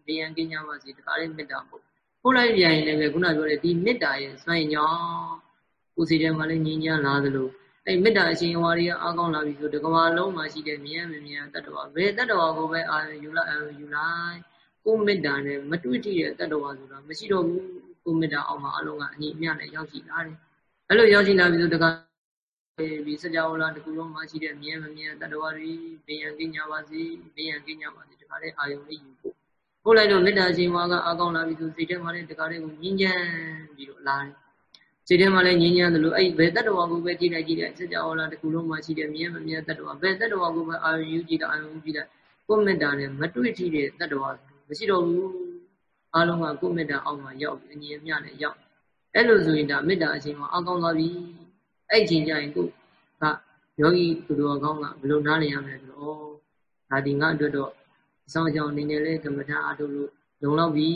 ဘေးရန်ကင်းကြပါစေတခါလေမေတ္တာပို့ပို့လိုက်ပြန်ရင်လည်းခုနပြောတဲ့ဒီမေတ္တာရဲ့စွမ်းရည်ကြောင့်ကိုယ်စီထဲမှာလည်းငြိမ်းချမ်းလာသလိုအဲ့မေတ္တာအရှင်ဝါရီကအားကောင်းလာပြီဆိုတကဘာလုံးမှာရှိတဲ့မြင်မမြင်တတ္တဝါဘယ်တတ္တဝါကိုပဲအာယူလိုက်အာယူလိုက်ကိုမေတ္တာနဲ့မတွေ့ထိတဲ့တတ္တဝါဆိုတာမရှိတော့ဘူးကိုမေတ္တာအောက်မှာအလုံးကအညီအမျှနဲ့ရောက်ရှိလာတယ်အဲ့လိုရောက်ရှိလာပြီဆိုတက ဒီစကြဝဠာတကူလုံးမှာရှိတဲ့မြင်မမြင်တတ္တဝါတွေဘေးရန်ကင်းကြပါစေဘေးရန်ကင်းကြပါစေတခါလေးအာယုံလေးယူဖို့ပို့လိုက်တော့မေတ္တာရှင်ဝါကအကောင်းလာပြီဆိုစိတ်ထဲမှာလည်းတခါလေးကိုငြင်းချမ်းပြီးတော့လာတယ်စိတ်ထဲမှာလည်းငြင်းချမ်းတယ်လို့အဲ့ဘယ်တတ္တဝါကိုပဲကြည့်လိုက်ကြည့်လိုက်စကြဝဠာတကူလုံးမှာရှိတဲ့မြင်မမြင်တတ္တဝါဘယ်တတ္တဝါကိုပဲအာယုံယူကြည့်တာအာယုံယူကြည့်လိုက်ကိုမေတ္တာနဲ့မတွေ့ထိတဲ့တတ္တဝါမရှိတော့ဘူးအားလုံးကကိုမေတ္တာအောက်မှာရောက်ပြီးအညီအမျှနဲ့ရောက်အဲ့လိုဆိုရင်ဒါမေတ္တာအရှင်ဝါအကောင်းသွားပြီ အဲ့ချိန်ကျရင်ကိုကယောဂီသူတော်ကောင်းကဘယ်လိုနားလည်ရမလဲဆိုတော့ဒါဒီငါအတွက်တော့အဆောင်အကြောင်းအနေနဲ့လဲကမ္မထာအားထုတ်လို့လုံလောက်ပြီ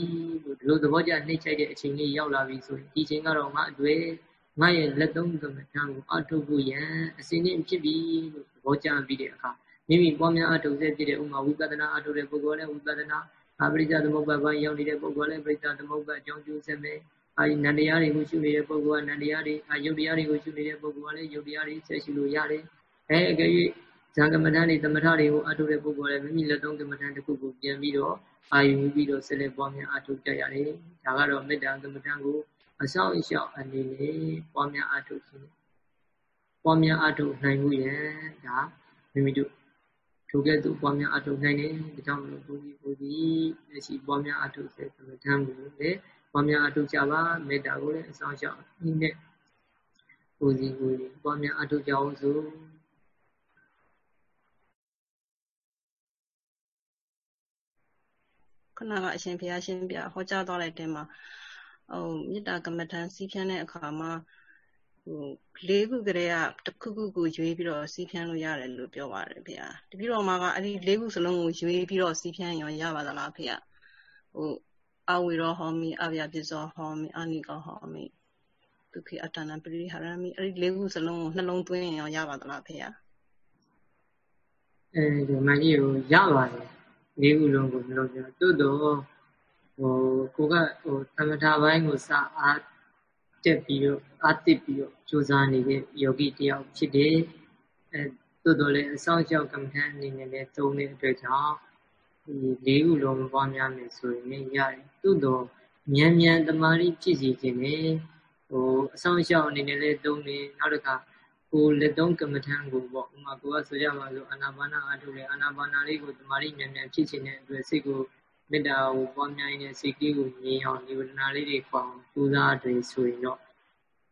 လို့ဒီလိုသဘောကျနှိမ့်ချိုက်တဲ့အချိန်လေးရောက်လာပြီဆိုရင်ဒီချိန်ကတော့ငါအတွေ့ငါရဲ့လက်သုံးကမ္မထာကိုအားထုတ်ဖို့ရန်အစဉ်နဲ့ဖြစ်ပြီလို့သဘောကျပြီးတဲ့အခါမိမိပွားများအားထုတ်စေဖြစ်တဲ့ဥမာဝိပဿနာအားထုတ်တဲ့ပုဂ္ဂိုလ်လည်းဝိပဿနာအာပရိစ္ဆသမုပ္ပါဒ်ပိုင်းရောက်နေတဲ့ပုဂ္ဂိုလ်လည်းပရိစ္ဆသမုပ္ပါဒ်အကြောင်းကျိုးဆက်မယ် အာနန္တရားတွေကိုရှုနေတဲ့ပုဂ္ဂိုလ်ကနန္တရားတွေအာယုတ်တရားတွေကိုရှုနေတဲ့ပုဂ္ဂိုလ်ကလည်းယုတ်တရားတွေဆက်ရှုလို့ရတယ်အဲအကယ်၍ဇံကမ္မဋ္ဌာန်းတွေသမထတွေကိုအထုတဲ့ပုဂ္ဂိုလ်လည်းမိမိလက်သုံးကမ္မဋ္ဌာန်းတစ်ခုကိုပြန်ပြီးတော့အာယူပြီးတော့ဆက်လက်ပွားများအထုကြရတယ်ဒါကတော့မေတ္တာကမ္မဋ္ဌာန်းကိုအဆောင်အရှောက်အနေနဲ့ပွားများအထုခြင်းပွားများအထုနိုင်မှုရန်ဒါမိမိတို့ထိုကဲ့သို့ပွားများအထုနိုင်တယ်ဒါကြောင့်မလို့ဘုန်းကြီးဘုန်းကြီးလက်ရှိပွားများအထုစေကမ္မဋ္ဌာန်းကိုလည်း ပွားများအထုကြပါမေတ္တာကိုလည်းအဆောင်ရှောက်အင်းနဲ့ကိုစီကိုပွားများအထုကြအောင်ဆိုခုနကအရှင်ဘုရားရှင်ပြဟောကြားသွားတဲ့တင်မှာဟိုမေတ္တာကမ္မထံစီးဖြန်းတဲ့အခါမှာဟိုလေးခုကလေးကတစ်ခုခုကိုရွေးပြီးတော့စီးဖြန်းလို့ရတယ်လို့ပြောပါတယ်ဖေ။တပည့်တော်မှာကအဲ့ဒီလေးခုစလုံးကိုရွေးပြီးတော့စီးဖြန်းရောရပါသလားဖေ။ဟို အဝေရောဟောမိအဗျာပစ္စောဟောမိအနိကောဟောမိဒုက္ခအတ္တနာပရိဟာရမိအဲ့ဒီလေးခုစလုံးကိုနှလုံးသွင်းရောရပါသလားဖေ။အဲဒီမကြီးကိုရပါတယ်လေးခုလုံးကိုမလုပ်ကြသို့တော့ဟိုကိုကဟိုသမထဘိုင်းကိုစအားတက်ပြီးတော့အားတစ်ပြီးတော့ကြိုးစားနေတဲ့ယောဂီတယောက်ဖြစ်တယ်အဲသို့တော်လည်းအဆောင်ကြောက်ကမ္မထအနေနဲ့လည်းသုံးတဲ့အတွက်ကြောင့်ဒီ လေးခုလုံးပွားများမယ်ဆိုရင်ရတယ်သို့တော့မြန်မြန်တမာရီဖြစ်စီခြင်းနဲ့ဟိုအဆောင်ရှောက်အနေနဲ့လည်းသုံးတယ်နောက်တစ်ခါကိုလက်သုံးကမ္မထံကိုပေါ့ဥမာကိုကဆိုကြပါစို့အာနာပါနာအထုလေအာနာပါနာလေးကိုတမာရီမြန်မြန်ဖြစ်ခြင်းတဲ့အတွက်စိတ်ကိုမေတ္တာကိုပွားများနေတဲ့စိတ်ကလေးကိုငြိမ်အောင်ဒီဝဒနာလေးတွေပေါအောင်ပူဇော်တွေဆိုရင်တော့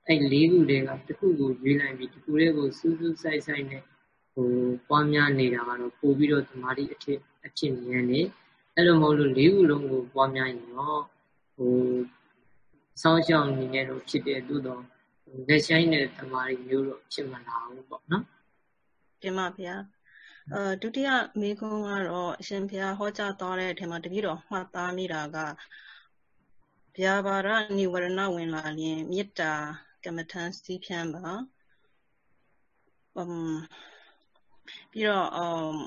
အဲ့လေးခုတည်းကတစ်ခုကိုရွေးလိုက်ပြီးတစ်ခုလေးကိုစူးစူးဆိုင်ဆိုင်နဲ့ဟိုပွားများနေတာကတော့ပို့ပြီးတော့တမာရီအဖြစ် အဖြစ်မြန်နေအဲ့လိုမဟုတ်လို့လေးခုလုံးကိုပွားများရင်တော့ဟိုစောင်းရှောင်းနေနေလို့ဖြစ်တဲ့သို့တော့လက်ဆိုင်တဲ့တမာရီမျိုးတော့ဖြစ်မလာဘူးပေါ့နော်တင်ပါဗျာအဲဒုတိယမေခွန်းကတော့အရှင်ဘုရားဟောကြားသွားတဲ့အထက်မှာတပည့်တော်မှတ်သားမိတာကဗျာပါရနိဝရဏဝင်လာရင်မေတ္တာကမ္မထံစီးဖြန်းပါအမ်ပြီးတော့အမ်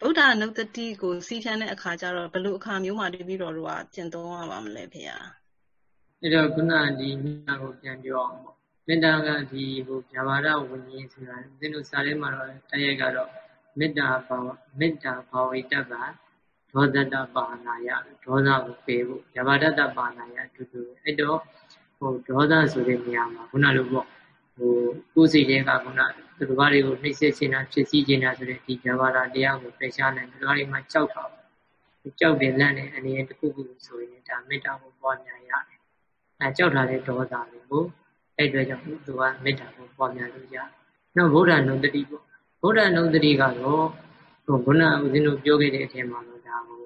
ဗုဒ္ဓနုတ္တိကိုစီးဖြန်းတဲ့အခါကျတော့ဘယ်လိုအခါမျိုးမှာတပည့်တော်တို့ကကျင့်သုံးရပါမလဲဖေ။အဲ့တော့ခုနဒီမေတ္တာကိုပြန်ပြောအောင်ပေါ့မေတ္တာကဒီဟိုဗျာပါဒဝิญဉ်ဆိုတာသင်တို့စာထဲမှာတော့တရိုက်ကတော့မေတ္တာဘာဝမေတ္တာဘာဝိတ္တပါဒေါသတ္တပါဏာယဒေါသကိုပယ်ဖို့ဗျာပါဒတ္တပါဏာယအတူတူအဲ့တော့ဟိုဒေါသဆိုတဲ့နေရာမှာခုနလိုပေါ့ဟိုကိုယ်စိတ်တွေကခုန သူတို့ဘာတွေကိုနှိမ့်ဆက်ခြင်းတာဖြစ်စည်းခြင်းတာဆိုတဲ့ဒီဗျာပါဒတရားကိုပယ်ရှားနိုင်သူတို့တွေမှာကြောက်တာကြောက်တယ်လန့်တယ်အနေနဲ့တခုခုဆိုရင်ဒါမေတ္တာကိုပွားများရတယ်အဲကြောက်တာတဲ့ဒေါသတွေကိုအဲ့အတွက်ကြောင့်သူကမေတ္တာကိုပွားများလို့ရတယ်။နောက်ဗုဒ္ဓနုတ္တိပေါ့ဗုဒ္ဓနုတ္တိကတော့ဟိုခုနဦးဇင်းတို့ပြောခဲ့တဲ့အထက်မှာတော့ဒါဟို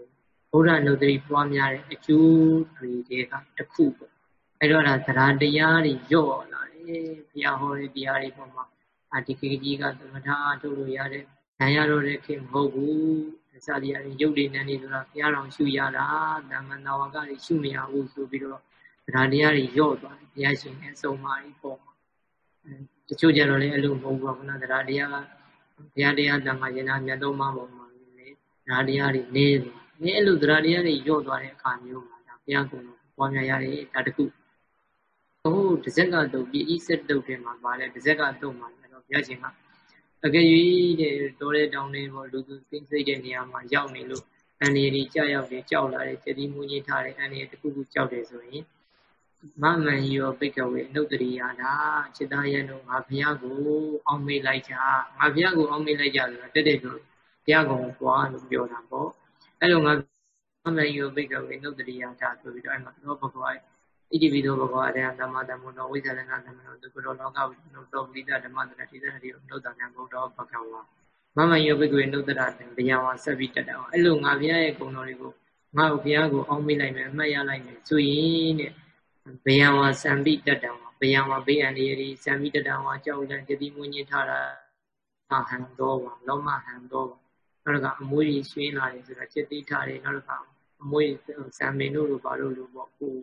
ဗုဒ္ဓနုဒ္ဓရီပွားများတဲ့အကျိုးတွေကတစ်ခုပေါ့အဲ့တော့ဒါသရတရားတွေညော့လာတယ်ဘုရားဟောတဲ့တရားတွေပေါ်မှာ အာဒီကေကြီးကသမထအားထုတ်လို့ရတဲ့ဉာဏ်ရတော့တဲ့ခင်မဟုတ်ဘူးစသည်အရင်ရုပ်တွေနဲ့နေဆိုတာဘုရားတော်ရှုရတာတမန်တော်ကတွေရှုမရဘူးဆိုပြီးတော့သရတရားတွေညော့သွားတယ်ဘုရားရှင်ရဲ့အဆုံးအမတွေပေါ်မှာတချို့ကြတော့လည်းအဲ့လိုမဟုတ်ဘူးခုနသရတရားကဘုရားတရားတန်ခါရင်နာမြတ်တော်မှာပေါ်မှာလေသရတရားတွေနေသွားနေအဲ့လိုသရတရားတွေညော့သွားတဲ့အခါမျိုးမှာဒါဘုရားကုံတော်ပွားများရတယ်ဒါတခုဟိုတစ်စက်ကတုတ်ပြီးဤစက်တုတ်ထဲမှာပါလဲတစ်စက်ကတုတ်မှာလည်း တော့ဘုရားရှင်ကအကယ်၍တဲ့တိုးတဲ့တောင်းနေပေါ့လူသူသိစိတ်တဲ့နေရာမှာရောက်နေလို့အန္တရာယ်ကြီးကြောက်ရောက်တယ်ကြောက်လာတယ်ကြတိမူကြီးထားတယ်အန္တရာယ်တစ်ခုခုကြောက်တယ်ဆိုရင်မမန်ယောပိကဝေအနုတ္တရိယာတာจิตယံတို့ငါဘုရားကို အောင်းမေးလိုက်ကြငါဘုရားကိုအောင်းမေးလိုက်ကြဆိုတာတက်တဲ့လို့ဘုရားကောင်ကွာလို့ပြောတာပေါ့အဲ့လိုငါမမန်ယောပိကဝေအနုတ္တရိယာတာဆိုပြီးတော့အဲ့မှာတော့ဘဂဝါ ဣတိပိသောဘဂဝါရေသမ္မာသမ္မုနောဝိဇ္ဇာလနာသမ္မနောဒုက္ခရောလောကဝိနုတောပရိသဓမ္မတရတိသတိနုတ္တဉာဏ်ဘုဒ္ဓဘဂဝါမမယောပိကဝေနုတ္တရတံဗျာဝါဆက်ပြီးတက်တယ်အဲ့လိုငါဘုရားရဲ့ဂုဏ်တော်တွေကိုငါ့ကိုဘုရားကိုအောင်းမေးလိုက်မယ်အမှတ်ရလိုက်မယ်ဆိုရင်တဲ့ဘယံဝါစံပိတတံဝါဘယံဝါဘေးအန္တရာယ်စံပိတတံဝါကြောက်လန့်တတိမွင်းညင်ထားတာဟန်တော်ဝါလောမဟန်တော်နောက်တစ်ခါအမွေးကြီးရွှင်းလာတယ်ဆိုတာจิตတိထားတယ်နောက်တစ်ခါအမွေးစံမင်းတို့လိုပါလို့လို့ပေါ့ကို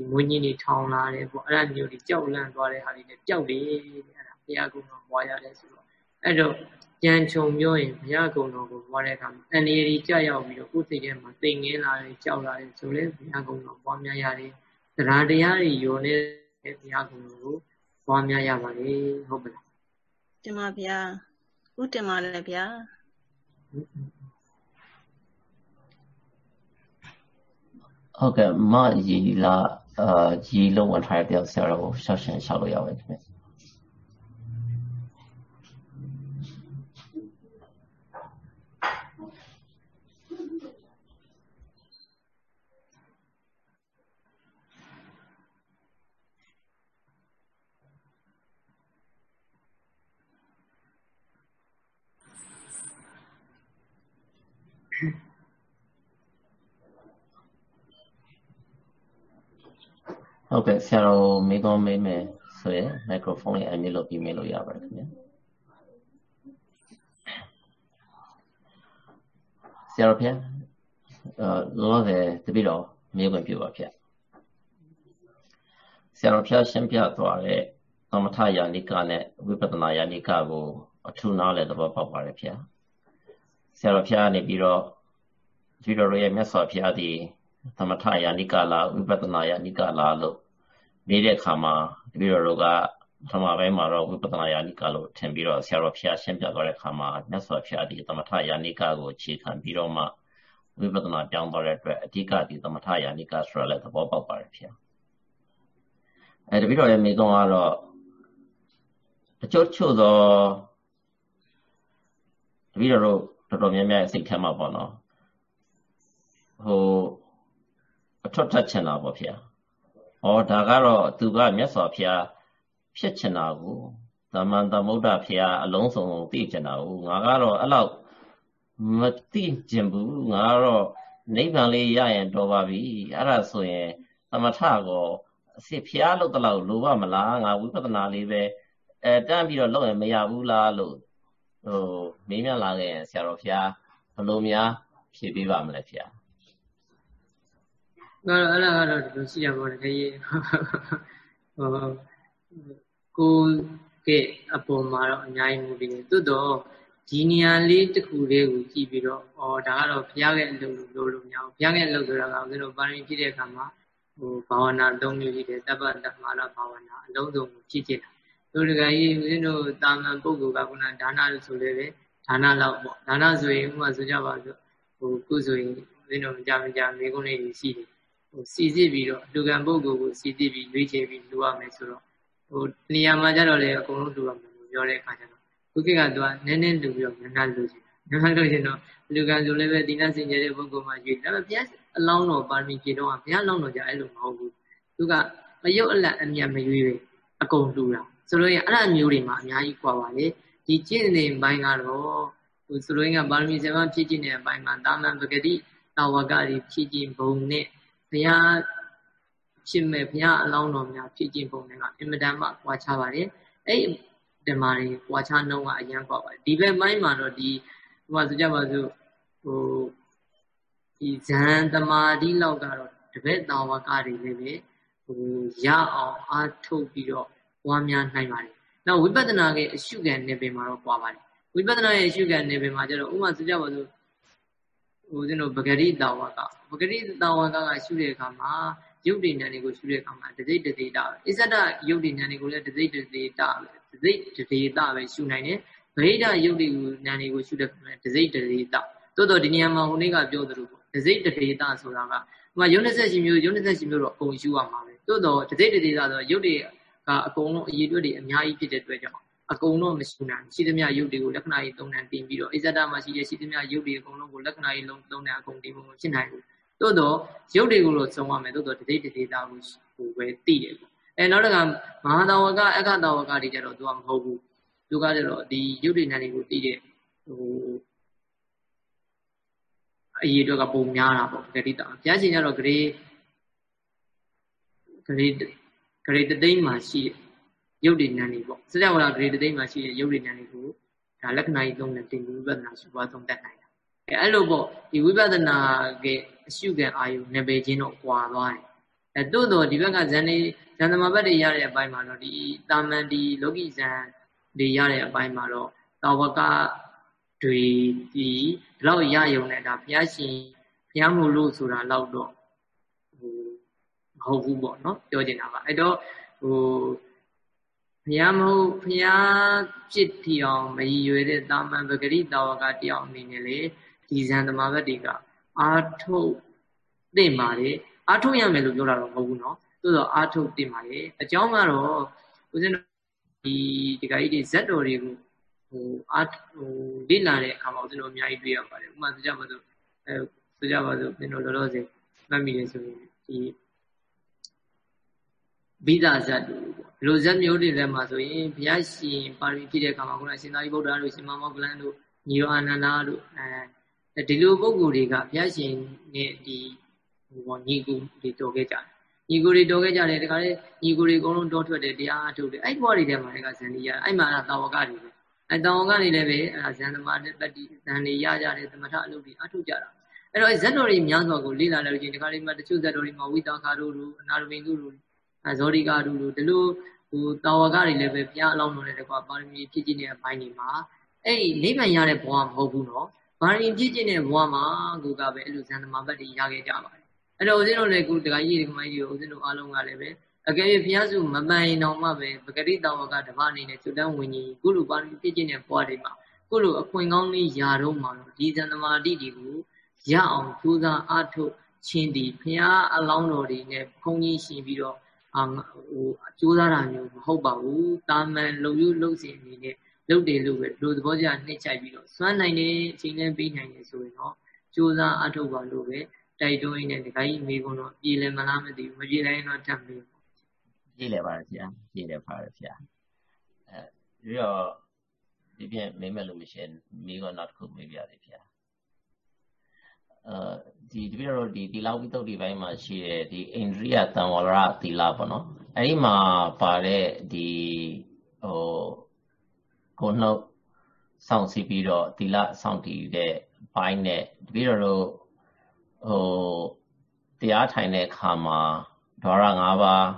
ဒီမွင်းညင်တွေထောင်လာတယ်ပေါ့အဲ့ဒါမျိုးတွေကြောက်လန့်သွားတဲ့ဟာတွေနဲ့ကြောက်တယ်တဲ့အဲ့ဒါဘုရားကုံတော်ဘွားရတယ်ဆိုတော့အဲ့တော့ကြံချုံပြောရင်ဘုရားကုံတော်ကိုဘွားတဲ့အခါမှာအန္တရာယ်ကြီးကြောက်ရောက်ပြီးတော့ကိုယ်စိတ်ထဲမှာတိမ်ငင်းလာတယ်ကြောက်လာတယ်ဆိုလဲဘုရားကုံတော်ဘွားများရတယ်တရားတရားတွေယုံနေတဲ့ဘုရားကုံကိုပွားများရပါလေဟုတ်ပါလားတင်ပါဗျာဥတင်ပါလေဗျာဟုတ်ကဲ့မရီလာ အာရီလုံးဝင်ထားတဲ့တယောက်ဆရာတော်ကိုရှောက်ရှင်ရှောက်လို့ရပါတယ်ခင်ဗျ ဟုတ်ကဲ့ဆရာတော်မိကောမေးမယ်ဆိုရင်မိုက်ခရိုဖုန်းလေးအမြင့်လုပ်ပြီးမေးလို့ရပါတယ်ခင်ဗျာဆရာတော်ဖေအာလောလောဆယ်တပိတော်မေးခွင့်ပြုပါဖေဆရာတော်ဖျားရှင်းပြသွားတဲ့သမထယာနိကနဲ့ဝိပဿနာယာနိကကိုအထူးနားလည်သဘောပေါက်ပါတယ်ဖေဆရာတော်ဖျားနေပြီးတော့ဒီတော်ရဲ့မြတ်စွာဘုရားသည် သမထယာနိကလာဝိပဿနာယာနိကလာလို့နေတဲ့အခါမှာတပည့်တော်တို့ကပထမပိုင်းမှာတော့ဝိပဿနာယာနိကလို့ထင်ပြီးတော့ဆရာတော်ဖျားရှင်းပြသွားတဲ့အခါမှာမြတ်စွာဘုရားဒီသမထယာနိကကိုအခြေခံပြီးတော့မှဝိပဿနာပြောင်းသွားတဲ့အတွက်အဓိကဒီသမထယာနိကဆိုတာလည်းသဘောပေါက်ပါတယ်ဖျားအဲတပည့်တော်ရဲ့မိကုံကတော့တချို့ချို့သောတပည့်တော်တို့တော်တော်များများစိတ်ထဲမှာပေါ့နော်ဟို အထွတ်ထက်ချင်တာပေါ့ဗျာ။ဩဒါကတော့သူကမြတ်စွာဘုရားဖြစ်ချင်တာကိုသမန်သမုဒ္ဒဘုရားအလုံးစုံသိချင်တာကိုငါကတော့အဲ့လောက်မသိကျင်ဘူးငါကတော့နိဗ္ဗာန်လေးရရင်တော်ပါပြီအဲ့ဒါဆိုရင်သမထကောအစစ်ဖျားလို့တလောက်လိုပါမလားငါဝိပဿနာလေးပဲအဲတန်းပြီးတော့လုပ်ရင်မရဘူးလားလို့ဟိုမေးမြန်းလာခဲ့ရင်ဆရာတော်ဖျားဘယ်လိုများဖြေပေးပါမလဲဖျား ကတော့အဲ့ဒါကတော့ဒီလိုရှိရပါတော့တကယ်ဟိုကိုကအပေါ်မှာတော့အများကြီးမူတည်တယ်သို့တော့ဒီနေရာလေးတစ်ခုလေးကိုကြည့်ပြီးတော့ဩဒါကတော့ဘုရားရဲ့အလုပ်လို့လို့မရဘူးဘုရားရဲ့အလုပ်ဆိုတာကဦးဇင်းတို့ပါရမီဖြစ်တဲ့အခါမှာဟိုဘာဝနာ၃မျိုးရှိတယ်တပ္ပတမာလဘာဝနာအလုံးစုံကိုဖြစ်ဖြစ်တာတို့တကယ်ကြီးဦးဇင်းတို့တာမန်ပုဂ္ဂိုလ်ကခုနဒါနလို့ဆိုလေပဲဒါနလောက်ပေါ့ဒါနဆိုရင်ဥပမာဆိုကြပါစို့ဟိုခုဆိုရင်ဦးဇင်းတို့မကြမကြမိကုန်းလေးတွေရှိတယ် ဟိုစီစစ်ပြီးတော့လူကံပုဂ္ဂိုလ်ကိုစီစစ်ပြီးရွေးချယ်ပြီးလူရမယ်ဆိုတော့ဟိုနေရာမှာကြတော့လေအကုန်လုံးလူရမယ်လို့ပြောတဲ့အခါကျတော့ခုခေတ်ကသူကနည်းနည်းလူပြီးတော့နည်းနည်းလူချင်နည်းနည်းလူချင်တော့လူကံဆိုလည်းပဲဒီနာစင်ကြတဲ့ပုဂ္ဂိုလ်မှရွေးဒါပေမဲ့ဘုရားအလောင်းတော်ပါရမီဖြည့်တော့ဘုရားလောင်းတော်ကြအဲ့လိုမဟုတ်ဘူးသူကအယုတ်အလတ်အမြတ်မရွေးပဲအကုန်လူတာဆိုလို့ရင်အဲ့ဒါမျိုးတွေမှာအများကြီးကွာပါလေဒီကျင့်နေပိုင်းကတော့ဟိုဆိုလို့ရင်ကပါရမီ7ပါးဖြည့်ကျင့်တဲ့အပိုင်းမှာတာမန်ပဂတိတာဝကတွေဖြစ်ခြင်းဘုံနဲ့ ဘုရားဖြစ်မဲ့ဘုရားအလောင်းတော်များဖြစ်ခြင်းပုံတွေကအင်မတန်မှကွာခြားပါတယ်အဲ့ဓမ္မတွေကွာခြားနှုံးကအရန်ကွာပါတယ်ဒီဘက်ပိုင်းမှာတော့ဒီဟိုမှာဆိုကြပါစို့ဟိုဒီဇန်တမာတိလောက်ကတော့တပည့်တာဝကတွေလည်းပဲဟိုရအောင်အားထုတ်ပြီးတော့ပွားများနိုင်ပါတယ်နောက်ဝိပဿနာရဲ့အရှုခံနေပင်မှာတော့ပွားပါတယ်ဝိပဿနာရဲ့အရှုခံနေပင်မှာကျတော့ဥပမာဆိုကြပါစို့ဟိုကျွန်တော်ပဂရိတာဝက ပဂရိတာဝကကရှုတဲ့အခါမှာရုပ်တည်ဉာဏ်တွေကိုရှုတဲ့အခါမှာတစိတ်တသေးတာပဲအစ္ဆဒရုပ်တည်ဉာဏ်တွေကိုလည်းတစိတ်တသေးတာပဲတစိတ်တသေးတာပဲရှုနိုင်တယ်ဗဟိတရုပ်တည်ဉာဏ်တွေကိုရှုတဲ့အခါမှာတစိတ်တသေးတာတိုးတော့ဒီနေရာမှာဟိုနေ့ကပြောသလိုပေါ့တစိတ်တသေးတာဆိုတာကဟိုမှာယုံ28မျိုးယုံ28မျိုးတော့အကုန်ရှုရမှာပဲတိုးတော့တစိတ်တသေးတာဆိုရုပ်တည်ကအကုန်လုံးအရေးအတွက်တွေအများကြီးဖြစ်တဲ့အတွက်ကြောင့်အကုန်လုံးမရှိနိုင်ရှိသမျှရုပ်တွေကိုလက္ခဏာကြီးသုံးတန်တင်ပြီးတော့အစ္ဆဒမှာရှိတဲ့ရှိသမျှရုပ်တွေအကုန်လုံးကိုလက္ခဏာကြီးလုံးသုံးတန်အကုန်တင်ဖို့မဖြစ်နိုင်ဘူး သို့တော့ရုပ်တွေကိုတော့သုံးရမယ်သို့တော့တတိတတိသားကိုဟိုပဲသိတယ်ပေါ့အဲနောက်တစ်ခါမဟာတဝကအခတဝကတွေကြတော့သူကမဟုတ်ဘူးသူကကြတော့ဒီရုပ်တွေနာတွေကိုသိတဲ့ဟိုအရေးတော့ကပုံများတာပေါ့ဂရိတာဘုရားရှင်ကတော့ဂရေဂရေဂရေတသိမ့်မှာရှိရုပ်တွေနာနေပေါ့စကြဝဠာဂရေတသိမ့်မှာရှိတဲ့ရုပ်တွေနာတွေကိုဒါလက္ခဏာကြီးသုံးတဲ့တင်ပြီးဝိပဿနာရှုပွားသုံးတတ်နိုင်အဲအဲ့လိုပေါ့ဒီဝိပဿနာရဲ့ အရှုခံအာယုနေပေချင်းတော့ကွာသွားတယ်အဲတို့တော့ဒီဘက်ကဇန်နေဇန်သမဘတ်တွေရတဲ့အပိုင်းမှာတော့ဒီတာမန်ဒီလောကီဇန်တွေရတဲ့အပိုင်းမှာတော့တာဝကတွေဒီဒီလောက်ရယုံနဲ့ဒါဘုရားရှင်ဘုရားမို့လို့ဆိုတာလောက်တော့ဟိုမဟုတ်ဘူးပေါ့နော်ပြောချင်တာပါအဲ့တော့ဟိုဘုရားမဟုတ်ဘုရားဖြစ်ထီအောင်မရည်ရွယ်တဲ့တာမန်ပဂရိတာဝကတယောက်အနေနဲ့လေဒီဇန်သမာဘတ်တွေက အာထုတ်သိမ့်ပါလေအာထုတ်ရမယ်လို့ပြောတာတော့မဟုတ်ဘူးเนาะသို့တော့အာထုတ်သိမ့်ပါလေအကြောင်းကတော့ဦးဇင်းဒီဒီကကြီးတွေဇက်တော်တွေကိုဟိုအာဟိုလေ့လာတဲ့အခါမှာဦးဇင်းတို့အများကြီးတွေ့ရပါတယ်ဥပမာဆိုကြပါစို့အဲဆိုကြပါစို့ကျွန်တော်လောလောဆယ်မှတ်မိတယ်ဆိုရင်ဒီဘိဒဇတ်တို့ပေါ့ဘလိုဇက်မျိုးတွေထဲမှာဆိုရင်ဘုရားရှင်ပါရမီဖြစ်တဲ့အခါမှာခုနရှင်သာရိပုတ္တရာတို့ရှင်မောဂလန်တို့ညီရောအာနန္ဒာတို့အဲ ဒီလိုပုံကိုယ်တွေကဘုရားရှင်နဲ့ဒီဟိုပေါ့ညီကူတွေတော်ခဲ့ကြတယ်ညီကူတွေတော်ခဲ့ကြတယ်တခါလေညီကူတွေအကုန်လုံးတော်ထွက်တယ်တရားအထုတ်တယ်အဲ့ဘဝတွေထဲမှာလည်းကဇန်ဒီရအဲ့မှာတာဝကတွေပဲအဲ့တာဝကတွေလည်းပဲအဲ့ဇန်သမာတတ္တိဇန်တွေရကြတယ်သမထအလုပ်တွေအထုတ်ကြတာအဲ့တော့ဇတ်တော်တွေများစွာကိုလေ့လာလို့ချင်းဒီခါလေးမှာတချို့ဇတ်တော်တွေမှာဝိတာခါတို့လိုအနာရမင်တို့လိုအဲဇောဒီကာတို့လိုဒီလိုဟိုတာဝကတွေလည်းပဲဘုရားအလောင်းတော်တွေကွာပါရမီဖြစ်ခြင်းတဲ့အပိုင်းတွေမှာအဲ့ဒီနိဗ္ဗာန်ရတဲ့ဘဝမဟုတ်ဘူးနော် ဘာရင်ဖြစ်ခြင်းတဲ့ဘဝမှာကိုကပဲအဲ့လိုဇန်သမာဘတ်တွေရခဲ့ကြပါတယ်အဲ့တော့ဦးဇင်းတို့လည်းကိုတခါကြီးဒီကမကြီးကိုဦးဇင်းတို့အားလုံးကလည်းပဲအကယ်၍ဘုရားစုမမှန်ရင်တော့မှပဲပဂရိတောဝကတပအနေနဲ့ကျွတ်တန်းဝင်ကြီးကုလိုပါရမီဖြစ်ခြင်းတဲ့ဘဝတွေမှာကုလိုအခွင့်ကောင်းလေးယာတော့မှာတော့ဒီဇန်သမာတိတွေကိုရအောင်ကြိုးစားအားထုတ်ခြင်းဒီဘုရားအလောင်းတော်တွေနဲ့ဘုန်းကြီးရှင်ပြီးတော့အာဟိုကြိုးစားတာမျိုးမဟုတ်ပါဘူးတာမန်လုံယူလုံစီအနေနဲ့ လုတ်တယ်လို့ပဲလူသဘောကျနှိမ့်ချိုက်ပြီးတော့စွမ်းနိုင်တယ်အချိန်နဲ့ပြီးနိုင်တယ်ဆိုရင်တော့ကြိုးစားအထုတ်ပါလို့ပဲတိုက်တွန်းရင်းနဲ့ဒီခိုင်းမိကုန်တော့ပြည်လည်မလားမသိဘူးမပြည်နိုင်တော့တတ်ပြီပြည်လည်ပါတယ်ဗျာပြည်လည်ပါတယ်ဗျာအဲပြီးတော့ဒီပြင်မိမဲ့လို့မရှိရင်မိကနောက်တစ်ခုမေးပြတယ်ဗျာအဲဒီတပည့်တော်ဒီတီလာဝိသုဒ္ဓိပိုင်းမှာရှိတဲ့ဒီအိန္ဒြိယတံဝရတီလာပေါ့နော်အဲဒီမှာပါတဲ့ဒီဟို ကိုနှုတ်စောင့်စီပြီးတော့တီလာစောင့်တည်တဲ့ဘိုင်းနဲ့တပည့်တော်တို့ဟိုတရားထိုင်တဲ့အခါမှာဒွါရ၅ပါး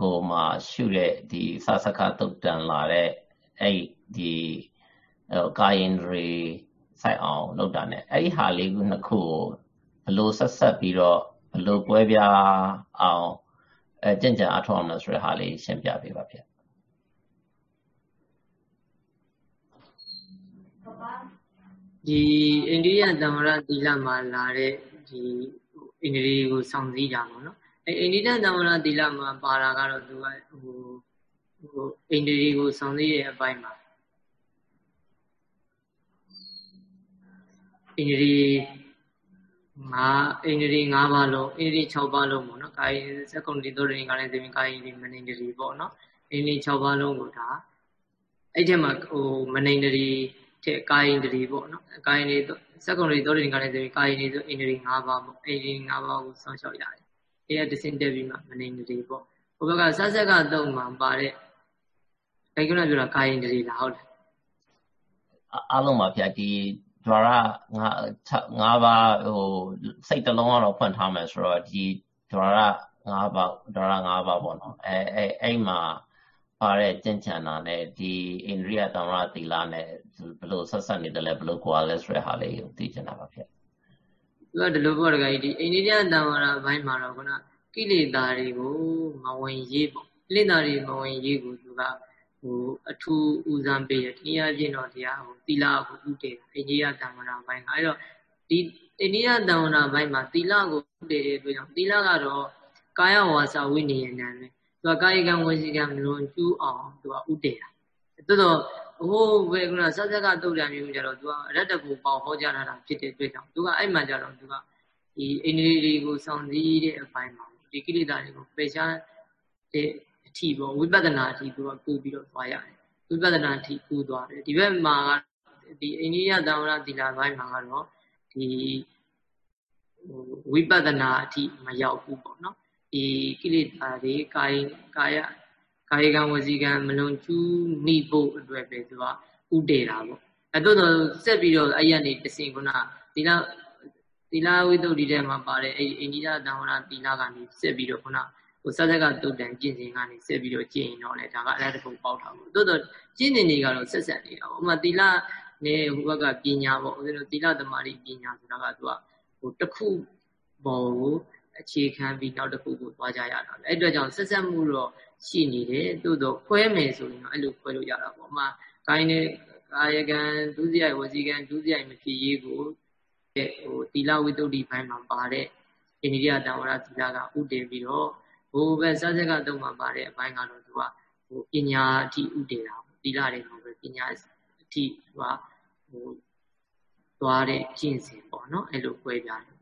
ကိုမှရှုတဲ့ဒီသသကတုတ်တန်လာတဲ့အဲ့ဒီကာယင်တွေဆိုင်အောင်လုပ်တာ ਨੇ အဲ့ဒီဟာလေးခုနှစ်ခုကိုဘလို့ဆက်ဆက်ပြီးတော့ဘလို့ပွဲပြားအောင်အဲကြင်ကြံအထောက်အောင်လို့ဆိုတဲ့ဟာလေးရှင်းပြပေးပါဗျာ ဒီအိန္ဒိယသမရသီလမှာလာတဲ့ဒီအိန္ဒိယကိုစောင့်စည်းတာပေါ့နော်အဲအိန္ဒိယသမရသီလမှာပါတာကတော့သူကဟိုဟိုအိန္ဒိယကိုစောင့်စည်းတဲ့အပိုင်းမှာအိန္ဒြေငါအိန္ဒြေ၅ပါးလုံးအိန္ဒြေ၆ပါးလုံးပေါ့နော်ကာယစက္ကုံတိသောရင်ကလည်းသေမကာယိမနိန္ဒြေပေါ့နော်အိန္ဒြေ၆ပါးလုံးကိုဒါအဲ့ထဲမှာဟိုမနိန္ဒြေ တဲ့ကာယင်တရီပေါ့နော်ကာယင်တွေစက္ကုံတွေသောတိကလည်းဆိုရင်ကာယင်တွေဆိုအိန္ဒြေ၅ပါးပေါ့အိန္ဒြေ၅ပါးကိုစောင့်ရှောက်ရတယ်အဲရတစင်တက်ပြီးမှမနေတရီပေါ့ဟိုဘက်ကဆက်ဆက်ကသုံးမှာပါတဲ့အဲခုနပြောတာကာယင်တရီလားဟုတ်တယ်အားလုံးပါဗျာဒီ द्वार ငါငါးပါးဟိုစိတ်တလုံးကတော့ဖွင့်ထားမယ်ဆိုတော့ဒီ द्वार ငါးပါး द्वार ငါးပါးပေါ့နော်အဲအဲအဲ့မှာ ပါတဲ့ကြင်ချန်တာနဲ့ဒီအိန္ဒြိယတမ္မရသီလနဲ့ဘယ်လိုဆက်ဆက်နေတယ်လဲဘယ်လိုကွာလဲဆိုတဲ့ဟာလေးကိုသိချင်တာပါဗျသူကဒီလိုပေါ့တကယ်ဒီအိန္ဒြိယတမ္မရဘိုင်းမှာတော့ခုနကိလေသာတွေကိုမဝင်ရေးပေါ့ကိလေသာတွေမဝင်ရေးကိုသူကဟိုအထူးဦးစားပေးတယ်ဒီအပြင်တော့တရားဟိုသီလကိုဥတည်အိန္ဒိယတမ္မနာဘိုင်းအဲ့တော့ဒီအိန္ဒိယတမ္မနာဘိုင်းမှာသီလကိုဥတည်တဲ့အတွက်ကြောင့်သီလကတော့ကာယဝါစာဝိနည်းနံပဲ သူကကာယကံဝစီကံမလွန်ကျူးအောင်သူကဥတည်တာတိုးတော့ဟိုဘယ်ကနဆက်ဆက်ကတုတ်တယ်မျိုးကြတော့သူကအရတ္တကိုပေါဟောကြားထားတာဖြစ်တဲ့အတွက်ကြောင့်သူကအဲ့မှကြတော့သူကဒီအိန္ဒိယတွေကိုစောင့်စည်းတဲ့အပိုင်းမှာဒီကိလေသာတွေကိုပယ်ရှားတဲ့အထိပေါ့ဝိပဿနာအထိသူကကူပြီးတော့သွားရတယ်ဝိပဿနာအထိကူသွားတယ်ဒီဘက်မှာကဒီအိန္ဒိယသံဝရသီလဘိုင်းမှာကတော့ဒီဝိပဿနာအထိမရောက်ဘူးပေါ့နော် ဒီကိလေသာတွေကာယကာယကာယကံဝစီကံမလွန်ကျူးမိဖို့အတွက်ပဲသူကဥတည်တာပေါ့အဲတော့ဆက်ပြီးတော့အဲ့ရနေတစင်ခုနသီလသီလဝိတ္တုဒီထဲမှာပါတဲ့အဲ့အိန္ဒိယသံဝရသီလကနေဆက်ပြီးတော့ခုနဟိုစသက်ကတုတ်တန်ကျင့်စဉ်ကနေဆက်ပြီးတော့ကျင့်ရင်တော့လေဒါကအလားတခုပေါက်တာပေါ့တိုးတော့ကျင့်နေနေကတော့ဆက်ဆက်နေတာပေါ့ဥမာသီလနဲ့ဟိုဘက်ကပညာပေါ့ဦးဇင်းတို့သီလသမารိပညာဆိုတာကသူကဟိုတစ်ခုပေါ်ကို အခြေခံပြီးနောက်တစ်ခုကိုသွားကြရတာလေအဲ့အတွက်ကြောင့်ဆက်ဆက်မှုတော့ရှိနေတယ်တိုးတော့ခွဲမယ်ဆိုရင်တော့အဲ့လိုခွဲလို့ရတာပေါ့ဥမာကိုင်းနဲ့ကာယကံဒုစရိုက်ဝစီကံဒုစရိုက်မဖြစ်ရေးကိုဟိုသီလဝိတ္တုဘိုင်းမှာပါတဲ့အိန္ဒိယတံဝရသီလကဥတည်ပြီးတော့ဟိုဘက်စသက်ကတုံးမှာပါတဲ့အပိုင်းကတော့သူကဟိုပညာအထိဥတည်တာသီလတွေမှာပဲပညာအထိသူကဟိုသွားတဲ့ကျင့်စဉ်ပေါ့နော်အဲ့လိုပွဲပြတယ်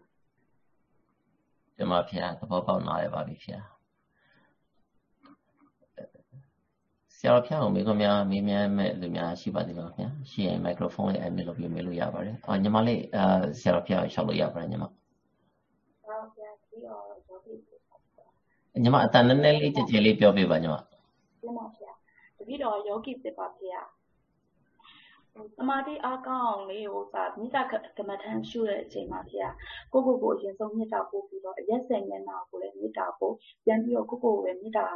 ပေါ့ဒီမှာဖျားသဘောပေါက်နာရပါပြီဖျားဆရာတော်ဖျားကိုမိကများမေးမြန်းမဲ့လူများရှိပါသေးလားခင်ဗျာရှိရင်မိုက်ခရိုဖုန်းလေးအမြင်လုပ်ပြီးမေးလို့ရပါတယ်အော်ညီမလေးအာဆရာတော်ဖျားကိုရှောက်လို့ရပါတယ်ညီမညီမအတန်နည်းနည်းလေးကြည်ကြည်လေးပြောပြပါညီမပြပါဗျာတပည့်တော်ယောဂီဖြစ်ပါဗျာ သမာဓိအားကောင်းအောင်လေးဟိုစာမိတ္တကမ္မထံရှုတဲ့အချိန်မှာဗျာကိုကိုကိုအရင်ဆုံးမေတ္တာပို့ပြီးတော့အရက်စင်မျက်နှာကိုလည်းမေတ္တာပို့ပြန်ပြီးတော့ကိုကိုကိုလည်းမေတ္တာ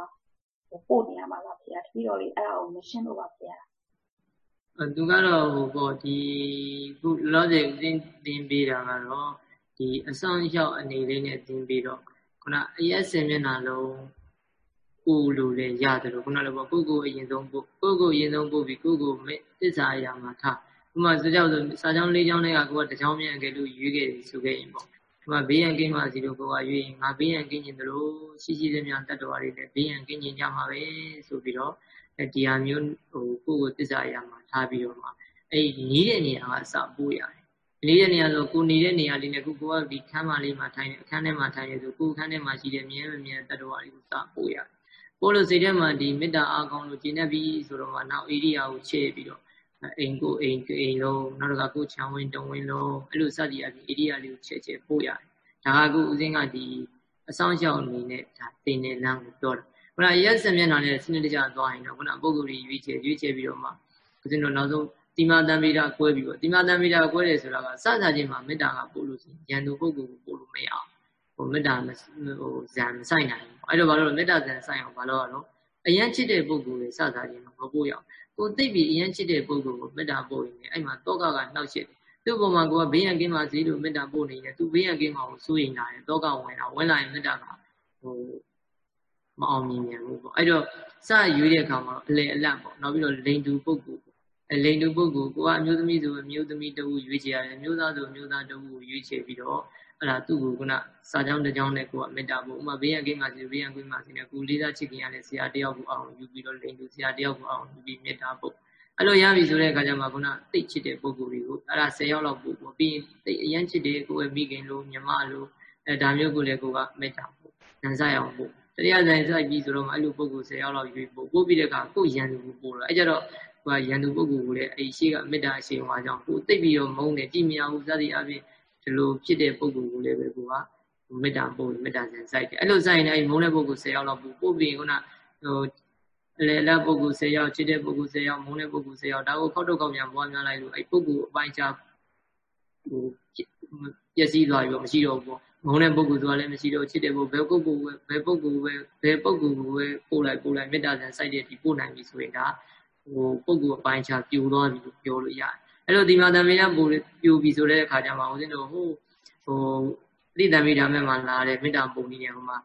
ပို့နေရမှာလားဗျာတပည့်တော်လေးအဲ့ဒါကိုမရှင်းလို့ပါဗျာသူကတော့ဟိုပေါ့ဒီခုလောစေဦးစင်းသင်ပေးတာကတော့ဒီအဆောင်ရောက်အနေလေးနဲ့သင်ပြီးတော့ခုနအရက်စင်မျက်နှာလုံး ကိုလိုလေရတယ်လို့ခုနလည်းပေါ့ကိုကိုအရင်ဆုံးပို့ကိုကိုအရင်ဆုံးပို့ပြီးကိုကိုတစ္ဆာအရာမှာထားဥမာစကြောက်ဆိုစာချောင်းလေးချောင်းလေးကကိုကတချောင်းမြန်ကလေးရွေးခဲ့ပြီဆိုခဲ့ရင်ပေါ့ဒီမှာဘေးရန်ကင်းပါစီလို့ကိုကရွေးရင်ငါဘေးရန်ကင်းကျင်တယ်လို့ရှိရှိသမျှတတ္တဝါတွေလည်းဘေးရန်ကင်းကျင်ကြမှာပဲဆိုပြီးတော့ဒီဟာမျိုးဟိုကိုကိုတစ္ဆာအရာမှာထားပြီးတော့မှအဲ့နီးတဲ့နေရာကအစပို့ရတယ်နေတဲ့နေရာဆိုကိုနေတဲ့နေရာလေးနဲ့ကိုကိုကဒီခန်းမလေးမှာထိုင်နေအခန်းထဲမှာထိုင်နေဆိုကိုခန်းထဲမှာရှိတဲ့မြဲမမြဲတတ္တဝါတွေကိုစပို့ရတယ်။ ပို့လို့စိတ်ထဲမှာဒီမေတ္တာအားကောင်းလို့ကျင့်တတ်ပြီဆိုတော့မှနောက်ဣရိယာကိုချဲ့ပြီးတော့အိမ်ကိုအိမ်အိမ်လုံးနောက်တစ်ခါကိုချောင်းဝင်းတုံဝင်းလုံးအဲ့လိုစသည်အပြင်ဣရိယာလေးကိုချဲ့ချဲ့ပို့ရတယ်။ဒါကအခုဦးစင်းကဒီအဆောင်ရှောက်အနေနဲ့ဒါသင်တဲ့လမ်းကိုပြောတာ။ခုနရက်စံမျက်နှာနဲ့စနစ်တကျသွားရင်တော့ခုနပုံကိုယ်ကြီးရွေးချယ်ရွေးချယ်ပြီးတော့မှဦးစင်းတို့နောက်ဆုံးတိမာတံမိတာကွဲပြီးပေါ့တိမာတံမိတာကွဲတယ်ဆိုတာကစစချင်းမှာမေတ္တာကပို့လို့ရှိရင်ဉာဏ်သူပုဂ္ဂိုလ်ကိုပို့လို့မရအောင် ဟိုမေတ္တာဟိုဇံမဆိုင်နိုင်ဘူးအဲ့တော့ဘာလို့လဲမေတ္တာဇံဆိုင်အောင်ဘာလို့ရတော့အယံချစ်တဲ့ပုဂ္ဂိုလ်တွေစစချင်းမှာမပို့ရအောင်ကိုသိပြီးအယံချစ်တဲ့ပုဂ္ဂိုလ်ကိုမေတ္တာပို့ရင်အဲ့မှာတောကကနှောက်ရှက်သူ့ပုံမှာကိုကဘေးရန်ကင်းပါစေလို့မေတ္တာပို့နေတယ်သူဘေးရန်ကင်းပါကိုစိုးရင်လာတယ်တောကဝင်တာဝင်လာရင်မေတ္တာကဟိုမအောင်မြင်မြန်ဘူးပေါ့အဲ့တော့စရွေးတဲ့အခါမှာအလေအလတ်ပေါ့နောက်ပြီးတော့လိန်တူပုဂ္ဂိုလ်အလိန်တူပုဂ္ဂိုလ်ကိုကအမျိုးသမီးဆိုအမျိုးသမီးတဝူရွေးချယ်ရတယ်မျိုးသားဆိုမျိုးသားတဝူရွေးချယ်ပြီးတော့ အဲ့ဒါသူ့ကိုကစာကြောင်းတစ်ကြောင်းနဲ့ကိုကမေတ္တာပို့ဥမာဘေးရန်ကိန်းမှာစီဘေးရန်ကိန်းမှာစီနဲ့ကိုလေးစားချစ်ခင်ရတဲ့ဆရာတယောက်ကိုအောင်ယူပြီးတော့လိန်တူဆရာတယောက်ကိုအောင်ယူပြီးမေတ္တာပို့အဲ့လိုရပြီဆိုတဲ့အခါကျမှခုနတိတ်ချစ်တဲ့ပုဂ္ဂိုလ်တွေကိုအဲ့ဒါ10ယောက်လောက်ပို့ပို့ပြီးရင်တိတ်အရန်ချစ်တဲ့ကိုယ်ရဲ့မိခင်လိုညီမလိုအဲဒါမျိုးကိုလည်းကိုကမေတ္တာပို့ဉာဏ်စရအောင်ပို့တရားဆိုင်စိုက်ပြီးဆိုတော့အဲ့လိုပုဂ္ဂိုလ်10ယောက်လောက်ရွေးပို့ပို့ပြီးတဲ့အခါကိုယ်ရန်သူကိုပို့တော့အဲ့ကြတော့ဟိုကရန်သူပုဂ္ဂိုလ်ကိုလည်းအဲ့ရှိကမေတ္တာအရှိန်ဟွာကြောင့်ကိုသိပြီးတော့မုန်းတယ်ကြည်မြဘူးစသည်အပြင် ဒီလိုဖြစ်တဲ့ပုဂ္ဂိုလ်ကိုလည်းပဲကိုကမေတ္တာပို့မေတ္တာဆင်စိုက်တယ်အဲ့လိုစိုက်နေအဲ့မုန်းတဲ့ပုဂ္ဂိုလ်10ယောက်လောက်ပို့ပို့ပြီးခုနဟိုအလေလပုဂ္ဂိုလ်10ယောက်ချစ်တဲ့ပုဂ္ဂိုလ်10ယောက်မုန်းတဲ့ပုဂ္ဂိုလ်10ယောက်ဒါကိုခောက်တော့ကောက်ပြန်ပွားများလိုက်လို့အဲ့ပုဂ္ဂိုလ်အပိုင်းခြားဟိုပျက်စီးသွားပြီးတော့မရှိတော့ဘူးပေါ့မုန်းတဲ့ပုဂ္ဂိုလ်ဆိုတာလည်းမရှိတော့ချစ်တဲ့ပုဂ္ဂိုလ်ဘယ်ပုဂ္ဂိုလ်ပဲဘယ်ပုဂ္ဂိုလ်ပဲဘယ်ပုဂ္ဂိုလ်ကိုပဲပို့လိုက်ပို့လိုက်မေတ္တာဆန်စိုက်တဲ့ဒီပို့နိုင်ပြီဆိုရင်ဒါဟိုပုဂ္ဂိုလ်အပိုင်းခြားပြိုသွားပြီလို့ပြောလို့ရတယ် အဲ့လိုဒီမှာတမေရပို့ပြိုပြီဆိုတဲ့အခါကျမှဦးဇင်းတို့ဟိုဟိုပဋိသမိဓမ္မမှာလာတဲ့မေတ္တာပုံနည်းနဲ့ဟိုမှာ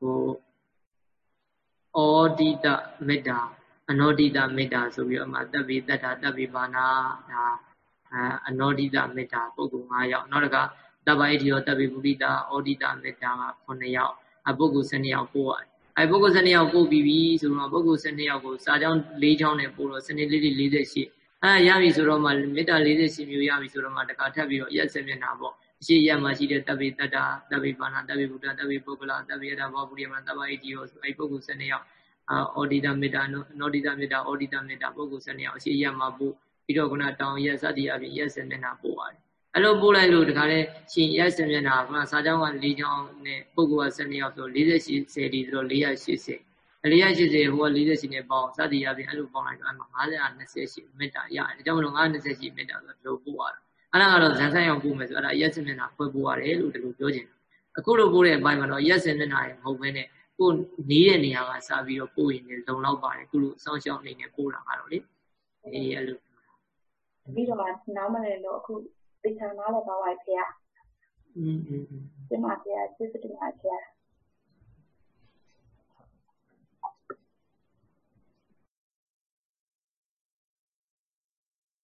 ဟိုဩဒိတမေတ္တာအနောဒိတမေတ္တာဆိုပြီးတော့အမှတပ်ပြီးတတ်တာတပ်ပြီးပါနာဒါအနောဒိတမေတ္တာပုဂ္ဂိုလ်9ယောက်နောက်တစ်ခါတပ္ပဣတိယောတပ်ပြီးပုရိတာဩဒိတမေတ္တာက9ယောက်အပုဂ္ဂိုလ်12ယောက်ပို့ရတယ်အဲပုဂ္ဂိုလ်12ယောက်ပို့ပြီးပြီဆိုတော့ပုဂ္ဂိုလ်12ယောက်ကိုစာကြောင်း၄ချောင်းနဲ့ပို့တော့စနေလေးတွေ48 အဲရပြီဆိုတော့မှမေတ္တာ48မျိုးရပြီဆိုတော့မှတခါထပ်ပြီးတော့ရက်စမျက်နာပေါ့အရှိရမှာရှိတဲ့တပ်ပိတ္တာတပ်ပိပါဏတပ်ပိဗုဒ္ဓတပ်ပိပုဂ္ဂလတပ်ပိယတာဘောပုရိယမတပ်ပိဣတိယောဆိုအဲပုဂ္ဂိုလ်12ယောက်အောဒိတမေတ္တာနောဒိတမေတ္တာအောဒိတမေတ္တာပုဂ္ဂိုလ်12ယောက်အရှိရမှာပို့ပြီးတော့ခုနတောင်ရက်စသည်အပြင်ရက်စမျက်နာပို့ပါတယ်အဲ့လိုပို့လိုက်လို့တခါလဲရှင်ရက်စမျက်နာကစာကြောင်းက၄ချောင်းနဲ့ပုဂ္ဂိုလ်က12ယောက်ဆို48 10ဒီဆိုတော့480 480ဟိုက48နဲ့ပေါင်းစသည်အပြင်အဲ့လိုပေါင်းလိုက်တော့အဲ့မှာ928မေတ္တာရတယ်ဒါကြောင့်မလို့928မေတ္တာဆိုတော့ပို့ရတယ်အဲ့ဒါကတော့ဇန်ဆိုင်အောင်ပို့မယ်ဆိုအဲ့ဒါရက်စမျက်နှာဖွဲပို့ရတယ်လို့ဒီလိုပြောချင်တာအခုလိုပို့တဲ့အပိုင်းမှာတော့ရက်စမျက်နှာရေမဟုတ်ဘဲနဲ့ကိုနေတဲ့နေရာကစပြီးတော့ပို့ရင်လည်းလုံလောက်ပါတယ်ခုလိုစောင့်ရှောက်နေနေပို့တာကတော့လေအေးအဲ့လိုပြီးတော့မှနားမလဲလို့အခုသိချင်နားလဲပါပါဖေ။อืมอืมอืมဒီမှာဖေကျေးဇူးတင်ပါတယ်ဖေ